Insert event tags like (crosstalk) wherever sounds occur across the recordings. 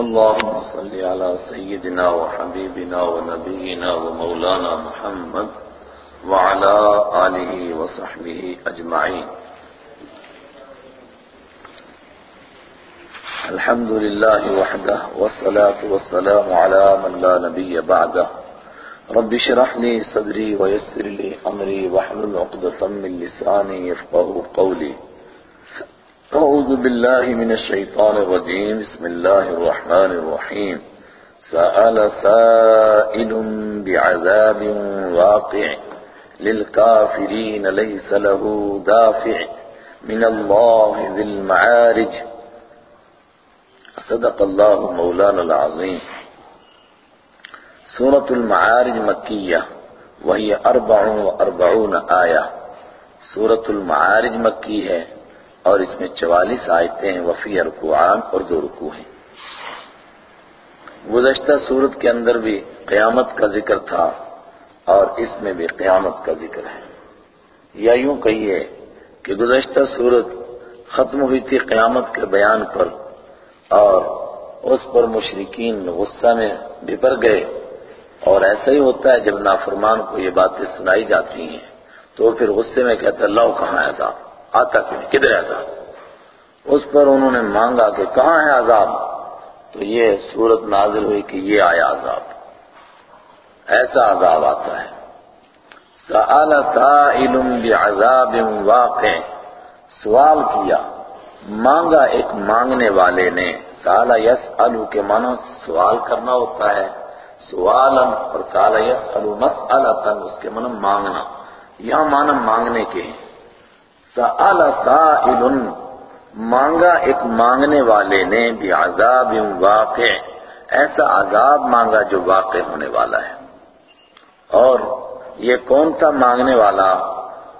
اللهم صل على سيدنا وحبيبنا ونبينا ومولانا محمد وعلى آله وصحبه أجمعين. الحمد لله وحده والصلاة والسلام على من لا نبي بعده. رب اشرح لي صدري ويسر لي أمري واحلل عقدة من لساني يفقه قولي. أعوذ بالله من الشيطان الرجيم. بسم الله الرحمن الرحيم. سأل سائل بعذاب واقع. للكافرين ليس له دافع. من الله ذي المعارج. صدق اللہ مولانا العظیم سورة المعارج مکیہ وہی اربع و اربعون آیا سورة المعارج مکی ہے اور اس میں چوالیس آیتیں ہیں، وفی رکوعان اور دو رکوع ہیں۔ گزشتہ سورت کے اندر بھی قیامت کا ذکر تھا اور اس میں بھی قیامت کا ذکر ہے۔ یا یوں کہیے کہ گزشتہ سورت ختم ہوئی تھی قیامت کے بیان پر اور اس پر مشرقین غصہ میں بپر گئے۔ اور ایسا ہی ہوتا ہے جب نافرمان کو یہ باتیں سنائی جاتی ہیں تو پھر غصے میں کہتا اللہ کہاں عذاب؟ آتا کدھر ہے عذاب؟ اس پر انہوں نے مانگا کہ کہاں ہے عذاب؟ تو یہ صورت نازل ہوئی کہ یہ آیا عذاب۔ ایسا عذاب آتا ہے۔ سأل سائل بعذاب واقع۔ سوال کیا۔ مانگا ایک مانگنے والے نے۔ سالا یس الو کے معنی سوال کرنا ہوتا ہے۔ سوال اور سالا یس الو مس اس کے معنی مانگنا۔ یہاں معنی مانگنے کے ہیں۔ سأل سائل، مانگا ایک مانگنے والے نے بھی عذاب واقع، ایسا عذاب مانگا جو واقع ہونے والا ہے۔ اور یہ کون تھا مانگنے والا؟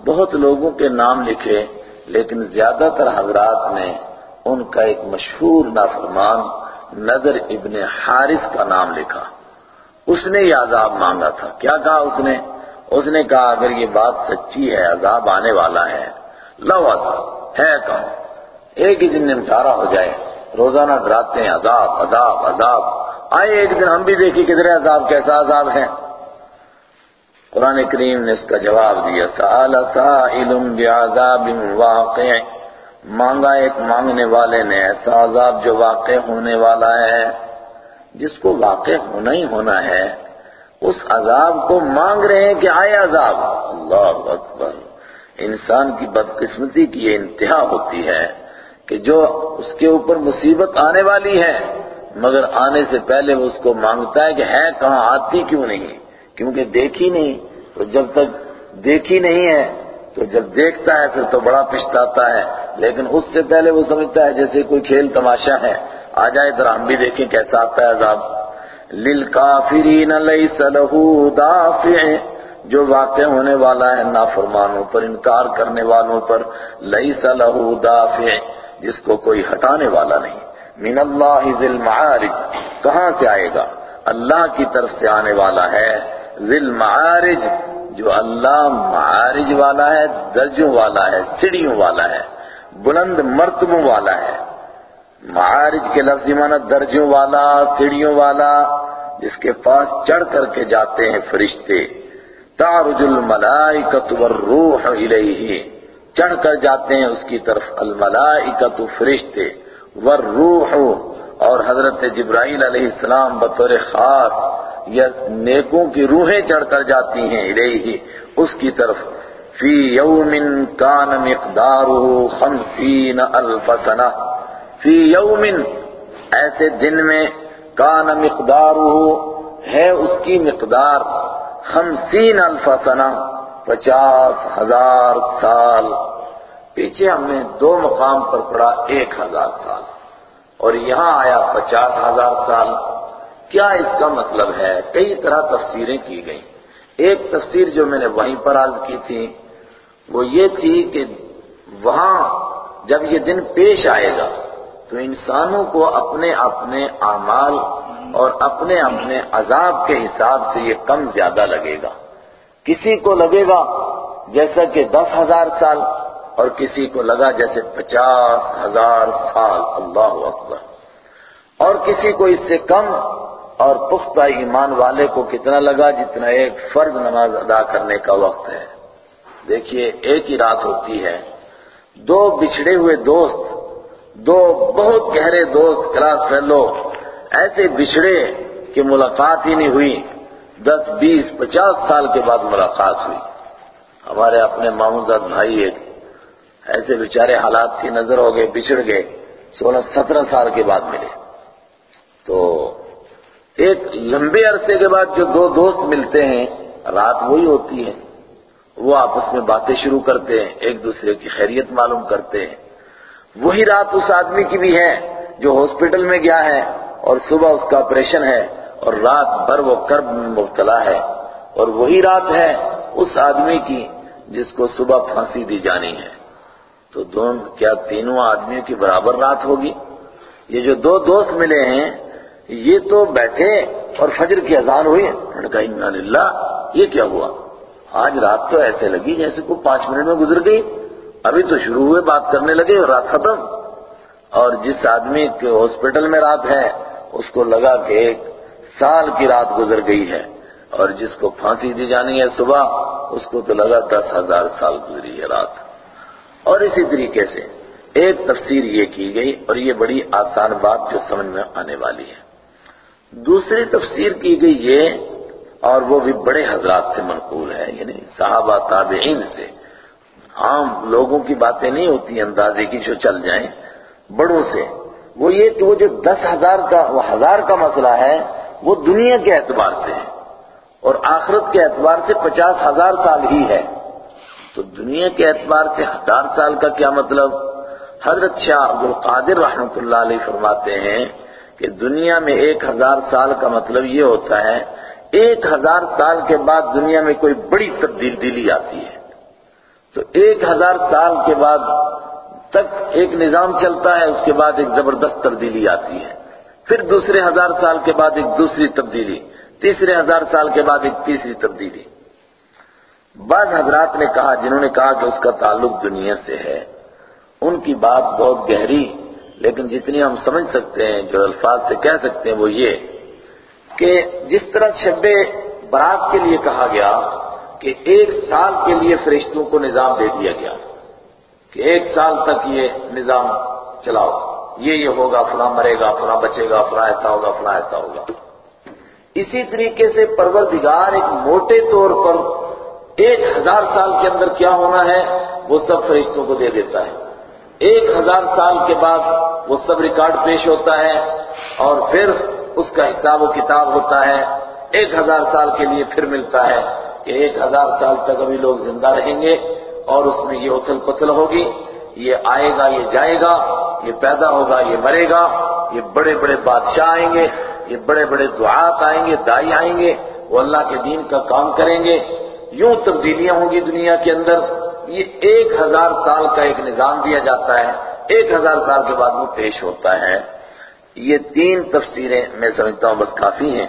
بہت لوگوں کے نام لکھے، لیکن زیادہ تر حضرات نے ان کا ایک مشہور نافرمان نظر ابن حارث کا نام لکھا۔ اس نے یہ عذاب مانگا تھا۔ کیا کہا اس نے؟ اس نے کہا، اگر یہ بات سچی ہے، عذاب آنے والا ہے۔ لو عذاب ہے کہاں ایک ہی دن نمٹارا ہو جائے۔ روزانہ ڈراتے ہیں عذاب عذاب عذاب۔ آئے ایک دن ہم بھی دیکھیں کدھر عذاب، کیسا عذاب ہے۔ قرآن کریم نے اس کا جواب دیا سائل بعذاب واقع۔ مانگا ایک مانگنے والے نے، ایسا عذاب جو واقع ہونے والا ہے۔ جس کو واقع ہونا ہی ہونا ہے، اس عذاب کو مانگ رہے ہیں کہ آئے عذاب۔ اللہ اکبر۔ انسان کی بدقسمتی کی یہ انتہا ہوتی ہے کہ جو اس کے اوپر مصیبت آنے والی ہے، مگر آنے سے پہلے وہ اس کو مانگتا ہے کہ ہے، کہاں آتی کیوں نہیں؟ کیونکہ دیکھی نہیں۔ تو جب تک دیکھی نہیں ہے، تو جب دیکھتا ہے، پھر تو بڑا پچھتاتا ہے۔ لیکن اس سے پہلے وہ سمجھتا ہے، جیسے کوئی کھیل تماشا ہے، آ جائے، ذرا ہم بھی دیکھیں کیسا آتا ہے عذاب۔ لِلْكَافِرِينَ لَيْسَ لَهُ دَافِعٍ۔ جو واقع ہونے والا ہے نافرمانوں پر، انکار کرنے والوں پر، لَيْسَ لَهُ دَافِعٍ، جس کو کوئی ہٹانے والا نہیں۔ من اللہ ذی المعارج، کہاں سے آئے گا؟ اللہ کی طرف سے آنے والا ہے۔ ذی المعارج، جو اللہ معارج والا ہے، درجوں والا ہے سڑیوں والا ہے، بلند مرتبوں والا ہے۔ معارج کے لفظ معنی درجوں والا سڑیوں والا، جس کے پاس چڑھ کر کے جاتے ہیں فرشتے۔ تعرج الملائکۃ والروح الیہ چڑھ کر جاتے ہیں اس کی طرف۔ الملائکۃ فرشتے۔ والروح۔ اور حضرت جبرائیل علیہ السلام بطور خاص یا نیکوں کی روحیں چڑھ کر جاتی ہیں الیہ اس کی طرف۔ فی یوم کان مقدارہ خمسین الف سنہ فی یوم ایسے دن میں کان مقدارہ ہے اس کی مقدار۔ خمسین الف سنہ پچاس ہزار سال۔ پیچھے ہم نے دو مقام پر پڑھا، ایک ہزار سال۔ اور یہاں آیا پچاس ہزار سال۔ کیا اس کا مطلب ہے؟ کئی طرح تفسیریں کی گئیں۔ ایک تفسیر جو میں نے وہیں پر عرض کی تھی، وہ یہ تھی کہ وہاں جب یہ دن پیش آئے گا، تو انسانوں کو اپنے اپنے اعمال اور اپنے اپنے عذاب کے حساب سے یہ کم زیادہ لگے گا۔ کسی کو لگے گا جیسا کہ دس ہزار سال اور کسی کو لگا جیسے پچاس ہزار سال۔ اللہ اکبر۔ اور کسی کو اس سے کم اور پختہ ایمان والے کو کتنا لگا جتنا ایک فرض نماز ادا کرنے کا وقت ہے۔ دیکھیے، ایک ہی رات ہوتی ہے۔ دو بچھڑے ہوئے دوست، دو بہت گہرے دوست، کلاس فیلو ایسے بچھڑے کہ ملاقات ہی نہیں ہوئی۔ دس، بیس، پچاس سال کے بعد ملاقات ہوئی۔ ہمارے اپنے ماموزاد بھائی ایک ایسے بیچارے حالات کی نظر ہو گئے، بچھڑ گئے۔ سولہ، سترہ سال کے بعد ملے۔ تو ایک لمبے عرصے کے بعد جو دو دوست ملتے ہیں، رات وہی ہوتی ہے۔ وہ آپس میں باتیں شروع کرتے ہیں، ایک دوسرے کی خیریت معلوم کرتے ہیں۔ وہی رات اس آدمی کی بھی ہے جو ہاسپٹل میں گیا ہے۔ اور صبح اس کا آپریشن ہے اور رات بھر وہ کرب میں مبتلا ہے اور وہی رات ہے اس آدمی کی جس کو صبح پھانسی دی جانی ہے۔ تو دونوں کیا تینوں آدمیوں کی برابر رات ہوگی؟ یہ جو دو دوست ملے ہیں، یہ تو بیٹھے اور فجر کی اذان ہوئی انہوں نے کہا، انا للہ یہ کیا ہوا؟ آج رات تو ایسے لگی جیسے کوئی پانچ منٹ میں گزر گئی۔ ابھی تو شروع ہوئے، بات کرنے لگے اور رات ختم۔ اور جس آدمی کے ہاسپٹل میں رات ہے اس کو لگا کہ ایک سال کی رات گزر گئی ہے اور جس کو پھانسی دی جانی ہے صبح، اس کو تو لگا دس ہزار سال گزری ہے رات۔ اور اسی طریقے سے ایک تفسیر یہ کی گئی اور یہ بڑی آسان بات جو سمجھ میں آنے والی ہے۔ دوسری تفسیر کی گئی یہ اور وہ بھی بڑے حضرات سے منقول ہے یعنی صحابہ تابعین سے۔ عام لوگوں کی باتیں نہیں ہوتی، اندازے کی جو چل جائیں، بڑوں سے۔ وہ یہ کہ وہ جو دس ہزار کا وہ ہزار کا مسئلہ ہے، وہ دنیا کے اعتبار سے ہے۔ اور آخرت کے اعتبار سے پچاس ہزار سال ہی ہے۔ تو دنیا کے اعتبار سے ہزار سال کا کیا مطلب؟ حضرت شاہ عبد القادر رحمۃ اللہ علیہ فرماتے ہیں کہ دنیا میں ایک ہزار سال کا مطلب یہ ہوتا ہے، ایک ہزار سال کے بعد دنیا میں کوئی بڑی تبدیلی آتی ہے۔ تو ایک ہزار سال کے بعد تک ایک نظام چلتا ہے، اس کے بعد ایک زبردست تبدیلی آتی ہے۔ پھر دوسرے ہزار سال کے بعد ایک دوسری تبدیلی، تیسرے ہزار سال کے بعد ایک تیسری تبدیلی۔ بعض حضرات نے کہا، جنہوں نے کہا کہ اس کا تعلق دنیا سے ہے، ان کی بات بہت گہری، لیکن جتنی ہم سمجھ سکتے ہیں، جو الفاظ سے کہہ سکتے ہیں، وہ یہ کہ جس طرح شب برات کے لیے کہا گیا کہ ایک سال کے لیے فرشتوں کو نظام دے دیا گیا۔ کہ ایک سال تک یہ نظام چلاؤ۔ یہ یہ ہوگا، فلاں مرے گا، فلاں بچے گا، فلاں ایسا ہوگا، فلاں ایسا ہوگا۔ اسی طریقے سے پروردگار ایک موٹے طور پر ایک ہزار سال کے اندر کیا ہونا ہے، وہ سب فرشتوں کو دے دیتا ہے۔ ایک ہزار سال کے بعد وہ سب ریکارڈ پیش ہوتا ہے اور پھر اس کا حساب و کتاب ہوتا ہے۔ ایک ہزار سال کے لیے پھر ملتا ہے کہ ایک ہزار سال تک ابھی لوگ زندہ رہیں گے۔ اور اس میں یہ اتل پتل ہوگی، یہ آئے گا، یہ جائے گا، یہ پیدا ہوگا، یہ مرے گا، یہ بڑے بڑے بادشاہ آئیں گے، یہ بڑے بڑے دعات آئیں گے، دائی آئیں گے، وہ اللہ کے دین کا کام کریں گے۔ یوں تبدیلیاں ہوں گی دنیا کے اندر۔ یہ ایک ہزار سال کا ایک نظام دیا جاتا ہے۔ ایک ہزار سال کے بعد وہ پیش ہوتا ہے۔ یہ تین تفسیریں میں سمجھتا ہوں بس کافی ہیں۔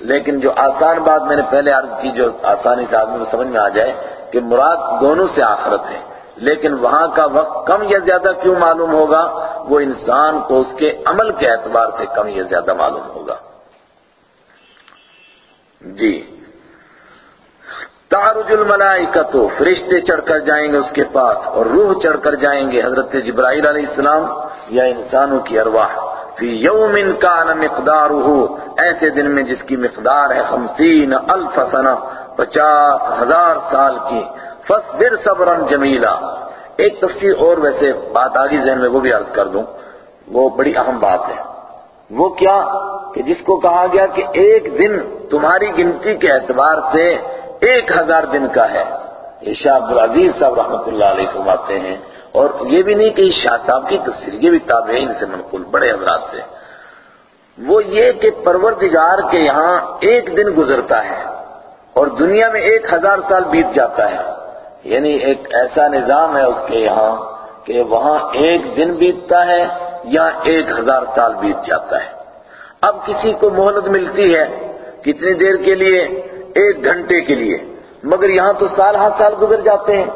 لیکن جو آسان بات میں نے پہلے عرض کی، جو آسانی سے آدمی کو سمجھ میں آ جائے کہ مراد دونوں سے آخرت ہے۔ لیکن وہاں کا وقت کم یا زیادہ کیوں معلوم ہوگا؟ وہ انسان کو اس کے عمل کے اعتبار سے کم یا زیادہ معلوم ہوگا۔ جی۔ تعرج الملائکہ فرشتے چڑھ کر جائیں گے اس کے پاس اور روح چڑھ کر جائیں گے حضرت جبرائیل علیہ السلام یا انسانوں کی ارواح۔ فی یوم کان مقدارہ ایسے دن میں جس کی مقدار ہے خمسین الف سنہ۔ پچاس ہزار سال کی فصبر صبرا جمیلا۔ ایک تفسیر اور ویسے بات آگی ذہن میں وہ بھی عرض کر دوں۔ وہ بڑی اہم بات ہے۔ وہ کیا کہ جس کو کہا گیا کہ ایک دن تمہاری گنتی کے اعتبار سے ایک ہزار دن کا ہے۔ یہ شاہ عبدالعزیز صاحب رحمۃ اللہ علیہ فرماتے ہیں۔ اور یہ بھی نہیں کہ شاہ صاحب کی تفسیر، یہ بھی تابعین سے منقول، بڑے حضرات سے۔ وہ یہ کہ پروردگار کے یہاں ایک دن گزرتا ہے۔ اور دنیا میں ایک ہزار سال بیت جاتا ہے۔ یعنی ایک ایسا نظام ہے اس کے یہاں کہ وہاں ایک دن بیتتا ہے یا ایک ہزار سال بیت جاتا ہے۔ اب کسی کو مہلت ملتی ہے کتنی دیر کے لیے؟ ایک گھنٹے کے لیے۔ مگر یہاں تو سال ہاتھ سال گزر جاتے ہیں۔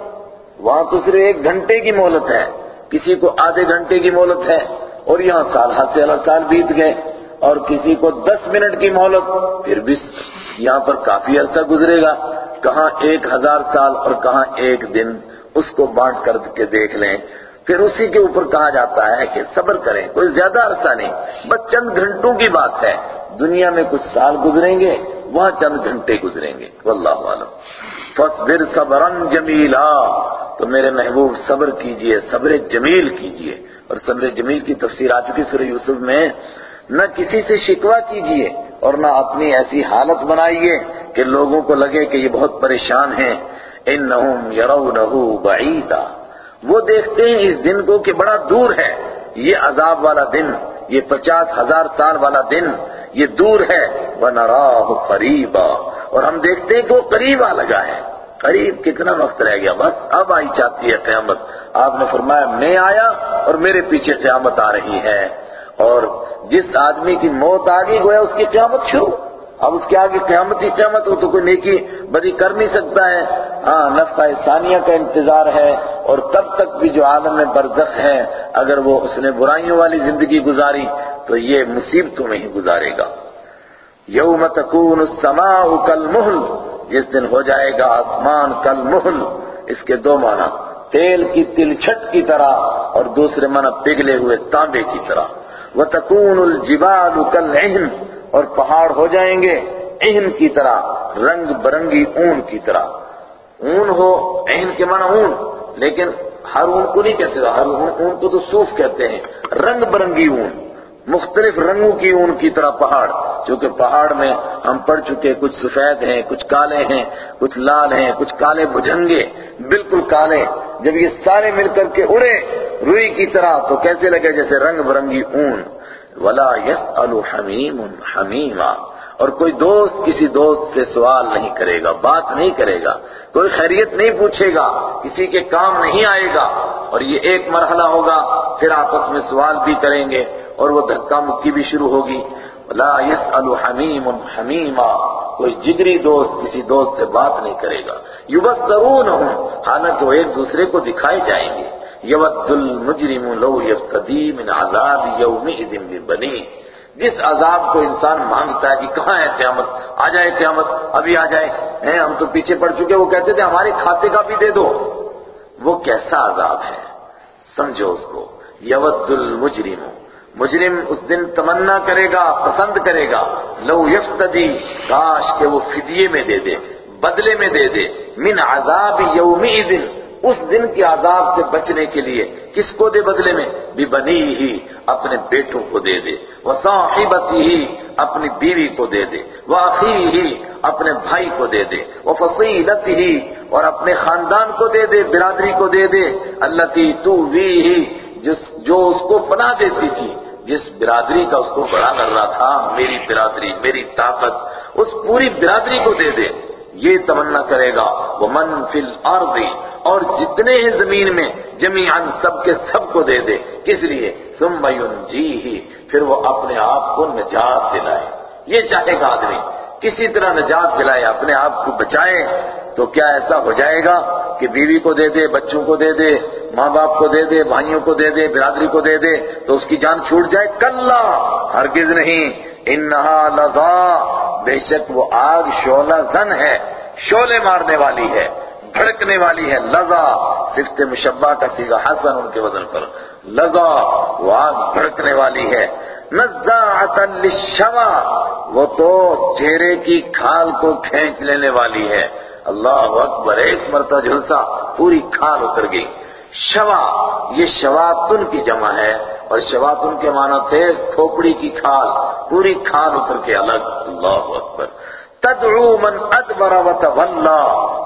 وہاں تو صرف ایک گھنٹے کی مہلت ہے۔ کسی کو آدھے گھنٹے کی مہلت ہے اور یہاں سال ہاتھ سے سال بیت گئے۔ اور کسی کو دس منٹ کی مہلت، پھر بھی یہاں پر کافی عرصہ گزرے گا۔ کہاں ایک ہزار سال اور کہاں ایک دن اس کو بانٹ کر کے دیکھ لیں۔ پھر اسی کے اوپر کہا جاتا ہے کہ صبر کریں، کوئی زیادہ عرصہ نہیں، بس چند گھنٹوں کی بات ہے۔ دنیا میں کچھ سال گزریں گے، وہاں چند گھنٹے گزریں گے۔ واللہ عالم فصبر صبرا جمیلا۔ تو میرے محبوب، صبر کیجیے، صبر جمیل کیجیے۔ اور صبر جمیل کی تفسیر آ چکی سورہ یوسف میں، نہ کسی سے شکوہ کیجیے اور نہ اپنی ایسی حالت بنائیے کہ لوگوں کو لگے کہ یہ بہت پریشان ہیں۔ انہم یرونہ بعیدا۔ وہ دیکھتے ہیں اس دن کو کہ بڑا دور ہے۔ یہ عذاب والا دن، یہ پچاس ہزار سال والا دن، یہ دور ہے۔ وَنَرَاهُ قَرِيبًا۔ اور ہم دیکھتے ہیں کہ وہ قریب آ لگا ہے۔ قریب کتنا وقت رہ گیا؟ بس اب آئی چاہتی ہے قیامت۔ آپ نے فرمایا، میں آیا اور میرے پیچھے قیامت آ رہی ہے۔ اور جس آدمی کی موت آ گئی، گویا اس کی قیامت شروع۔ اب اس کے آگے قیامت ہی قیامت ہو تو کوئی نیکی بدی کر نہیں سکتا ہے۔ ہاں نفع ثانیہ کا انتظار ہے اور تب تک بھی جو عالم برزخ ہے، اگر وہ اس نے برائیوں والی زندگی گزاری، تو یہ مصیبتوں میں ہی گزارے گا۔ یوم تکون السماء کالمہل، جس دن ہو جائے گا آسمان کالمہل۔ اس کے دو معنی، تیل کی تلچھٹ کی طرح اور دوسرے معنی، پگھلے ہوئے تانبے کی طرح۔ وَتَكُونُ الْجِبَالُ كَالْعِهْنِ، اور پہاڑ ہو جائیں گے اہم کی طرح، رنگ برنگی اون کی طرح۔ اون ہو اہم کے معنی اون، لیکن ہر اون کو نہیں کہتے، ہر اون کو تو صوف کہتے ہیں۔ رنگ برنگی اون۔ مختلف رنگوں کی اون کی طرح پہاڑ کیونکہ پہاڑ میں ہم پڑھ چکے کچھ سفید ہیں، کچھ کالے ہیں، کچھ لال ہیں، کچھ کالے بجھنگے، بالکل کالے۔ جب یہ سارے مل کر کے اڑے روئی کی طرح، تو کیسے لگے جیسے رنگ برنگی اون۔ ولا يسأل حمیم حمیما اور کوئی دوست کسی دوست سے سوال نہیں کرے گا، بات نہیں کرے گا۔ کوئی خیریت نہیں پوچھے گا، کسی کے کام نہیں آئے گا۔ اور یہ ایک مرحلہ ہوگا، پھر آپس میں سوال بھی کریں گے۔ اور وہ دھکا مکی بھی شروع ہوگی۔ لا يسأل حمیم حمیما کوئی جگری دوست کسی دوست سے بات نہیں کرے گا۔ یبصرونہم حالانکہ وہ ایک دوسرے کو دکھائے جائیں گے۔ یود المجرم لو یفتدی من عذاب یومئذ بنی جس عذاب کو انسان مانگتا ہے کہ کہاں ہے قیامت؟ آ جائے قیامت، ابھی آ جائے۔ ہیں، ہم تو پیچھے پڑ چکے، وہ کہتے تھے، ہمارے کھاتے کا بھی دے دو۔ وہ کیسا عذاب ہے؟ سمجھو اس کو۔ یود المجرم۔ مجرم اس دن تمنا کرے گا، پسند کرے گا۔ لو یفتدی، کاش کہ وہ فدیے میں دے دے، بدلے میں دے دے۔ من عذاب یومئذ اس دن کے عذاب سے بچنے کے لیے۔ کس کو دے بدلے میں؟ بھی بنی ہی اپنے بیٹوں کو دے دے۔ وہ ہی اپنی بیوی کو دے دے۔ وہ ہی اپنے بھائی کو دے دے۔ وہ فصیلت ہی اور اپنے خاندان کو دے دے، برادری کو دے دے۔ اللہ تی تو وی ہی جس جو اس کو پناہ دیتی تھی۔ جس برادری کا اس کو بڑا کر رہا تھا، میری برادری، میری طاقت، اس پوری برادری کو دے دے۔ یہ تمنا کرے گا۔ وہ من فل اور جتنے ہیں زمین میں جمیعاً سب کے سب کو دے دے۔ کس لیے؟ ثم جی ہی پھر وہ اپنے آپ کو نجات دلائے۔ یہ چاہے گا آدمی، کسی طرح نجات دلائے، اپنے آپ کو بچائے، تو کیا ایسا ہو جائے گا؟ کہ بیوی کو دے دے، بچوں کو دے دے ماں باپ کو دے دے، بھائیوں کو دے دے، برادری کو دے دے، تو اس کی جان چھوٹ جائے کل ہرگز نہیں۔ انہا لذا، بے شک وہ آگ شولہ زن ہے شولے مارنے والی ہے، بھڑکنے والی ہے۔ لذا، صفت مشبہ کا سیگا حسن ان کے وزن پر۔ لذا، وہ آگ بھڑکنے والی ہے۔ نزاعتا للشوا وہ تو چہرے کی کھال کو کھینچ لینے والی ہے۔ اللہ اکبر، ایک مرتبہ جھلسا پوری کھال اتر گئی۔ شوا، یہ شواتن کی جمع ہے اور شواتن کے معنی تھے کھوپڑی کی کھال، پوری کھال اتر کے الگ۔ اللہ اکبر۔ تدعو من ادبر وتولى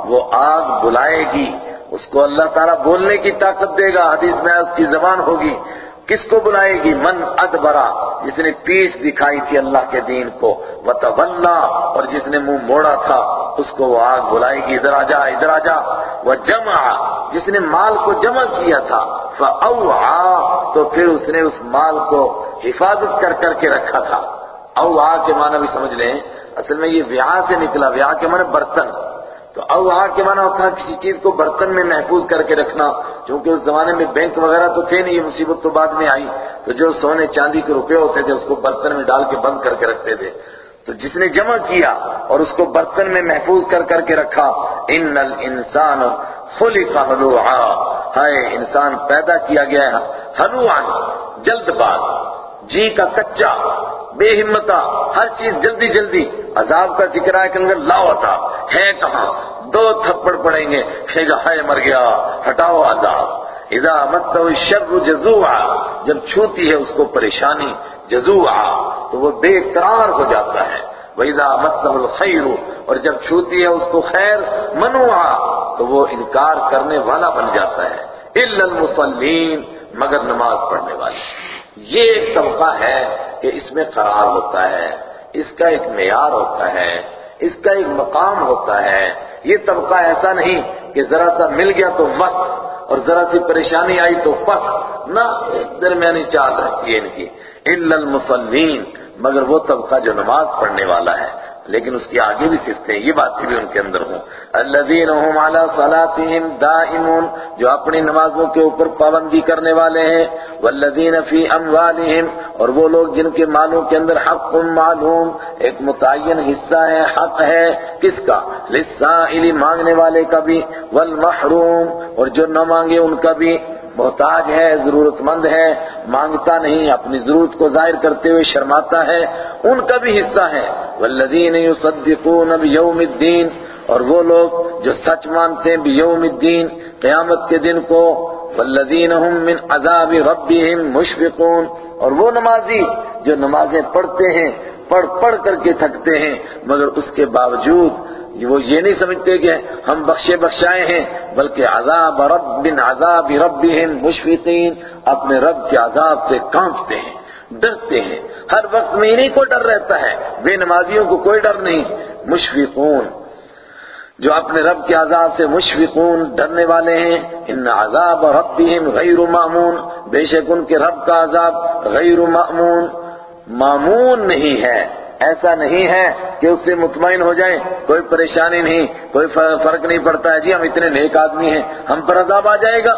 وہ آگ بلائے گی۔ اس کو اللہ تعالیٰ بولنے کی طاقت دے گا۔ حدیث میں اس کی زبان ہوگی۔ کس کو بلائے گی؟ من ادبرا جس نے پیٹ دکھائی تھی اللہ کے دین کو۔ وتولى اور جس نے منہ موڑا تھا۔ اس کو وہ آگ بلائے گی، ادھر آجا ادھر آجا وہ جمع، جس نے مال کو جمع کیا تھا فاوعى تو پھر اس نے اس مال کو حفاظت کر کر کے رکھا تھا۔ اوعى کے معنی بھی سمجھ لیں۔ اصل میں یہ ویاہ سے نکلا ویاہ کے معنی برتن۔ تو اوہا کے معنی ہوتا ہے کسی چیز کو برتن میں محفوظ کر کے رکھنا کیونکہ اس زمانے میں بینک وغیرہ تو تھے نہیں، یہ مصیبت تو بعد میں آئی۔ تو جو سونے چاندی کے روپے ہوتے تھے، اس کو برتن میں ڈال کے بند کر کے رکھتے تھے۔ تو جس نے جمع کیا اور اس کو برتن میں محفوظ کر کر کے رکھا ان الانسان خلق ہلوعا ہائے، انسان پیدا کیا گیا ہے ہلوعا جلد باز جی کا کچا، بے ہمتا، ہر چیز جلدی جلدی۔ عذاب کا ذکر ہے کہ اندر لاؤ تھا ہے کہاں؟ دو تھپڑ پڑیں گے کہے ہائے مر گیا، ہٹاؤ عذاب۔ اذا مسو الشر جزوعا، جب چھوتی ہے اس کو پریشانی جزوعا، تو وہ بے قرار ہو جاتا ہے۔ وَإِذَا مَسَّهُ الْخَيْرُ، اور جب چھوتی ہے اس کو خیر منوعا، تو وہ انکار کرنے والا بن جاتا ہے۔ الا المصلین مگر نماز پڑھنے والے یہ ایک طبقہ ہے کہ اس میں قرار ہوتا ہے، اس کا ایک معیار ہوتا ہے، اس کا ایک مقام ہوتا ہے۔ یہ طبقہ ایسا نہیں کہ ذرا سا مل گیا تو مست اور ذرا سی پریشانی آئی تو پک نہ ایک درمیانی چال رہتی ہے ان کی۔ الا المصلین مگر وہ طبقہ جو نماز پڑھنے والا ہے۔ لیکن اس کی آگے بھی صفتیں، یہ باتیں بھی ان کے اندر ہوں۔ الذین هم علی صلاتهم دائمون، جو اپنی نمازوں کے اوپر پابندی کرنے والے ہیں، والذین فی اموالهم، اور وہ لوگ جن کے مالوں کے اندر حق معلوم، ایک متعین حصہ ہے، حق ہے، کس کا؟ للسائل، مانگنے والے کا بھی، والمحروم، اور جو نہ مانگے ان کا بھی۔ محتاج ہے ضرورت مند ہے، مانگتا نہیں، اپنی ضرورت کو ظاہر کرتے ہوئے شرماتا ہے، ان کا بھی حصہ ہے۔ والذین یصدقون بیوم الدین اور وہ لوگ جو سچ مانتے ہیں بیوم الدین قیامت کے دن کو والذین هم من عذاب ربهم مشفقون، اور وہ نمازی جو نمازیں پڑھتے ہیں، پڑھ پڑھ کر کے تھکتے ہیں، مگر اس کے باوجود وہ یہ نہیں سمجھتے کہ ہم بخشے بخشائے ہیں، بلکہ عذاب رب بن عذاب ربهم مشفقین اپنے رب کے عذاب سے کانپتے ہیں، ڈرتے ہیں۔ ہر وقت میں انہیں کو ڈر رہتا ہے، بے نمازیوں کو کوئی ڈر نہیں۔ مشفقون، جو اپنے رب کے عذاب سے مشفقون ڈرنے والے ہیں۔ ان عذاب ربهم غیر معمون بے شک ان کے رب کا عذاب غیر معمون معمون نہیں ہے۔ ایسا نہیں ہے کہ اس سے مطمئن ہو جائیں، کوئی پریشانی نہیں، کوئی فرق نہیں پڑتا ہے۔ جی ہم اتنے نیک آدمی ہیں، ہم پر عذاب آ جائے گا۔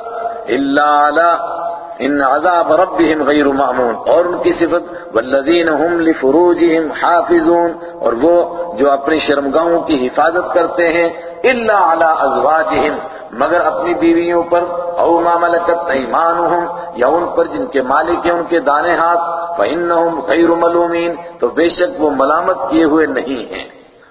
اللہ ان عذاب ربهم غیر معمون اور ان کی صفت والذین هم لفروجهم حافظون۔ اور وہ جو اپنی شرمگاہوں کی حفاظت کرتے ہیں۔ الا علی ازواجهم مگر اپنی بیویوں پر او ما ملکت ایمانهم یا ان پر جن کے مالک ہیں ان کے دانے ہاتھ، فإنهم غیر ملومین تو بے شک وہ ملامت کیے ہوئے نہیں ہیں۔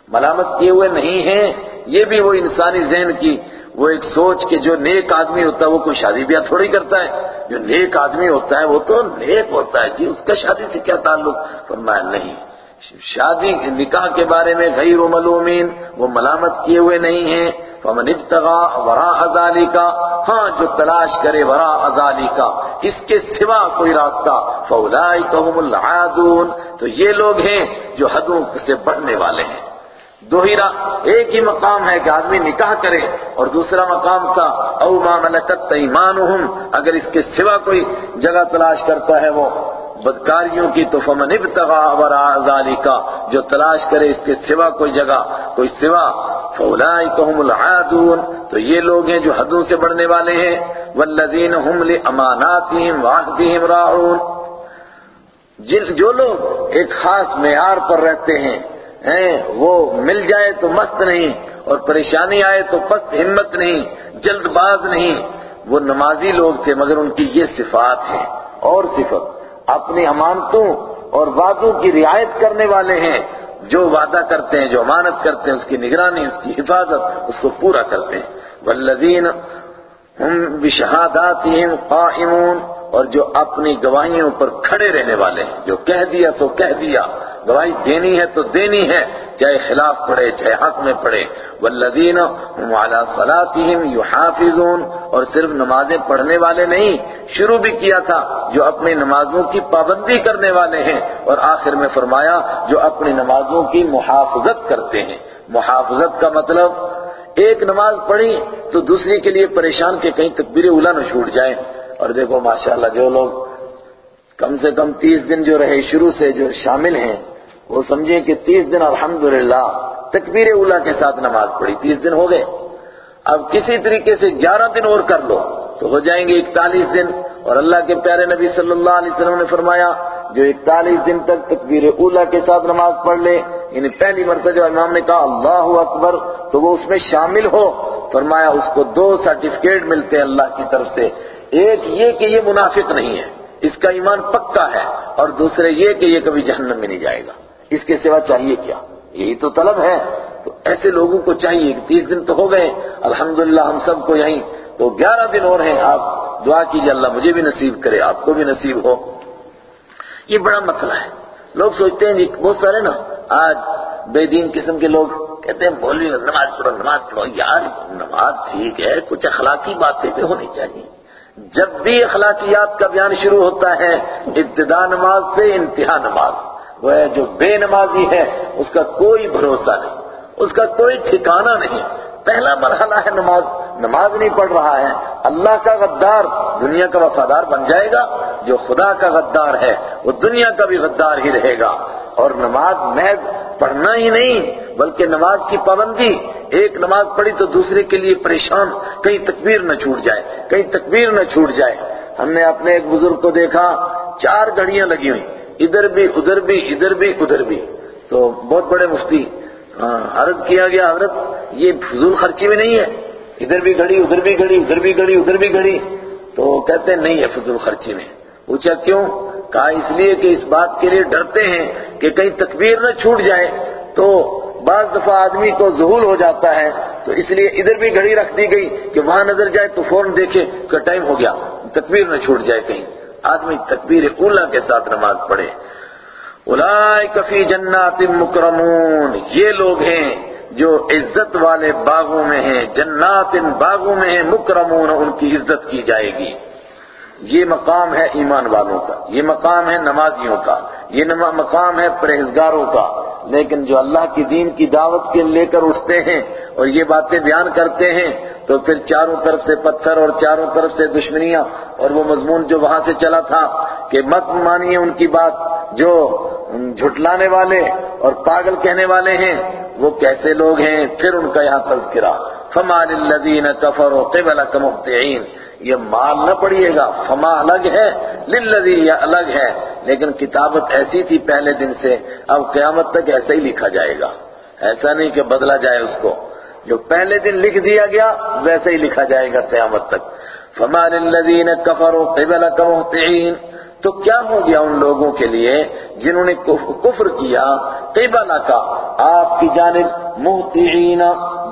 ملامت کیے ہوئے نہیں ہیں، یہ بھی وہ انسانی ذہن کی وہ ایک سوچ کے جو نیک آدمی ہوتا ہے وہ کوئی شادی بیاہ تھوڑی کرتا ہے۔ جو نیک آدمی ہوتا ہے وہ تو نیک ہوتا ہے۔ جی اس کا شادی سے کیا تعلق؟ فرمایا نہیں۔ شادی نکاح کے بارے میں غیر ملومین وہ ملامت کیے ہوئے نہیں ہیں۔ فمن ابتغا ورا ازالی کا ہاں جو تلاش کرے ورا ازالی کا اس کے سوا کوئی راستہ فَأُولَئِكَ هُمُ الْعَادُونَ، تو یہ لوگ ہیں جو حدوں سے بڑھنے والے ہیں۔ دو ہی ایک ہی مقام ہے کہ آدمی نکاح کرے، اور دوسرا مقام تھا او ما ملکت ایمانہم اگر اس کے سوا کوئی جگہ تلاش کرتا ہے وہ بدکاریوں کی تو فمن ابتغا ورا ذالک جو تلاش کرے اس کے سوا کوئی جگہ، کوئی سوا فاولئک هم العادون، تو یہ لوگ ہیں جو حدوں سے بڑھنے والے ہیں، والذین هم لاماناتهم وعهدهم راعون۔ جن، جو لوگ ایک خاص معیار پر رہتے ہیں ہیں، وہ مل جائے تو مست نہیں، اور پریشانی آئے تو پست ہمت نہیں، جلد باز نہیں۔ وہ نمازی لوگ تھے، مگر ان کی یہ صفات ہے اور صفت۔ اپنی امانتوں اور وعدوں کی رعایت کرنے والے ہیں۔ جو وعدہ کرتے ہیں، جو امانت کرتے ہیں، اس کی نگرانی، اس کی حفاظت، اس کو پورا کرتے ہیں۔ والذین ہم بشہاداتہم قائمون اور جو اپنی گواہیوں پر کھڑے رہنے والے ہیں، جو کہہ دیا تو کہہ دیا۔ گواہی دینی ہے تو دینی ہے، چاہے خلاف پڑے چاہے حق میں پڑے والذین هم علی صلاتهم یحافظون اور صرف نمازیں پڑھنے والے نہیں، شروع بھی کیا تھا جو اپنی نمازوں کی پابندی کرنے والے ہیں۔ اور آخر میں فرمایا، جو اپنی نمازوں کی محافظت کرتے ہیں۔ محافظت کا مطلب ایک نماز پڑھی تو دوسری کے لیے پریشان کے کہیں تکبیر اولا نہ چھوٹ جائے۔ اور دیکھو، ماشاءاللہ جو لوگ کم سے کم تیس دن جو رہے، شروع سے جو شامل ہیں وہ سمجھیں کہ تیس دن الحمدللہ تکبیر اولا کے ساتھ نماز پڑھی، تیس دن ہو گئے۔ اب کسی طریقے سے گیارہ دن اور کر لو تو ہو جائیں گے اکتالیس دن۔ اور اللہ کے پیارے نبی صلی اللہ علیہ وسلم نے فرمایا، جو اکتالیس دن تک تکبیر اولا کے ساتھ نماز پڑھ لے یعنی پہلی مرتبہ امام نے کہا، اللہ اکبر! تو وہ اس میں شامل ہو۔ فرمایا، اس کو دو سرٹیفکیٹ ملتے ہیں اللہ کی طرف سے۔ ایک یہ کہ یہ منافق نہیں ہے، اس کا ایمان پکا ہے، اور دوسرے یہ کہ یہ کبھی جہنم میں نہیں جائے گا۔ اس کے سوا چاہیے کیا؟ یہی تو طلب ہے۔ تو ایسے لوگوں کو چاہیے کہ تیس دن تو ہو گئے، الحمدللہ ہم سب کو یہیں تو گیارہ دن اور ہیں۔ آپ دعا کیجیے اللہ مجھے بھی نصیب کرے، آپ کو بھی نصیب ہو۔ یہ بڑا مسئلہ ہے۔ لوگ سوچتے ہیں جی بہت سارے نا، آج بے دین قسم کے لوگ کہتے ہیں بولی نماز پڑھو نماز پڑھو۔ یار، نماز ٹھیک ہے، کچھ اخلاقی باتیں بھی ہونی چاہیے۔ جب بھی اخلاقیات کا بیان شروع ہوتا ہے، ابتدا نماز سے انتہا نماز۔ وہ ہے جو بے نمازی ہے، اس کا کوئی بھروسہ نہیں۔ اس کا کوئی ٹھکانہ نہیں۔ پہلا مرحلہ ہے نماز۔ نماز نہیں پڑھ رہا ہے۔ اللہ کا غدار دنیا کا وفادار بن جائے گا۔ جو خدا کا غدار ہے، وہ دنیا کا بھی غدار ہی رہے گا۔ اور نماز محض پڑھنا ہی نہیں، بلکہ نماز کی پابندی۔ ایک نماز پڑھی تو دوسرے کے لیے پریشان۔ کہیں تکبیر نہ چھوٹ جائے، کہیں تکبیر نہ چھوٹ جائے۔ ہم نے اپنے ایک بزرگ کو دیکھا، چار گھڑیاں لگی ہوئی۔ ادھر بھی ادھر بھی ادھر بھی ادھر بھی۔ تو بہت بڑے مفتی ہاں، عرض کیا گیا، حضرت، یہ فضول خرچی میں نہیں ہے۔ ادھر بھی گھڑی، ادھر بھی گھڑی، ادھر بھی گھڑی، ادھر بھی گھڑی۔ تو کہتے ہیں نہیں ہے فضول خرچی میں۔ پوچھا کیوں؟ کہا اس لیے کہ اس بات کے لیے ڈرتے ہیں کہ کہیں تکبیر نہ چھوٹ جائے۔ تو بعض دفعہ آدمی کو ظہول ہو جاتا ہے۔ تو اس لیے ادھر بھی گھڑی رکھ دی گئی کہ وہاں نظر جائے تو فوراً دیکھے کہ ٹائم ہو گیا، تکبیر نہ چھوٹ جائے کہیں۔ آدمی تکبیر اولا کے ساتھ نماز پڑھے۔ اولئک فی جنات مکرمون، یہ لوگ ہیں جو عزت والے باغوں میں ہیں، جنات ان باغوں میں ہیں، مکرمون، ان کی عزت کی جائے گی۔ یہ مقام ہے ایمان والوں کا، یہ مقام ہے نمازیوں کا، یہ مقام ہے پرہزگاروں کا۔ لیکن جو اللہ کی دین کی دعوت کے لے کر اٹھتے ہیں اور یہ باتیں بیان کرتے ہیں تو پھر چاروں طرف سے پتھر اور چاروں طرف سے دشمنیاں اور وہ مضمون جو وہاں سے چلا تھا کہ مت مانیے ان کی بات جو جھٹلانے والے اور پاگل کہنے والے ہیں، وہ کیسے لوگ ہیں؟ پھر ان کا یہاں تذکرہ۔ فما للذین کفروا قبلک مہتعین یہ مال نہ پڑیے گا، فما الگ ہے للذی یہ الگ ہے۔ لیکن کتابت ایسی تھی پہلے دن سے، اب قیامت تک ایسا ہی لکھا جائے گا۔ ایسا نہیں کہ بدلا جائے اس کو۔ جو پہلے دن لکھ دیا گیا، ویسے ہی لکھا جائے گا قیامت تک۔ فما للذین کفروا قبلک مہتعین تو کیا ہو گیا ان لوگوں کے لیے جنہوں نے کفر کیا؟ قبلہ کا آپ کی جانب محتعین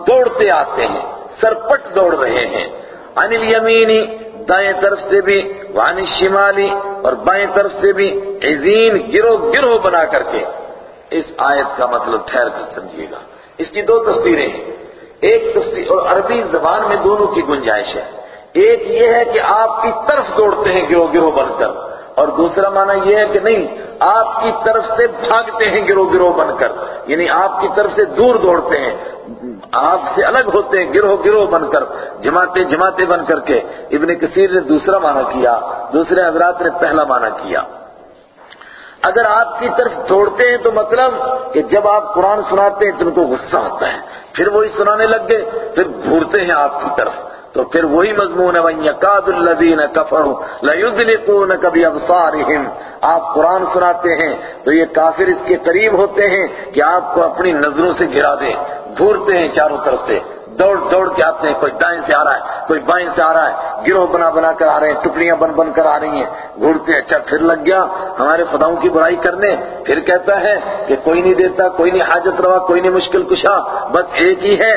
دوڑتے آتے ہیں، سرپٹ دوڑ رہے ہیں۔ عن الیمینی دائیں طرف سے بھی، وعن الشمالی اور بائیں طرف سے بھی عزین گروہ گروہ بنا کر کے۔ اس آیت کا مطلب ٹھہر کر سمجھیے گا۔ اس کی دو تصویریں ہیں۔ ایک تصویر اور عربی زبان میں دونوں کی گنجائش ہے۔ ایک یہ ہے کہ آپ کی طرف دوڑتے ہیں گروہ گروہ بن کر۔ اور دوسرا معنی یہ ہے کہ نہیں، آپ کی طرف سے بھاگتے ہیں گروہ گروہ بن کر۔ یعنی آپ کی طرف سے دور دوڑتے ہیں، آپ سے الگ ہوتے ہیں گروہ گروہ بن کر، جماعتیں جماعتیں بن کر کے۔ ابن کثیر نے دوسرا معنی کیا، دوسرے حضرات نے پہلا معنی کیا۔ اگر آپ کی طرف دوڑتے ہیں تو مطلب کہ جب آپ قرآن سناتے ہیں تو ان کو غصہ آتا ہے، پھر وہی سنانے لگ گئے، پھر گھورتے ہیں آپ کی طرف۔ تو پھر وہی مضمون ہے، وَإِن الَّذِينَ كَفَرُوا لَيُذْلِقُونَكَ بِأَبْصَارِهِمْ۔ آپ قرآن سناتے ہیں تو یہ کافر اس کے قریب ہوتے ہیں کہ آپ کو اپنی نظروں سے گرا دیں، گھورتے ہیں چاروں طرف سے۔ دوڑ دوڑ کے آتے ہیں، کوئی دائیں سے آ رہا ہے، کوئی بائیں سے آ رہا ہے، گروہ بنا بنا کر آ رہے ہیں، ٹکڑیاں بن بن کر آ رہی ہیں گھورتے ہیں اچھا پھر لگ گیا، ہمارے خداؤں کی برائی کرنے، پھر کہتا ہے کہ کوئی نہیں دیتا، کوئی نہیں حاجت روا، کوئی نہیں مشکل کشا، بس ایک ہی ہے،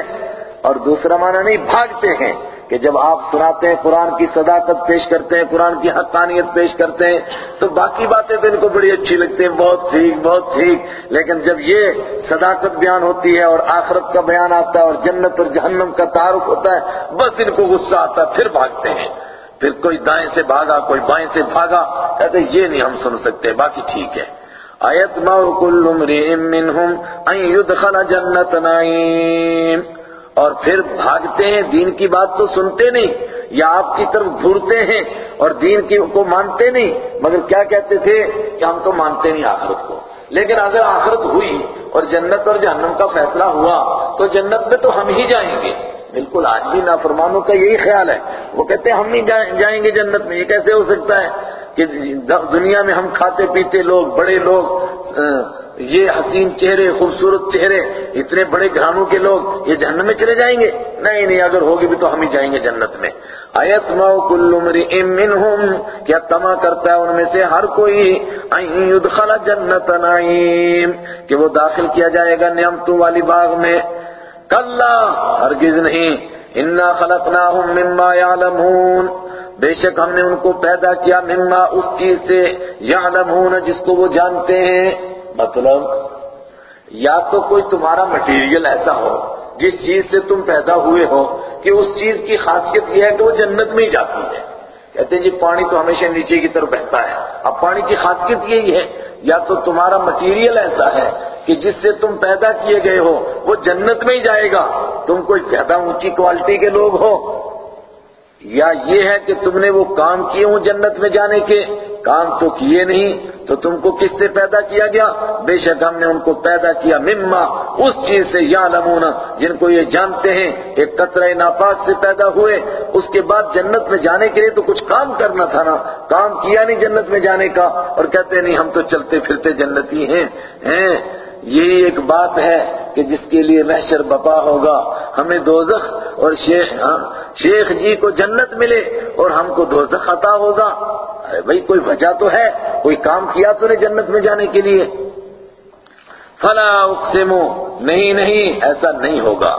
اور دوسرا معنی نہیں، بھاگتے ہیں۔ کہ جب آپ سناتے ہیں، قرآن کی صداقت پیش کرتے ہیں، قرآن کی حقانیت پیش کرتے ہیں، تو باقی باتیں تو ان کو بڑی اچھی لگتی ہیں، بہت ٹھیک بہت ٹھیک۔ لیکن جب یہ صداقت بیان ہوتی ہے اور آخرت کا بیان آتا ہے اور جنت اور جہنم کا تعارف ہوتا ہے، بس ان کو غصہ آتا ہے، پھر بھاگتے ہیں۔ پھر کوئی دائیں سے بھاگا، کوئی بائیں سے بھاگا، کہتے یہ نہیں ہم سن سکتے، باقی ٹھیک ہے۔ آیت ماؤ کل منہم ان يدخل جنت نعیم۔ اور پھر بھاگتے ہیں۔ دین کی بات تو سنتے نہیں، یا آپ کی طرف گھورتے ہیں اور دین کی کو مانتے نہیں۔ مگر کیا کہتے تھے کہ ہم تو مانتے نہیں آخرت کو۔ لیکن اگر آخرت ہوئی اور جنت اور جہنم کا فیصلہ ہوا، تو جنت میں تو ہم ہی جائیں گے۔ بالکل آج بھی نافرمانوں کا یہی خیال ہے۔ وہ کہتے ہیں، ہم ہی جائیں گے جنت میں۔ یہ کیسے ہو سکتا ہے کہ دنیا میں ہم کھاتے پیتے لوگ، بڑے لوگ یہ حسین چہرے، خوبصورت چہرے، اتنے بڑے گھرانوں کے لوگ یہ جہنم میں چلے جائیں گے؟ نہیں نہیں، اگر ہوگی بھی تو ہم ہی جائیں گے جنت میں۔ ایت مو کل منہم، کیا تما کرتا ہے ان میں سے ہر کوئی؟ یدخل جنت نعیم، کہ وہ داخل کیا جائے گا نعمتوں والی باغ میں۔ کلا، ہرگز نہیں۔ انا خلقناہم مما یعلمون۔ بے شک ہم نے ان کو پیدا کیا مما اس چیز سے یعلمون، جس کو وہ جانتے ہیں۔ مطلب یا تو کوئی تمہارا مٹیریل ایسا ہو، جس چیز سے تم پیدا ہوئے ہو، کہ اس چیز کی خاصیت یہ ہے کہ وہ جنت میں ہی جاتی ہے۔ کہتے ہیں جی پانی تو ہمیشہ نیچے کی طرف بہتا ہے۔ اب پانی کی خاصیت یہی ہے، یا تو تمہارا مٹیریل ایسا ہے کہ جس سے تم پیدا کیے گئے ہو، وہ جنت میں ہی جائے گا۔ تم کوئی زیادہ اونچی کوالٹی کے لوگ ہو یا یہ ہے کہ تم نے وہ کام کیے ہوں جنت میں جانے کے؟ کام تو کیے نہیں، تو تم کو کس سے پیدا کیا گیا؟ بے شک ہم نے ان کو پیدا کیا مما، اس چیز سے یا لمونا جن کو یہ جانتے ہیں ایک قطرہ ناپاک سے پیدا ہوئے، اس کے بعد جنت میں جانے کے لیے تو کچھ کام کرنا تھا نا، کام کیا نہیں جنت میں جانے کا؟ اور کہتے نہیں، ہم تو چلتے پھرتے جنتی ہیں ہیں۔ یہی ایک بات ہے کہ جس کے لیے محشر بپا ہوگا، ہمیں دوزخ اور شیخ ہاں شیخ جی کو جنت ملے اور ہم کو دوزخ عطا ہوگا۔ ارے بھائی، کوئی وجہ تو ہے؟ کوئی کام کیا تو نے جنت میں جانے کے لیے؟ فلا اقسمو، نہیں نہیں، ایسا نہیں ہوگا۔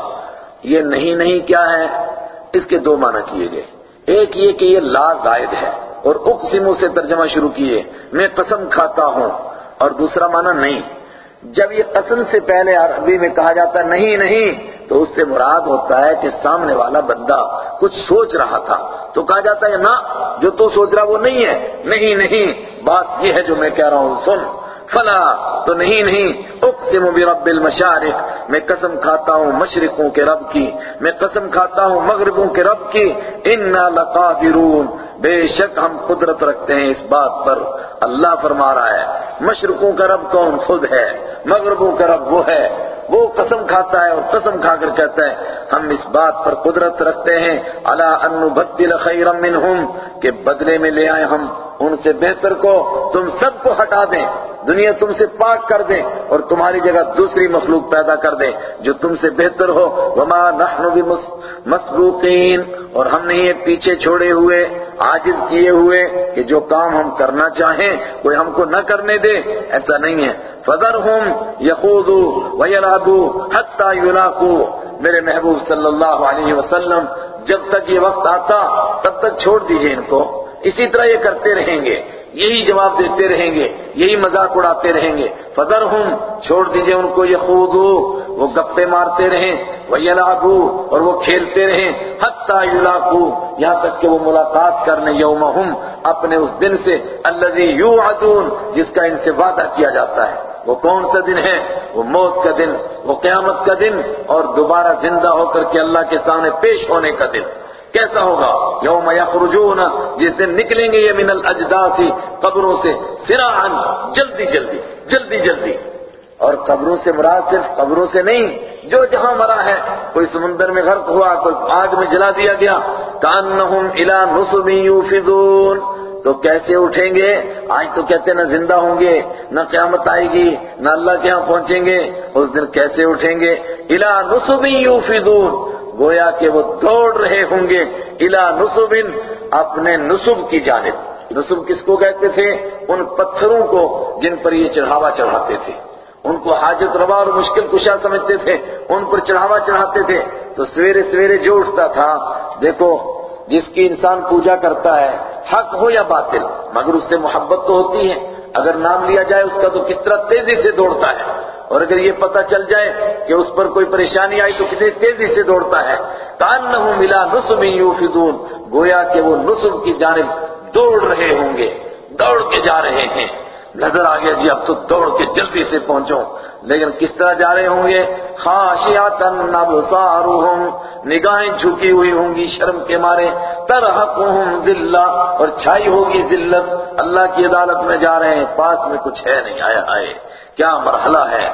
یہ نہیں نہیں کیا ہے؟ اس کے دو معنی کیے گئے۔ ایک یہ کہ یہ لا زائد ہے اور اقسمو سے ترجمہ شروع کیے، میں قسم کھاتا ہوں۔ اور دوسرا معنی نہیں۔ جب یہ قسم سے پہلے عربی میں کہا جاتا نہیں نہیں، تو اس سے مراد ہوتا ہے کہ سامنے والا بندہ کچھ سوچ رہا تھا۔ تو کہا جاتا ہے نہ جو تو سوچ رہا وہ نہیں ہے۔ نہیں نہیں، بات یہ ہے جو میں کہہ رہا ہوں، سن۔ فلا، تو نہیں نہیں، اقسم برب المشارق، میں قسم کھاتا ہوں مشرقوں کے رب کی، میں قسم کھاتا ہوں مغربوں کے رب کی، انا لقادرون، بے شک ہم قدرت رکھتے ہیں اس بات پر۔ اللہ فرما رہا ہے، مشرقوں کا رب کون خود ہے، مغربوں کا رب وہ ہے۔ وہ قسم کھاتا ہے اور قسم کھا کر کہتا ہے، ہم اس بات پر قدرت رکھتے ہیں اللہ ان بدل خیرا منہم، کہ بدلے میں لے آئے ہم۔ ان سے بہتر کو تم سب کو ہٹا دیں، دنیا تم سے پاک کر دیں اور تمہاری جگہ دوسری مخلوق پیدا کر دیں، جو تم سے بہتر ہو۔ وما نحن بمسبوقین اور ہم نے یہ پیچھے چھوڑے ہوئے، عاجز کیے ہوئے کہ جو کام ہم کرنا چاہیں، کوئی ہم کو نہ کرنے دے۔ ایسا نہیں ہے۔ فذرہم یخوضوا ویلعبوا حتی یلاقوا میرے محبوب صلی اللہ علیہ وسلم، جب تک یہ وقت آتا، تب تک چھوڑ دیجیے ان کو۔ اسی طرح یہ کرتے رہیں گے، یہی جواب دیتے رہیں گے، یہی مذاق اڑاتے رہیں گے۔ فدر ہوں چھوڑ دیجیے ان کو، یہ خود وہ گپے مارتے رہیں وہ یلاقو اور وہ کھیلتے رہیں۔ حتی یلاقو یہاں تک کہ وہ ملاقات کرنے، یومہم، اپنے اس دن سے الذی یوعدون، جس کا ان سے وعدہ کیا جاتا ہے۔ وہ کون سا دن ہے؟ وہ موت کا دن، وہ قیامت کا دن، اور دوبارہ زندہ ہو کر کے اللہ کے سامنے پیش ہونے کا دن۔ کیسا ہوگا؟ یوم یخرجون، جس دن نکلیں گے یہ من الاجداث، قبروں سے سراعا جلدی جلدی جلدی جلدی۔ اور قبروں سے مراد صرف قبروں سے نہیں، جو جہاں مرا ہے، کوئی سمندر میں غرق ہوا، کوئی آگ میں جلا دیا گیا۔ کانہم الى نصب یوفضون۔ تو کیسے اٹھیں گے؟ آج تو کہتے نہ زندہ ہوں گے، نہ قیامت آئے گی، نہ اللہ کے ہاں پہنچیں گے۔ اس دن کیسے اٹھیں گے؟ الى نصب یوفضون۔ گویا کہ وہ دوڑ رہے ہوں گے الا نصب، اپنے نصب کی جانب۔ نصب کس کو کہتے تھے؟ ان پتھروں کو جن پر یہ چڑھاوا چڑھاتے تھے۔ ان کو حاجت روا اور مشکل کشا سمجھتے تھے۔ ان پر چڑھاوا چڑھاتے تھے۔ تو سویرے سویرے جو اٹھتا تھا، دیکھو، جس کی انسان پوجا کرتا ہے، حق ہو یا باطل؟ مگر اس سے محبت تو ہوتی ہے۔ اگر نام لیا جائے اس کا تو کس طرح تیزی سے دوڑتا ہے؟ اور اگر یہ پتہ چل جائے کہ اس پر کوئی پریشانی آئی تو کتنی تیزی سے دوڑتا ہے۔ کان نہ ملا نصب یوفدون، گویا کہ وہ نصب کی جانب دوڑ رہے ہوں گے، دوڑ کے جا رہے ہیں۔ نظر آ گیا جی اب تو دوڑ کے جلدی سے پہنچو۔ لیکن کس طرح جا رہے ہوں گے؟ خاشیاتن نبصارہم نگاہیں جھکی ہوئی ہوں گی، شرم کے مارے۔ ترحقہم ذلہ، اور چھائی ہوگی ذلت۔ اللہ کی عدالت میں جا رہے ہیں، پاس میں کچھ ہے نہیں، آیا، آئے۔ کیا مرحلہ ہے؟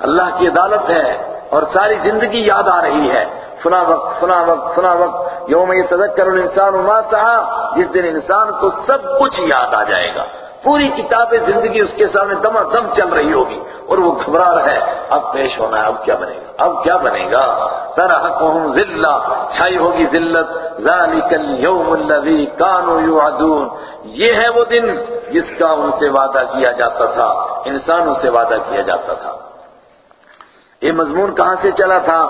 اللہ کی عدالت ہے اور ساری زندگی یاد آ رہی ہے۔ فلاں وقت فلاں وقت فلاں وقت، یوم یہ تذکر الانسان ما سعى جس دن انسان کو سب کچھ یاد آ جائے گا۔ پوری کتاب زندگی اس کے سامنے دم دم چل رہی ہوگی اور وہ گھبرا رہا ہے۔ اب پیش ہونا ہے، اب کیا بنے گا؟ اب کیا بنے گا؟ ترحقهم ذلہ، چھائی ہوگی ذلت۔ ذالک اليوم الذی كانوا يوعدون یہ ہے وہ دن جس کا ان سے وعدہ کیا جاتا تھا، انسانوں سے وعدہ کیا جاتا تھا۔ یہ مضمون کہاں سے چلا تھا؟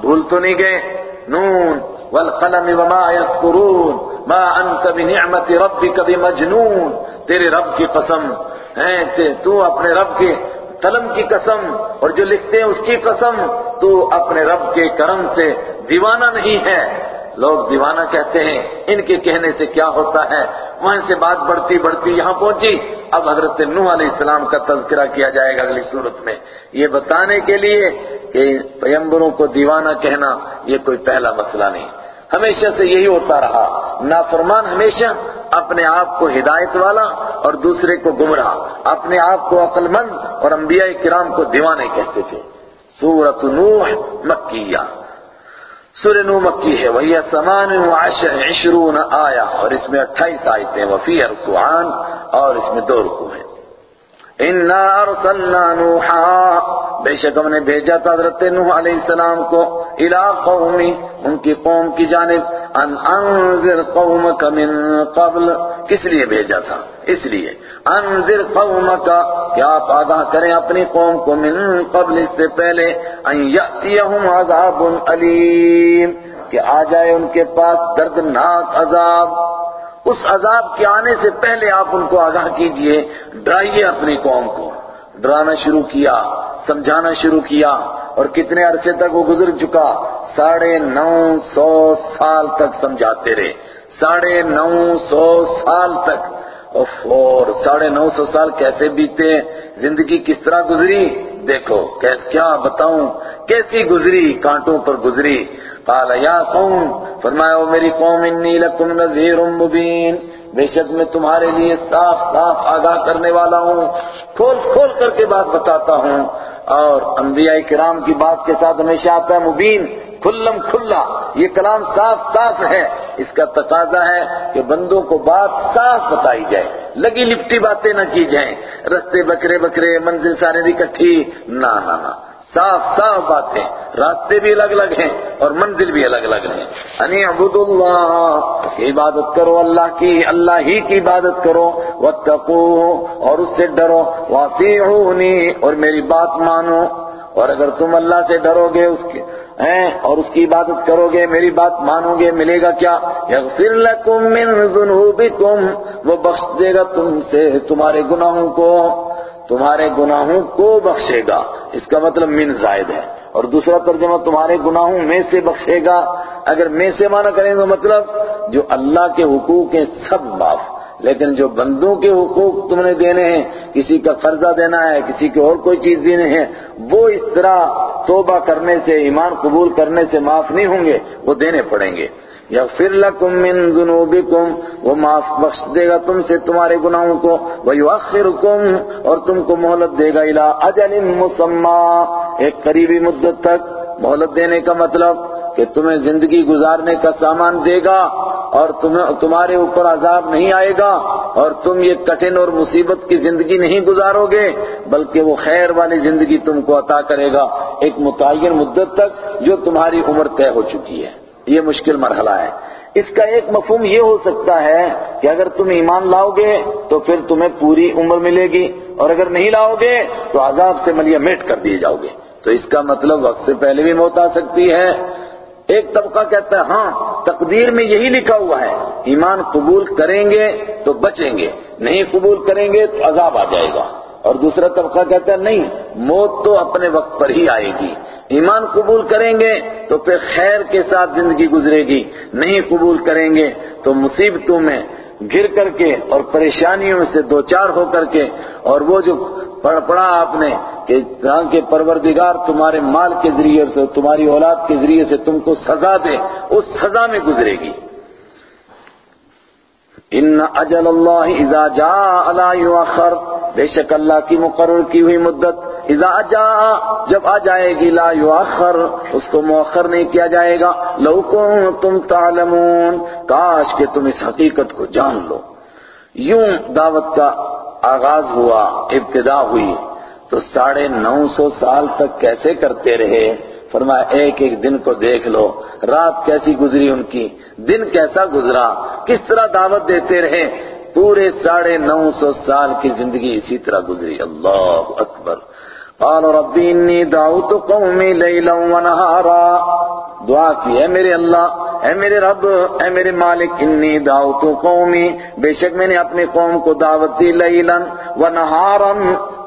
بھول تو نہیں گئے؟ نون، والقلم وما يذكرون ما انت بنعمت ربك بمجنون۔ تیرے رب کی قسم ہے تو اپنے رب کے قلم کی قسم، اور جو لکھتے ہیں اس کی قسم، تو اپنے رب کے کرم سے دیوانہ نہیں ہے۔ لوگ دیوانہ کہتے ہیں، ان کے کہنے سے کیا ہوتا ہے؟ وہاں سے بات بڑھتی بڑھتی یہاں پہنچی۔ اب حضرت نوح علیہ السلام کا تذکرہ کیا جائے گا اگلی صورت میں۔ یہ بتانے کے لیے کہ پیمبروں کو دیوانہ کہنا یہ کوئی پہلا مسئلہ نہیں۔ ہمیشہ سے یہی ہوتا رہا۔ نافرمان ہمیشہ اپنے آپ کو ہدایت والا اور دوسرے کو گمراہ، اپنے آپ کو عقل مند اور انبیاء کرام کو دیوانے کہتے تھے۔ سورت نوح مکیہ۔ سورہ نو مکی ہے۔ وہی سمان عشرون آیا اور اس میں اٹھائیس آیتیں۔ وفی رکوعان اور اس میں دو رکو ہیں۔ انا ارسلنا نوحا بے شک ہم نے بھیجا تھا حضرت نوح علیہ السلام کو الى قومی ان کی قوم کی جانب ان انذر قومک من قبل۔ کس لیے بھیجا تھا؟ اس لیے۔ انذر قومک کہ آپ آگاہ کریں اپنی قوم کو من قبل اس سے پہلے؟ ان یأتیہم عذاب علیم کہ آ جائے ان کے پاس دردناک عذاب۔ اس عذاب کے آنے سے پہلے آپ ان کو آگاہ کیجیے، ڈرائیے اپنی قوم کو۔ ڈرانا شروع کیا، سمجھانا شروع کیا، اور کتنے عرصے تک وہ گزر چکا، ساڑھے نو سو سال تک سمجھاتے رہے۔ ساڑھے نو سو سال تک۔ اور ساڑھے نو سو سال کیسے بیتے؟ زندگی کس طرح گزری؟ دیکھو کیا بتاؤں؟ کیسی گزری؟ کانٹوں پر گزری۔ قال، یا قوم، فرمایا وہ میری قوم، انی لکم نذیر مبین. بے شک میں تمہارے لیے صاف صاف آگاہ کرنے والا ہوں، کھول کھول کر کے بات بتاتا ہوں، اور انبیاء کرام کی بات کے ساتھ ہمیشہ آتا ہے، مبین، کھلم کھلا، یہ کلام صاف صاف ہے، اس کا تقاضا ہے کہ بندوں کو بات صاف بتائی جائے، لگی لپٹی باتیں نہ کی جائیں، رستے بکرے بکرے، منزل سارے اکٹھی نہ نہ صاف صاف باتیں۔ راستے بھی الگ الگ ہیں اور منزل بھی الگ الگ ہیں۔ انی عبد اللہ، عبادت کرو اللہ کی، اللہ ہی کی عبادت کرو واتقوه اور اس سے ڈرو۔ واطیعونی اور میری بات مانو۔ اور اگر تم اللہ سے ڈرو گے، اس کے ہیں، اور اس کی عبادت کرو گے، میری بات مانو گے، ملے گا کیا؟ یغفر لکم من ذنوبکم، وہ بخش دے گا تم سے تمہارے گناہوں کو۔ تمہارے گناہوں کو بخشے گا۔ اس کا مطلب من زائد ہے۔ اور دوسرا ترجمہ تمہارے گناہوں میں سے بخشے گا۔ اگر میں سے مانا کریں تو مطلب جو اللہ کے حقوق ہیں سب معاف۔ لیکن جو بندوں کے حقوق تم نے دینے ہیں، کسی کا قرضہ دینا ہے، کسی کی اور کوئی چیز دینے ہیں، وہ اس طرح توبہ کرنے سے، ایمان قبول کرنے سے معاف نہیں ہوں گے، وہ دینے پڑیں گے۔ یغفر لکم من ذنوبکم، وہ معاف بخش دے گا تم سے تمہارے گناہوں کو۔ ویؤخرکم، اور تم کو مہلت دے گا الى اجل مسمى ایک قریبی مدت تک۔ مہلت دینے کا مطلب کہ تمہیں زندگی گزارنے کا سامان دے گا۔ اور تمہیں تمہارے اوپر عذاب نہیں آئے گا اور تم یہ کٹھن اور مصیبت کی زندگی نہیں گزارو گے، بلکہ وہ خیر والی زندگی تم کو عطا کرے گا۔ ایک متعین مدت تک جو تمہاری عمر طے ہو چکی ہے۔ یہ مشکل مرحلہ ہے۔ اس کا ایک مفہوم یہ ہو سکتا ہے کہ اگر تم ایمان لاؤ گے تو پھر تمہیں پوری عمر ملے گی، اور اگر نہیں لاؤ گے تو عذاب سے ملیا میٹ کر دیے جاؤ گے۔ تو اس کا مطلب وقت سے پہلے بھی موت آ سکتی ہے۔ ایک طبقہ کہتا ہے ہاں تقدیر میں یہی لکھا ہوا ہے، ایمان قبول کریں گے تو بچیں گے، نہیں قبول کریں گے تو عذاب آ جائے گا۔ اور دوسرا طبقہ کہتا ہے، نہیں، موت تو اپنے وقت پر ہی آئے گی۔ ایمان قبول کریں گے تو پھر خیر کے ساتھ زندگی گزرے گی، نہیں قبول کریں گے تو مصیبتوں میں گر کر کے اور پریشانیوں سے دوچار ہو کر کے اور وہ جو پڑھ پڑا آپ نے کہ ہاں کے پروردگار تمہارے مال کے ذریعے سے تمہاری اولاد کے ذریعے سے تم کو سزا دے، اس سزا میں گزرے گی۔ ان اجل اللہ اذا جاء لا یؤخر، بے شک اللہ کی مقرر کی ہوئی مدت اذا جا جب آ جائے گی لا یؤخر، اس کو مؤخر نہیں کیا جائے گا۔ لو تم تعلمون، کاش کہ تم اس حقیقت کو جان لو۔ یوں دعوت کا آغاز ہوا، ابتدا ہوئی، تو ساڑھے نو سو سال تک کیسے کرتے رہے؟ فرمایا، ایک ایک دن کو دیکھ لو، رات کیسی گزری ان کی، دن کیسا گزرا، کس طرح دعوت دیتے رہے، پورے ساڑھے نو سو سال کی زندگی اسی طرح گزری۔ اللہ اکبر۔ قال ربی انی دعوت قومی لیلا و نہارا۔ دعا کی، اے میرے اللہ، اے میرے رب، اے میرے مالک، انی دعوت قومی۔ بے شک میں نے اپنے قوم کو دعوت دی لیلا و نہارا۔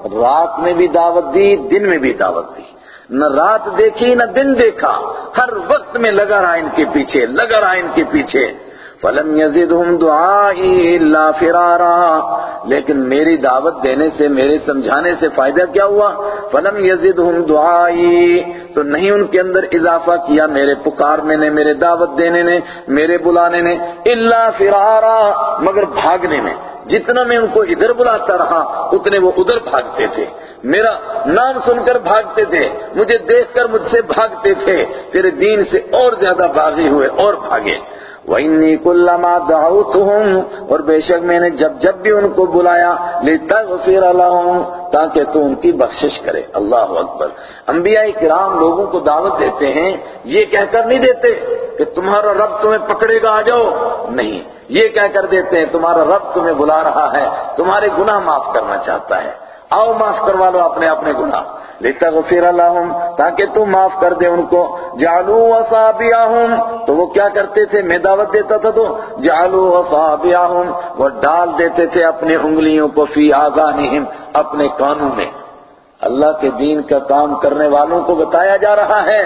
رات میں بھی دعوت دی، دن میں بھی دعوت دی۔ نہ رات دیکھی نہ دن دیکھا، ہر وقت میں لگا رہا ان کے پیچھے، لگا رہا ان کے پیچھے۔ فلم يزدهم دعائی الا فرارا۔ لیکن میری دعوت دینے سے، میرے سمجھانے سے فائدہ کیا ہوا؟ فلم يزدهم دعائی تو نہیں ان کے اندر اضافہ کیا میرے پکارنے نے، میرے دعوت دینے نے، میرے بلانے نے الا فرارا، مگر بھاگنے میں۔ جتنا میں ان کو ادھر بلاتا رہا، اتنے وہ ادھر بھاگتے تھے۔ میرا نام سن کر بھاگتے تھے، مجھے دیکھ کر مجھ سے بھاگتے تھے۔ تیرے دین سے اور زیادہ باغی ہوئے اور بھاگے۔ وَإِنِّي كُلَّمَا دَعَوْتُهُمْ اور بے شک میں نے جب جب بھی ان کو بلایا، لِتَغْفِرَ لَهُمْ، تاکہ تو ان کی بخشش کرے۔ اللہ اکبر۔ انبیاء کرام لوگوں کو دعوت دیتے ہیں، یہ کہہ کر نہیں دیتے کہ تمہارا رب تمہیں پکڑے گا، آ جاؤ۔ نہیں، یہ کہہ کر دیتے ہیں، تمہارا رب تمہیں بلا رہا ہے، تمہارے گناہ معاف کرنا چاہتا ہے۔ آؤ معاف کروا لو اپنے اپنے گناہ۔ لِتَغْفِرَ لَهُمْ، تاکہ تم معاف کر دے ان کو۔ جَعَلُوا وَصَابِيَهُمْ تو وہ کیا کرتے تھے؟ میں دعوت دیتا تھا تو۔ جَعَلُوا وَصَابِيَهُمْ وہ ڈال دیتے تھے اپنے انگلیوں کو فی آذانہم، اپنے کانوں میں۔ اللہ کے دین کا کام کرنے والوں کو بتایا جا رہا ہے۔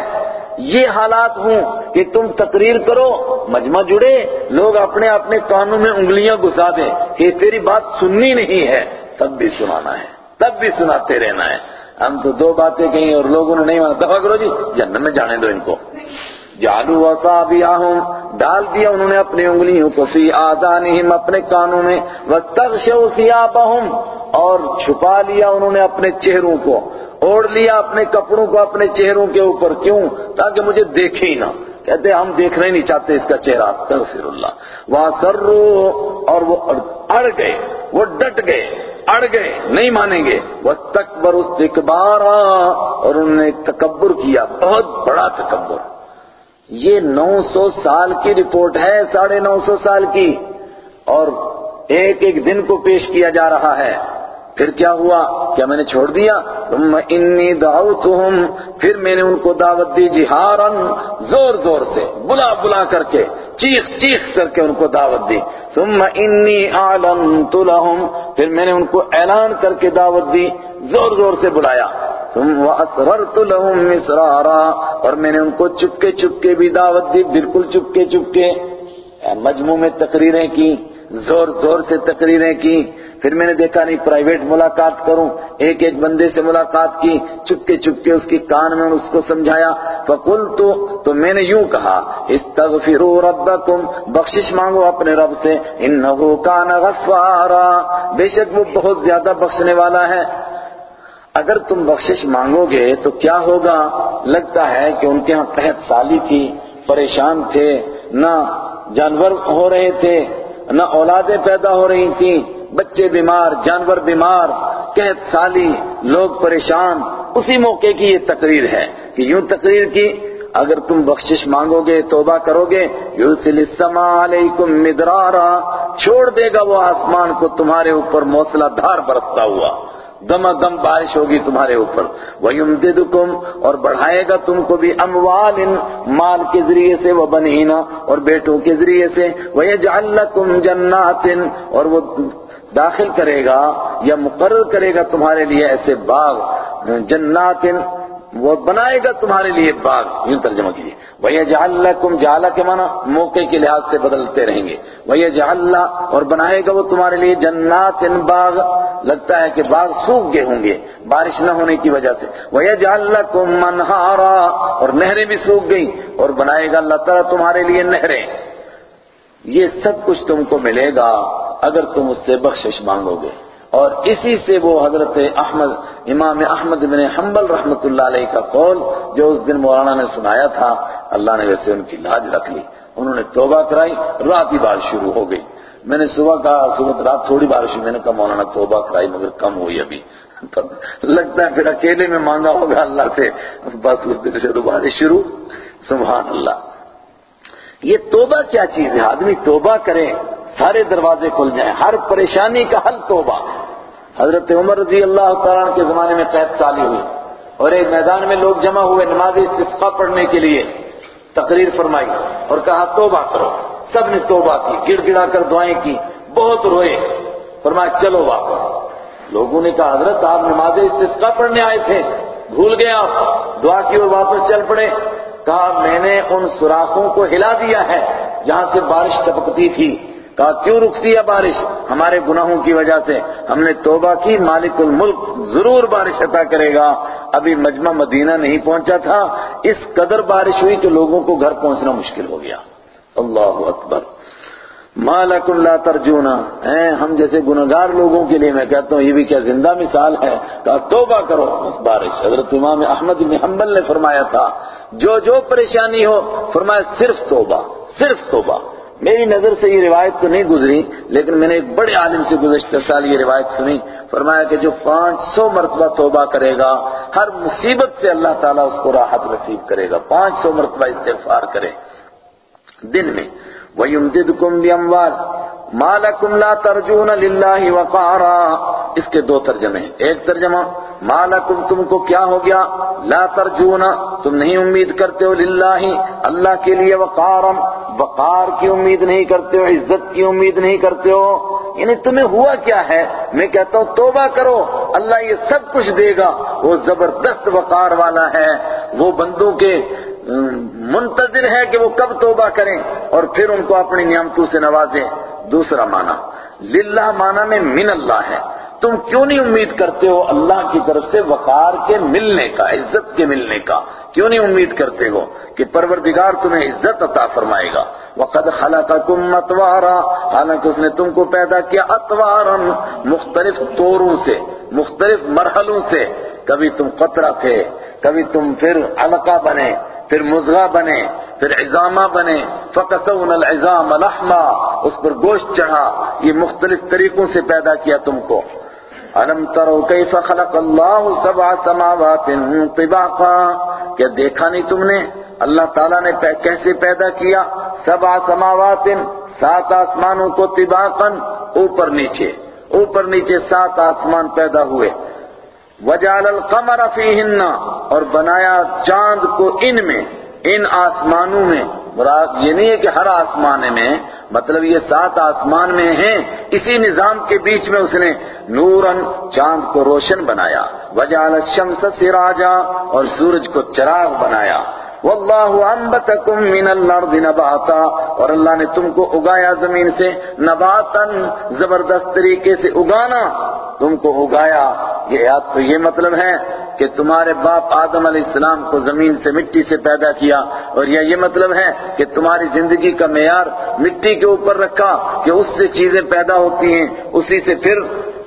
یہ حالات ہوں کہ تم تقریر کرو، مجمع جڑے، لوگ اپنے اپنے کانوں میں انگلیاں گھسا دیں۔ کہ تیری بات سننی نہیں ہے۔ تب بھی سنانا ہے۔ تب بھی سناتے رہنا ہے۔ ہم تو دو باتیں کہیں اور لوگوں نے نہیں مانا۔ دفعہ کرو جی جنت میں جانے دو ان کو۔ جالو وصابیہم ڈال دیا انہوں نے اپنی انگلیوں کو۔ فی آذانہم، اپنے کانوں میں۔ وَاسْتَغْشَوْا ثِيَابَهُمْ، اور چھپا لیا انہوں نے اپنے چہروں کو۔ اوڑھ لیا اپنے کپڑوں کو اپنے چہروں کے اوپر۔ کیوں؟ تاکہ مجھے دیکھے ہی نہ۔ کہتے ہم دیکھنا ہی نہیں چاہتے اس کا چہرہ۔ استغفر اللہ۔ وَاسَرُّوا، اور وہ اڑ گئے، وہ ڈٹ گئے۔ اڑ گئے، نہیں مانیں گے۔ وہ تکبر اور انہوں نے تکبر کیا، بہت بڑا تکبر۔ یہ نو سو سال کی رپورٹ ہے، ساڑھے نو سو سال کی، اور ایک ایک دن کو پیش کیا جا رہا ہے۔ پھر کیا ہوا؟ کیا میں نے چھوڑ دیا؟ ثم انی دعوتہم، پھر میں نے ان کو دعوت دی جہارن، زور زور سے، بلا بلا کر کے، چیخ چیخ کر کے ان کو دعوت دی۔ ثم انی اعلنت لهم پھر میں نے ان کو اعلان کر کے دعوت دی، زور زور سے بلایا۔ ثم واسررت لهم مسرارا اور میں نے ان کو چپکے چپکے بھی دعوت دی، بالکل چپکے چپکے۔ مجموع میں تقریریں کی۔ زور زور سے تقریریں کی، پھر میں نے دیکھا نہیں پرائیویٹ ملاقات کروں۔ ایک ایک بندے سے ملاقات کی، چپکے چپکے اس کی کان میں اس کو سمجھایا۔ فقلت، تو میں نے یوں کہا، استغفروا ربکم بخشش مانگو اپنے رب سے۔ انہو کان غفارا۔ بے شک وہ بہت زیادہ بخشنے والا ہے۔ اگر تم بخشش مانگو گے تو کیا ہوگا؟ لگتا ہے کہ ان کے ہاں قحط سالی تھی، پریشان تھے، نہ جانور ہو رہے تھے۔ نہ اولادیں پیدا ہو رہی تھیں، بچے بیمار، جانور بیمار قید سالی، لوگ پریشان۔ اسی موقع کی یہ تقریر ہے کہ یوں تقریر کی، اگر تم بخشش مانگو گے توبہ کرو گے یرسل السماء علیکم مدرارا، چھوڑ دے گا وہ آسمان کو تمہارے اوپر موصلہ دھار برستا ہوا۔ دم دم بارش ہوگی تمہارے اوپر۔ وَيُمْدِدُكُمْ، اور بڑھائے گا تم کو بھی اموال مال کے ذریعے سے وہ بنینا اور بیٹوں کے ذریعے سے۔ وَيَجْعَلْ لَكُمْ جَنَّاتٍ، اور وہ داخل کرے گا یا مقرر کرے گا تمہارے لیے ایسے باغ۔ جنات وہ بنائے گا تمہارے لیے باغ۔ یوں ترجمہ کیجیے۔ بھیا جہل کم جہلا کے معنی موقع کے لحاظ سے بدلتے رہیں گے۔ بھیا جہل اور بنائے گا وہ تمہارے لیے جنات ان باغ۔ لگتا ہے کہ باغ سوکھ گئے ہوں گے، بارش نہ ہونے کی وجہ سے۔ بھیا جہل کم منہارا اور نہریں بھی سوکھ گئی اور بنائے گا اللہ تعالیٰ تمہارے لیے نہریں۔ یہ سب کچھ تم کو ملے گا اگر تم اس سے بخشش مانگو گے۔ اور اسی سے وہ حضرت احمد، امام احمد بن حنبل رحمت اللہ علیہ کا قول جو اس دن مولانا نے سنایا تھا، اللہ نے ویسے ان کی لاج رکھ لی۔ انہوں نے توبہ کرائی، رات ہی بارش شروع ہو گئی۔ میں نے صبح کہا، صبح رات تھوڑی بارش ہوئی، میں نے کہا مولانا توبہ کرائی مگر کم ہوئی ابھی۔ (laughs) لگتا ہے پھر اکیلے میں مانگا ہوگا اللہ سے۔ بس اس دن سے تو بارش شروع۔ سبحان اللہ یہ توبہ کیا چیز ہے؟ آدمی توبہ کرے، سارے دروازے کھل جائیں، ہر پریشانی کا حل توبہ۔ حضرت عمر رضی اللہ تعالیٰ کے زمانے میں قید سالی ہوئی اور ایک میدان میں لوگ جمع ہوئے نماز استسقا پڑھنے کے لیے تقریر فرمائی اور کہا، توبہ کرو۔ سب نے توبہ کی، گڑ گڑا کر دعائیں کی، بہت روئے۔ فرمایا، چلو واپس۔ لوگوں نے کہا، حضرت، آپ نماز استسقا پڑھنے آئے تھے۔ بھول گئے آپ۔ دعا کی اور واپس چل پڑے۔ کہا، میں نے ان سوراخوں کو ہلا دیا ہے جہاں سے بارش ٹپکتی تھی۔ کہا، کیوں رکتی ہے بارش؟ ہمارے گناہوں کی وجہ سے ہم نے توبہ کی، مالک الملک ضرور بارش عطا کرے گا۔ ابھی مجمع مدینہ نہیں پہنچا تھا، اس قدر بارش ہوئی کہ لوگوں کو گھر پہنچنا مشکل ہو گیا۔ اللہ اکبر۔ مالک اللہ ترجونا ہیں، ہم جیسے گناہگار لوگوں کے لیے میں کہتا ہوں، یہ بھی کیا زندہ مثال ہے۔ کہا، توبہ کرو اس بارش۔ حضرت امام احمد بن حنبل نے فرمایا تھا، جو جو پریشانی ہو، فرمایا صرف توبہ صرف توبہ۔ میری نظر سے یہ روایت تو نہیں گزری، لیکن میں نے ایک بڑے عالم سے گزشتہ سال یہ روایت سنی۔ فرمایا کہ جو پانچ سو مرتبہ توبہ کرے گا، ہر مصیبت سے اللہ تعالیٰ اس کو راحت نصیب کرے گا۔ پانچ سو مرتبہ استغفار کرے۔ دن میں، وَيُمْدِدْكُمْ بِأَمْوَالٍ مَا لَكُمْ لَا تَرْجُونَ لِلَّهِ وَقَارًا۔ اس کے دو ترجمے ہیں۔ ایک ترجمہ مالکم تم کو کیا ہو گیا؟ لا ترجونا تم نہیں امید کرتے ہو للہ، اللہ کے لیے وقارم وقار کی امید نہیں کرتے ہو، عزت کی امید نہیں کرتے ہو۔ یعنی تمہیں ہوا کیا ہے؟ میں کہتا ہوں، توبہ کرو۔ اللہ یہ سب کچھ دے گا۔ وہ زبردست وقار والا ہے۔ وہ بندوں کے منتظر ہے کہ وہ کب توبہ کریں اور پھر ان کو اپنی نعمتوں سے نوازیں دوسرا معنی، للہ معنی میں من اللہ ہے۔ تم کیوں نہیں امید کرتے ہو اللہ کی طرف سے وقار کے ملنے کا، عزت کے ملنے کا؟ کیوں نہیں امید کرتے ہو کہ پروردگار تمہیں عزت عطا فرمائے گا؟ وقد خلقکم اتوارا حالانکہ اس نے تم کو پیدا کیا اتوارا مختلف طوروں سے، مختلف مرحلوں سے۔ کبھی تم قطرہ تھے، کبھی تم پھر علقہ بنے۔ پھر مزغہ بنے، پھر عظامہ بنے فقصون العظام لحما، اس پر گوشت چڑھا، یہ مختلف طریقوں سے پیدا کیا تم کو۔ الم ترو کیف خلق اللہ سبع سماوات طباقا؟ کیا دیکھا نہیں تم نے؟ اللہ تعالیٰ نے کیسے پیدا کیا؟ سبع سماوات، سات آسمانوں کو طباقا، اوپر نیچے۔ اوپر نیچے سات آسمان پیدا ہوئے۔ وجال القمر فیہن اور بنایا چاند کو ان میں، ان آسمانوں میں۔ مراد یہ نہیں ہے کہ ہر آسمان میں مطلب یہ سات آسمان میں ہیں۔ اسی نظام کے بیچ میں اس نے نورن چاند کو روشن بنایا۔ وجعل الشمس سراجا اور سورج کو چراغ بنایا۔ واللہ انبتکم من الارض نباتا، اور اللہ نے تم کو اگایا زمین سے نباتا، زبردست طریقے سے اگانا، تم کو اگایا۔ یہ تو یہ مطلب ہے کہ تمہارے باپ آدم علیہ السلام کو زمین سے مٹی سے پیدا کیا، اور یہ یہ مطلب ہے کہ تمہاری زندگی کا معیار مٹی کے اوپر رکھا کہ اس سے چیزیں پیدا ہوتی ہیں، اسی سے پھر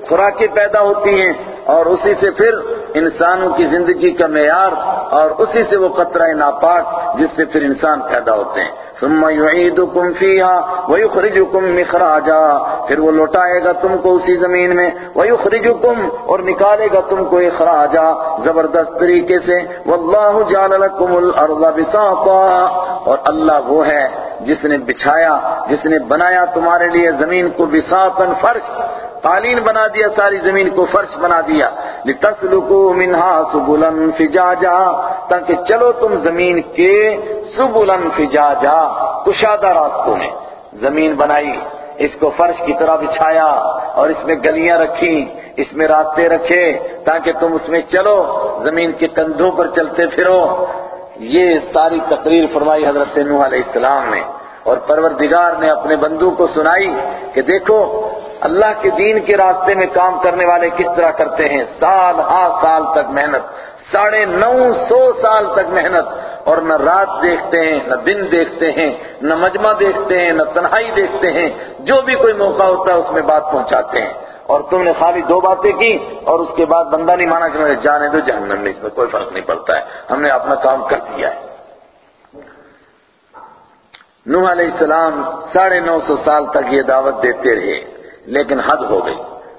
خوراکیں پیدا ہوتی ہیں، اور اسی سے پھر انسانوں کی زندگی کا معیار اور اسی سے وہ قطرہ ناپاک جس سے پھر انسان پیدا ہوتے ہیں۔ ثم يعيدكم فيها ويخرجكم مخراجا۔ پھر وہ لوٹائے گا تم کو اسی زمین میں ويخرجكم اور نکالے گا تم کو اخراجا۔ زبردست طریقے سے والله جعل لكم الارض بساطا۔ اور اللہ وہ ہے جس نے بچھایا، جس نے بنایا تمہارے لیے زمین کو بساطا فرش۔ قالین بنا دیا، ساری زمین کو فرش بنا دیا۔ لِتَسْلُكُوا مِنْهَا سُبُلًا فِجَاجًا، تاکہ چلو تم زمین کے سبلن فجاجا، کشادہ راستوں میں۔ زمین بنائی، اس کو فرش کی طرح بچھایا اور اس میں گلیاں رکھی، اس میں راستے رکھے، تاکہ تم اس میں چلو، زمین کے کندھوں پر چلتے پھرو۔ یہ ساری تقریر فرمائی حضرت نوح علیہ السلام نے۔ اور پروردگار نے اپنے بندو کو سنائی کہ دیکھو، اللہ کے دین کے راستے میں کام کرنے والے کس طرح کرتے ہیں؟ سال ہاں سال تک محنت، ساڑھے نو سو سال تک محنت، اور نہ رات دیکھتے ہیں، نہ دن دیکھتے ہیں، نہ مجمع دیکھتے ہیں، نہ تنہائی دیکھتے ہیں، جو بھی کوئی موقع ہوتا ہے اس میں بات پہنچاتے ہیں۔ اور تم نے خالی دو باتیں کی، اور اس کے بعد بندہ نہیں مانا کہ میں جانے دو، جہنم میں اس میں کوئی فرق نہیں پڑتا ہے۔ ہم نے اپنا کام کر دیا ہے۔ نوح علیہ السلام ساڑھے نو سو سال تک یہ دعوت دیتے رہے، لیکن حد ہو گئی۔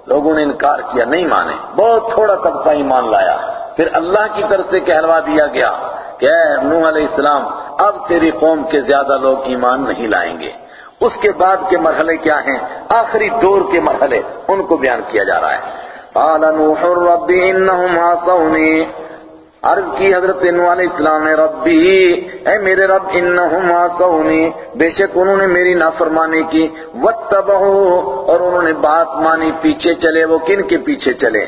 لوگوں نے انکار کیا، نہیں مانے۔ بہت تھوڑا طبقہ ایمان لایا۔ پھر اللہ کی طرف سے کہلوا دیا گیا کہ اے نوح علیہ السلام، اب تیری قوم کے زیادہ لوگ ایمان نہیں لائیں گے۔ اس کے بعد کے مرحلے کیا ہیں؟ آخری دور کے مرحلے، ان کو بیان کیا جا رہا ہے۔ قال نوح رب انہم عصونی۔ عرض کی حضرت انو علیہ السلام نے ربی، اے میرے رب انہم آسونی بے شک انہوں نے میری نافرمانی کی۔ واتبعو اور انہوں نے بات مانی، پیچھے چلے۔ وہ کن کے پیچھے چلے؟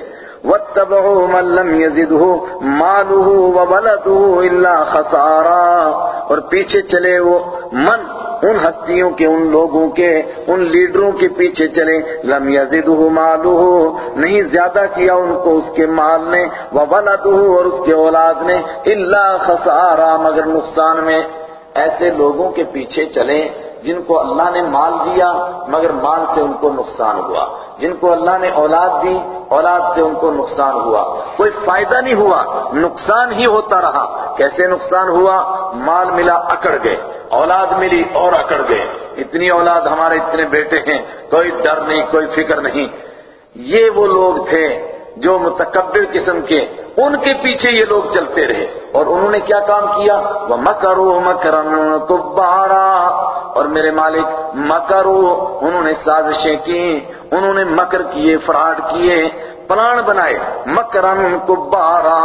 واتبعوا من لم يزده ماله وولده الا خسارا اور پیچھے چلے وہ من ان ہستیوں کے، ان لوگوں کے، ان لیڈروں کے پیچھے چلے۔ لم يزده ماله، نہیں زیادہ کیا ان کو اس کے مال نے۔ وولده اور اس کے اولاد نے۔ الا خسارا، مگر نقصان میں۔ ایسے لوگوں کے پیچھے چلیں۔ جن کو اللہ نے مال دیا، مگر مال سے ان کو نقصان ہوا۔ جن کو اللہ نے اولاد دی، اولاد سے ان کو نقصان ہوا۔ کوئی فائدہ نہیں ہوا، نقصان ہی ہوتا رہا۔ کیسے نقصان ہوا؟ مال ملا، اکڑ گئے۔ اولاد ملی اور اکڑ گئے۔ اتنی اولاد ہمارے اتنے بیٹے ہیں، کوئی ڈر نہیں، کوئی فکر نہیں۔ یہ وہ لوگ تھے جو متکبر قسم کے، ان کے پیچھے یہ لوگ چلتے رہے۔ اور انہوں نے کیا کام کیا؟ وہ مکرو مکرم تو اور میرے مالک، مکرو، انہوں نے سازشیں کی انہوں نے مکر کیے، فراڈ کیے، پلان بنائے۔ مکرن کبارا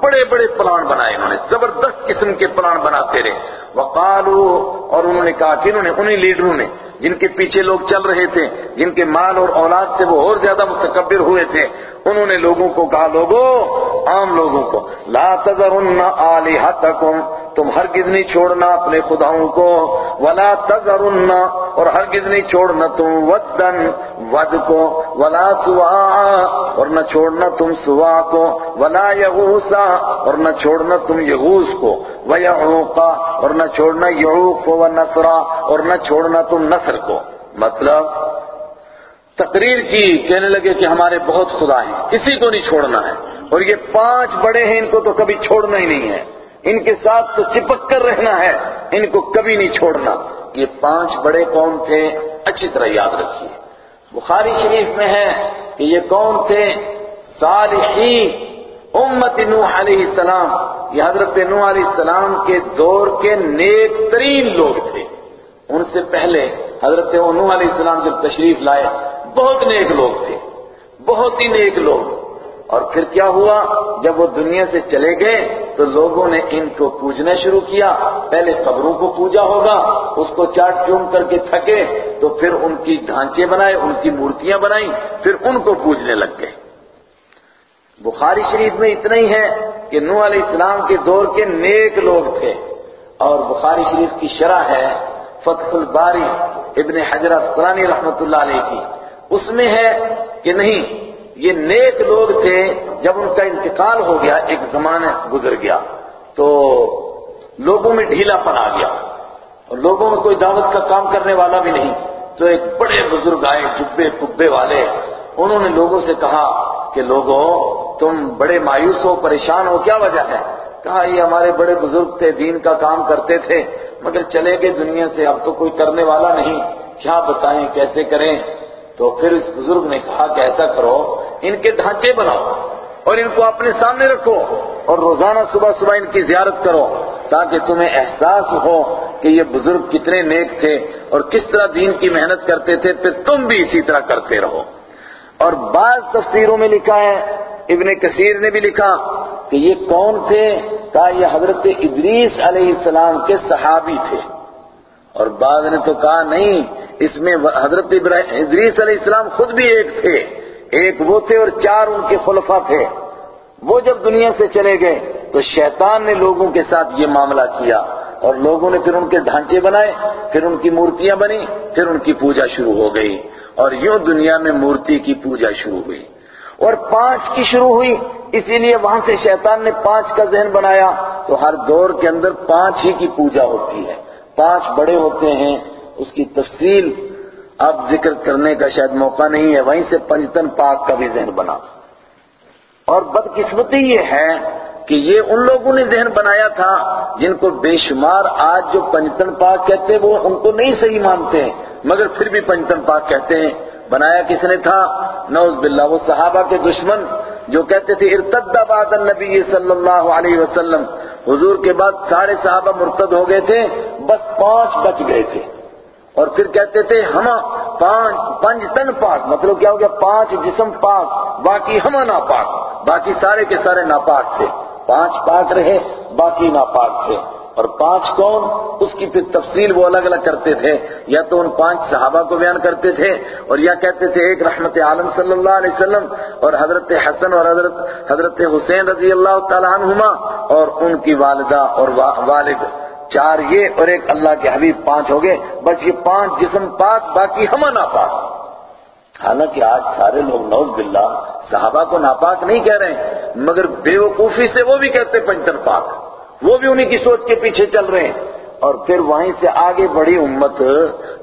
بڑے بڑے پلان بنائے انہوں نے، زبردست قسم کے پلان بناتے رہے۔ وقالو، اور انہوں نے کہا کہ انہوں نے انہیں لیڈروں نے، جن کے پیچھے لوگ چل رہے تھے، جن کے مال اور اولاد سے وہ اور زیادہ متکبر ہوئے تھے، انہوں نے لوگوں کو کہا لوگوں عام لوگوں کو، لا تذرن آلہتکم تم ہرگز نہیں چھوڑنا اپنے خداؤں کو۔ ولا تذرن، اور ہرگز نہیں چھوڑنا تم ودن ود کو۔ ولا سوا اور نہ چھوڑنا تم سوا کو۔ ولا یغوسا اور نہ چھوڑنا تم یغوس کو۔ ویعوقا اور نہ چھوڑنا یعوق کو ونصرا اور نہ چھوڑنا تم نصر کو۔ مطلب تقریر کی کہنے لگے کہ ہمارے بہت خدا ہیں، کسی کو نہیں چھوڑنا ہے۔ اور یہ پانچ بڑے ہیں، ان کو تو کبھی چھوڑنا ہی نہیں ہے۔ ان کے ساتھ تو چپک کر رہنا ہے، ان کو کبھی نہیں چھوڑنا۔ یہ پانچ بڑے کون تھے، اچھی طرح یاد رکھیے۔ بخاری شریف میں ہے کہ یہ کون تھے صالحی امت نوح علیہ السلام۔ یہ حضرت نوح علیہ السلام کے دور کے نیک ترین لوگ تھے۔ ان سے پہلے حضرت نوح علیہ السلام جب تشریف لائے، بہت نیک لوگ تھے، بہت ہی نیک لوگ۔ اور پھر کیا ہوا؟ جب وہ دنیا سے چلے گئے تو لوگوں نے ان کو پوجنا شروع کیا۔ پہلے قبروں کو پوجا ہوگا، اس کو چاٹ چوم کر کے تھکے، تو پھر ان کی ڈھانچے بنائے، ان کی مورتیاں بنائیں، پھر ان کو پوجنے لگ گئے۔ بخاری شریف میں اتنا ہی ہے کہ نوح علیہ السلام کے دور کے نیک لوگ تھے۔ اور بخاری شریف کی شرح ہے فتح الباری ابن حجر اسقلانی رحمت اللہ علیہ کی۔ اس میں ہے کہ نہیں یہ نیک لوگ تھے، جب ان کا انتقال ہو گیا، ایک زمانہ گزر گیا، تو لوگوں میں ڈھیلا پن آ گیا۔ اور لوگوں میں کوئی دعوت کا کام کرنے والا بھی نہیں۔ تو ایک بڑے بزرگ آئے، جبے کبے والے۔ انہوں نے لوگوں سے کہا کہ، لوگوں، تم بڑے مایوس ہو، پریشان ہو، کیا وجہ ہے؟ کہا، یہ ہمارے بڑے بزرگ تھے، دین کا کام کرتے تھے، مگر چلے گئے دنیا سے، اب تو کوئی کرنے والا نہیں۔ کیا بتائیں، کیسے کریں؟ تو پھر اس بزرگ نے کہا کہ ایسا کرو، ان کے ڈھانچے بناؤ اور ان کو اپنے سامنے رکھو اور روزانہ صبح صبح ان کی زیارت کرو تاکہ تمہیں احساس ہو کہ یہ بزرگ کتنے نیک تھے اور کس طرح دین کی محنت کرتے تھے، پھر تم بھی اسی طرح کرتے رہو۔ اور بعض تفسیروں میں لکھا ہے، ابن کثیر نے بھی لکھا کہ یہ کون تھے؟ کہا یہ حضرت ادریس علیہ السلام کے صحابی تھے۔ اور بعض نے تو کہا نہیں، اس میں حضرت ادریس علیہ السلام خود بھی ایک تھے۔ ایک وہ تھے اور چار ان کے خلفہ تھے۔ وہ جب دنیا سے چلے گئے، تو شیطان نے لوگوں کے ساتھ یہ معاملہ کیا۔ اور لوگوں نے پھر ان کے ڈھانچے بنائے، پھر ان کی مورتیاں بنی، پھر ان کی پوجا شروع ہو گئی۔ اور یوں دنیا میں مورتی کی پوجا شروع ہوئی۔ اور پانچ کی شروع ہوئی، اسی لیے وہاں سے شیطان نے پانچ کا ذہن بنایا۔ تو ہر دور کے اندر پانچ ہی کی پوجا ہوتی ہے۔ پانچ بڑے ہوتے ہیں، اس کی تفصیل اب ذکر کرنے کا شاید موقع نہیں ہے۔ وہیں سے پنجتن پاک کا بھی ذہن بنا۔ اور بدقسمتی یہ ہے کہ یہ ان لوگوں نے ذہن بنایا تھا جن کو بے شمار آج جو پنجتن پاک کہتے ہیں، وہ ان کو نہیں صحیح مانتے ہیں، مگر پھر بھی پنجتن پاک کہتے ہیں۔ بنایا کس نے تھا؟ نوز باللہ، وہ صحابہ کے دشمن جو کہتے تھے، ارتد بعد النبی صلی اللہ علیہ وسلم۔ حضور کے بعد سارے صحابہ مرتد ہو گئے تھے۔ بس پانچ بچ گئے تھے۔ اور پھر کہتے تھے ہم پانچ تن پاک۔ مطلب کیا ہو گیا؟ پانچ جسم پاک، باقی ہم ناپاک۔ باقی سارے کے سارے ناپاک تھے۔ پانچ پاک رہے، باقی ناپاک تھے۔ اور پانچ کون؟ اس کی پھر تفصیل وہ الگ الگ کرتے تھے۔ یا تو ان پانچ صحابہ کو بیان کرتے تھے، اور یا کہتے تھے، ایک رحمت عالم صلی اللہ علیہ وسلم اور حضرت حسن اور حضرت حضرت حسین رضی اللہ تعالیٰ عنہما اور ان کی والدہ اور والد چار یہ اور ایک اللہ کے حبیب پانچ ہو گئے، بس یہ پانچ جسم پاک، باقی ہم ناپاک۔ حالانکہ آج سارے لوگ نوز باللہ صحابہ کو ناپاک نہیں کہہ رہے ہیں، مگر بے وقوفی سے وہ بھی کہتے پنچر پاک۔ وہ بھی انہی کی سوچ کے پیچھے چل رہے ہیں۔ اور پھر وہیں سے آگے بڑی امت،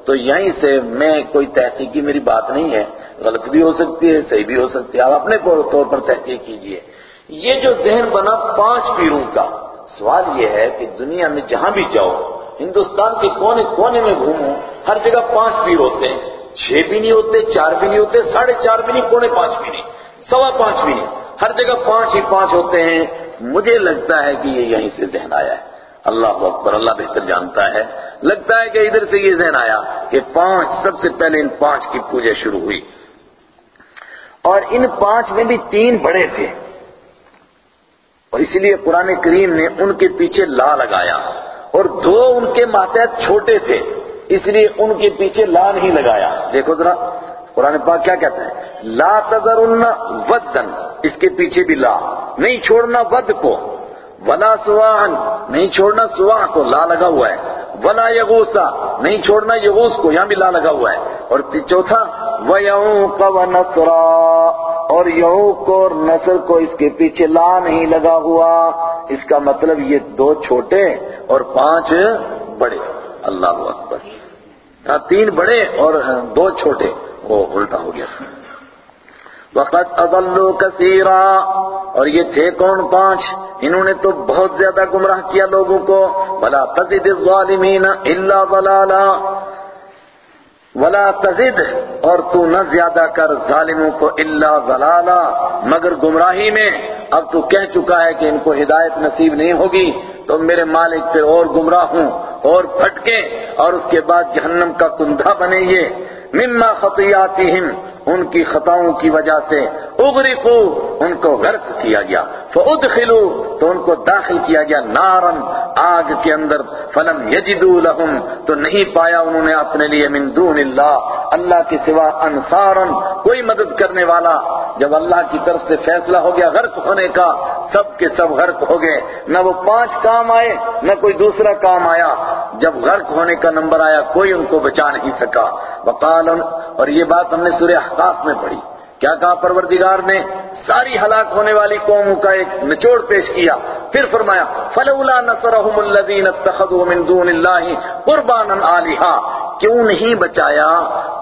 تو یہیں سے میں کوئی تحقیقی میری بات نہیں ہے۔ غلط بھی ہو سکتی ہے، صحیح بھی ہو سکتی ہے۔ آپ اپنے طور پر تحقیق کیجیے۔ یہ جو ذہن بنا پانچ پیروں کا سوال یہ ہے کہ دنیا میں جہاں بھی جاؤ، ہندوستان کے کونے کونے میں گھومو، ہر جگہ پانچ پیر ہوتے ہیں۔ چھ بھی نہیں ہوتے، چار بھی نہیں ہوتے، ساڑھے چار بھی نہیں، پونے پانچ بھی نہیں، سوا پانچ بھی نہیں۔ ہر جگہ پانچ ہی پانچ ہوتے ہیں۔ مجھے لگتا ہے کہ یہ یہیں سے ذہن آیا ہے۔ اللہ اکبر، اللہ بہتر جانتا ہے۔ لگتا ہے کہ ادھر سے یہ ذہن آیا کہ پانچ، سب سے پہلے ان پانچ کی پوجا شروع ہوئی۔ اور ان پانچ میں بھی تین بڑے تھے۔ اور اسی لیے قرآن کریم نے ان کے پیچھے لا لگایا اور دو ان کے ماتحت چھوٹے تھے، اس لیے ان کے پیچھے لا نہیں لگایا۔ دیکھو ذرا، قرآن پاک کیا کہتا ہے؟ لا تذرن ودن، اس کے پیچھے بھی لا۔ نہیں چھوڑنا ود کو۔ ولا سواہن نہیں چھوڑنا سواہ کو، لا لگا ہوا ہے۔ ولا یغوسا نہیں چھوڑنا یغوس کو، یہاں بھی لا لگا ہوا ہے۔ اور چوتھا وَيَعُوقَ وَنَصْرًا اور یعوق اور نصر کو اس کے پیچھے لا نہیں لگا ہوا۔ اس کا مطلب یہ دو چھوٹے اور پانچ بڑے۔ اللہ اکبر۔ ہاں تین بڑے اور دو چھوٹے۔ وہ الٹا ہو گیا۔ وقت اضلوا کثیرا۔ اور یہ تھے کون پانچ؟ انہوں نے تو بہت زیادہ گمراہ کیا لوگوں کو۔ ولا تزد الظالمین الا ضلالا۔ ولا تزد اور تو نہ زیادہ کر ظالموں کو الا ضلالا، مگر گمراہی میں۔ اب تو کہہ چکا ہے کہ ان کو ہدایت نصیب نہیں ہوگی، تو میرے مالک پہ اور گمراہ ہوں اور پھٹکے اور اس کے بعد جہنم کا کندھا بنے یہ مما خطیاتہم، ان کی خطاؤں کی وجہ سے اغرقو ان کو غرق کیا گیا۔ فادخلوا تو ان کو داخل کیا گیا نارن، آگ کے اندر، فلم یجدوا لهم، تو نہیں پایا انہوں نے اپنے لیے من دون اللہ اللہ کے سوا انصارا کوئی مدد کرنے والا۔ جب اللہ کی طرف سے فیصلہ ہو گیا غرق ہونے کا، سب کے سب غرق ہو گئے۔ نہ وہ پانچ کام آئے، نہ کوئی دوسرا کام آیا۔ جب غرق ہونے کا نمبر آیا، کوئی ان کو بچا نہیں سکا۔ وقال اور یہ بات ہم نے سورہ احقاف میں پڑھی۔ کیا کہا پروردگار نے؟ ساری ہلاک ہونے والی قوموں کا ایک نچوڑ پیش کیا۔ پھر فرمایا، فلولا نصرهم الذين اتخذوا من دون الله قربانا الها کیوں نہیں بچایا؟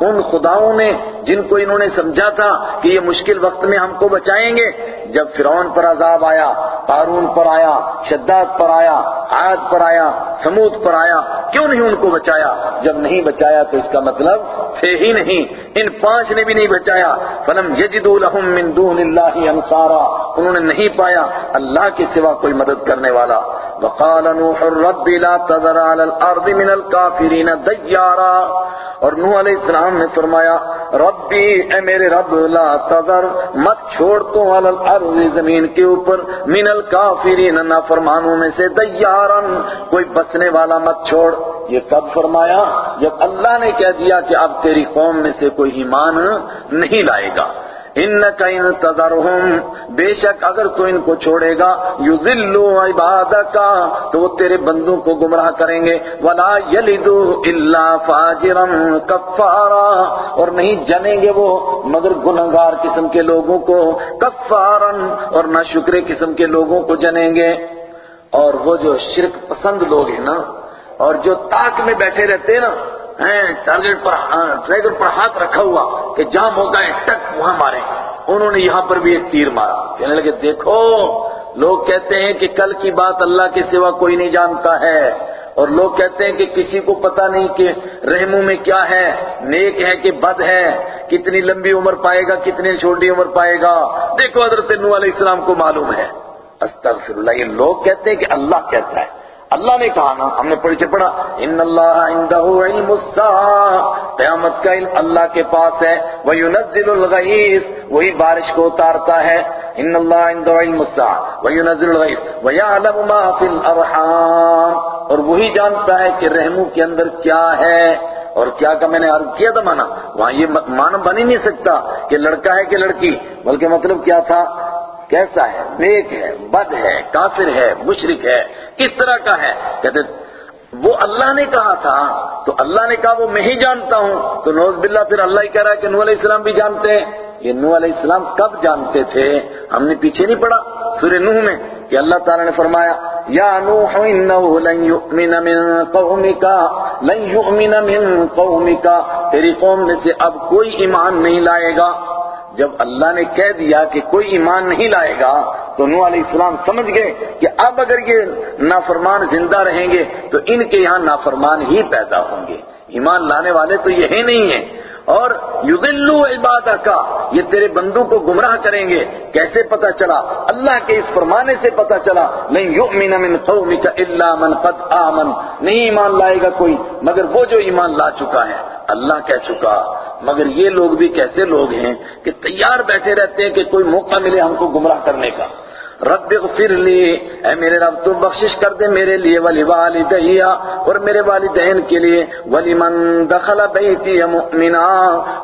ان خداؤں نے جن کو انہوں نے سمجھا تھا کہ یہ مشکل وقت میں ہم کو بچائیں گے، جب فرعون پر عذاب آیا قارون پر آیا، شداد پر آیا، عاد پر آیا سمود پر آیا، کیوں نہیں ان کو بچایا؟ جب نہیں بچایا تو اس کا مطلب تھے ہی نہیں، ان پانچ نے بھی نہیں بچایا۔ فلم یجدوا لهم من دون اللہ انصارا انہوں نے نہیں پایا اللہ کے سوا کوئی مدد کرنے والا۔ وقال نوح رب لا تذر على الارض من الكافرين ديارا اور نوح علیہ السلام نے فرمایا، ربی، اے میرے رب، لا تذر، مت چھوڑ تو علی الارض زمین کے اوپر من الکافرین نافرمانوں میں سے دیارا، کوئی بسنے والا مت چھوڑ۔ یہ کب فرمایا؟ جب اللہ نے کہہ دیا کہ اب تیری قوم میں سے کوئی ایمان نہیں لائے گا۔ انکا ان تذرہم بے شک اگر تو ان کو چھوڑے گا یذلو عبادکا تو وہ تیرے بندوں کو گمراہ کریں گے، ولا یلدو الا فاجرا کفارا، اور نہیں جنیں گے وہ مگر گنہگار قسم کے لوگوں کو، کفارا، اور نہ قسم کے لوگوں کو جنیں گے۔ اور وہ جو شرک پسند لوگ ہیں نا، اور جو تاک میں بیٹھے رہتے ہیں نا ٹارگیٹ پر ٹریگر پر ہاتھ رکھا ہوا کہ جہاں موقع ہے، ٹک، وہاں مارے۔ انہوں نے یہاں پر بھی ایک تیر مارا۔ کہنے لگے، دیکھو، لوگ کہتے ہیں کہ کل کی بات اللہ کے سوا کوئی نہیں جانتا ہے، اور لوگ کہتے ہیں کہ کسی کو پتا نہیں کہ رحموں میں کیا ہے۔ نیک ہے کہ بد ہے، کتنی لمبی عمر پائے گا، کتنی چھوٹی عمر پائے گا۔ دیکھو، حضرت نو علیہ السلام کو معلوم ہے۔ استغفر اللہ، یہ لوگ کہتے ہیں کہ اللہ کہتا ہے۔ اللہ نے کہا نا، ہم نے پڑھی سے پڑھا، ان اللہ عندہ علم الساعة قیامت کا علم اللہ کے پاس ہے۔ وَيُنَزِّلُ الْغَيِث وہی بارش کو اتارتا ہے۔ ان اللہ عندہ علم الساعة وَيُنَزِّلُ الْغَيِث وَيَعْلَمُ مَا فِي الْأَرْحَامِ۔ اور وہی جانتا ہے کہ رحموں کے اندر کیا ہے۔ اور کیا کا میں نے عرض کیا تھا مانا؟ وہاں یہ مانا بن ہی نہیں سکتا کہ لڑکا ہے کہ لڑکی۔ بلکہ مطلب کیا تھا؟ کیسا ہے؟ نیک ہے، بد ہے، کافر ہے، مشرک ہے، کس طرح کا ہے؟ کہتے وہ اللہ نے کہا تھا، تو اللہ نے کہا، وہ میں ہی جانتا ہوں۔ تو نوز باللہ پھر اللہ ہی کہہ رہا ہے کہ نو علیہ السلام بھی جانتے ہیں۔ یہ نو علیہ السلام کب جانتے تھے؟ ہم نے پیچھے نہیں پڑھا سورہ نوح میں کہ اللہ تعالیٰ نے فرمایا، یا نوح، انہو لن یؤمن من قومکا لن یؤمن من قومکا تیری قوم میں سے اب کوئی ایمان نہیں لائے گا۔ جب اللہ نے کہہ دیا کہ کوئی ایمان نہیں لائے گا، تو نو علیہ السلام سمجھ گئے کہ اب اگر یہ نافرمان زندہ رہیں گے، تو ان کے یہاں نافرمان ہی پیدا ہوں گے۔ ایمان لانے والے تو یہ ہیں نہیں ہیں۔ اور یذلو عبادہ کا یہ تیرے بندوں کو گمراہ کریں گے۔ کیسے پتا چلا؟ اللہ کے اس فرمانے سے پتا چلا نہیں یؤمن من قومک الا من قد آمن. نہیں ایمان لائے گا کوئی، مگر وہ جو ایمان لا چکا ہے، اللہ کہہ چکا۔ مگر یہ لوگ بھی کیسے لوگ ہیں کہ تیار بیٹھے رہتے ہیں کہ کوئی موقع ملے ہم کو گمراہ کرنے کا۔ رب اغفر لی اے میرے رب، تو بخشش کر دے میرے لیے ولی والدیا اور میرے والدین کے لیے ولی من دخل بیتی مؤمنا،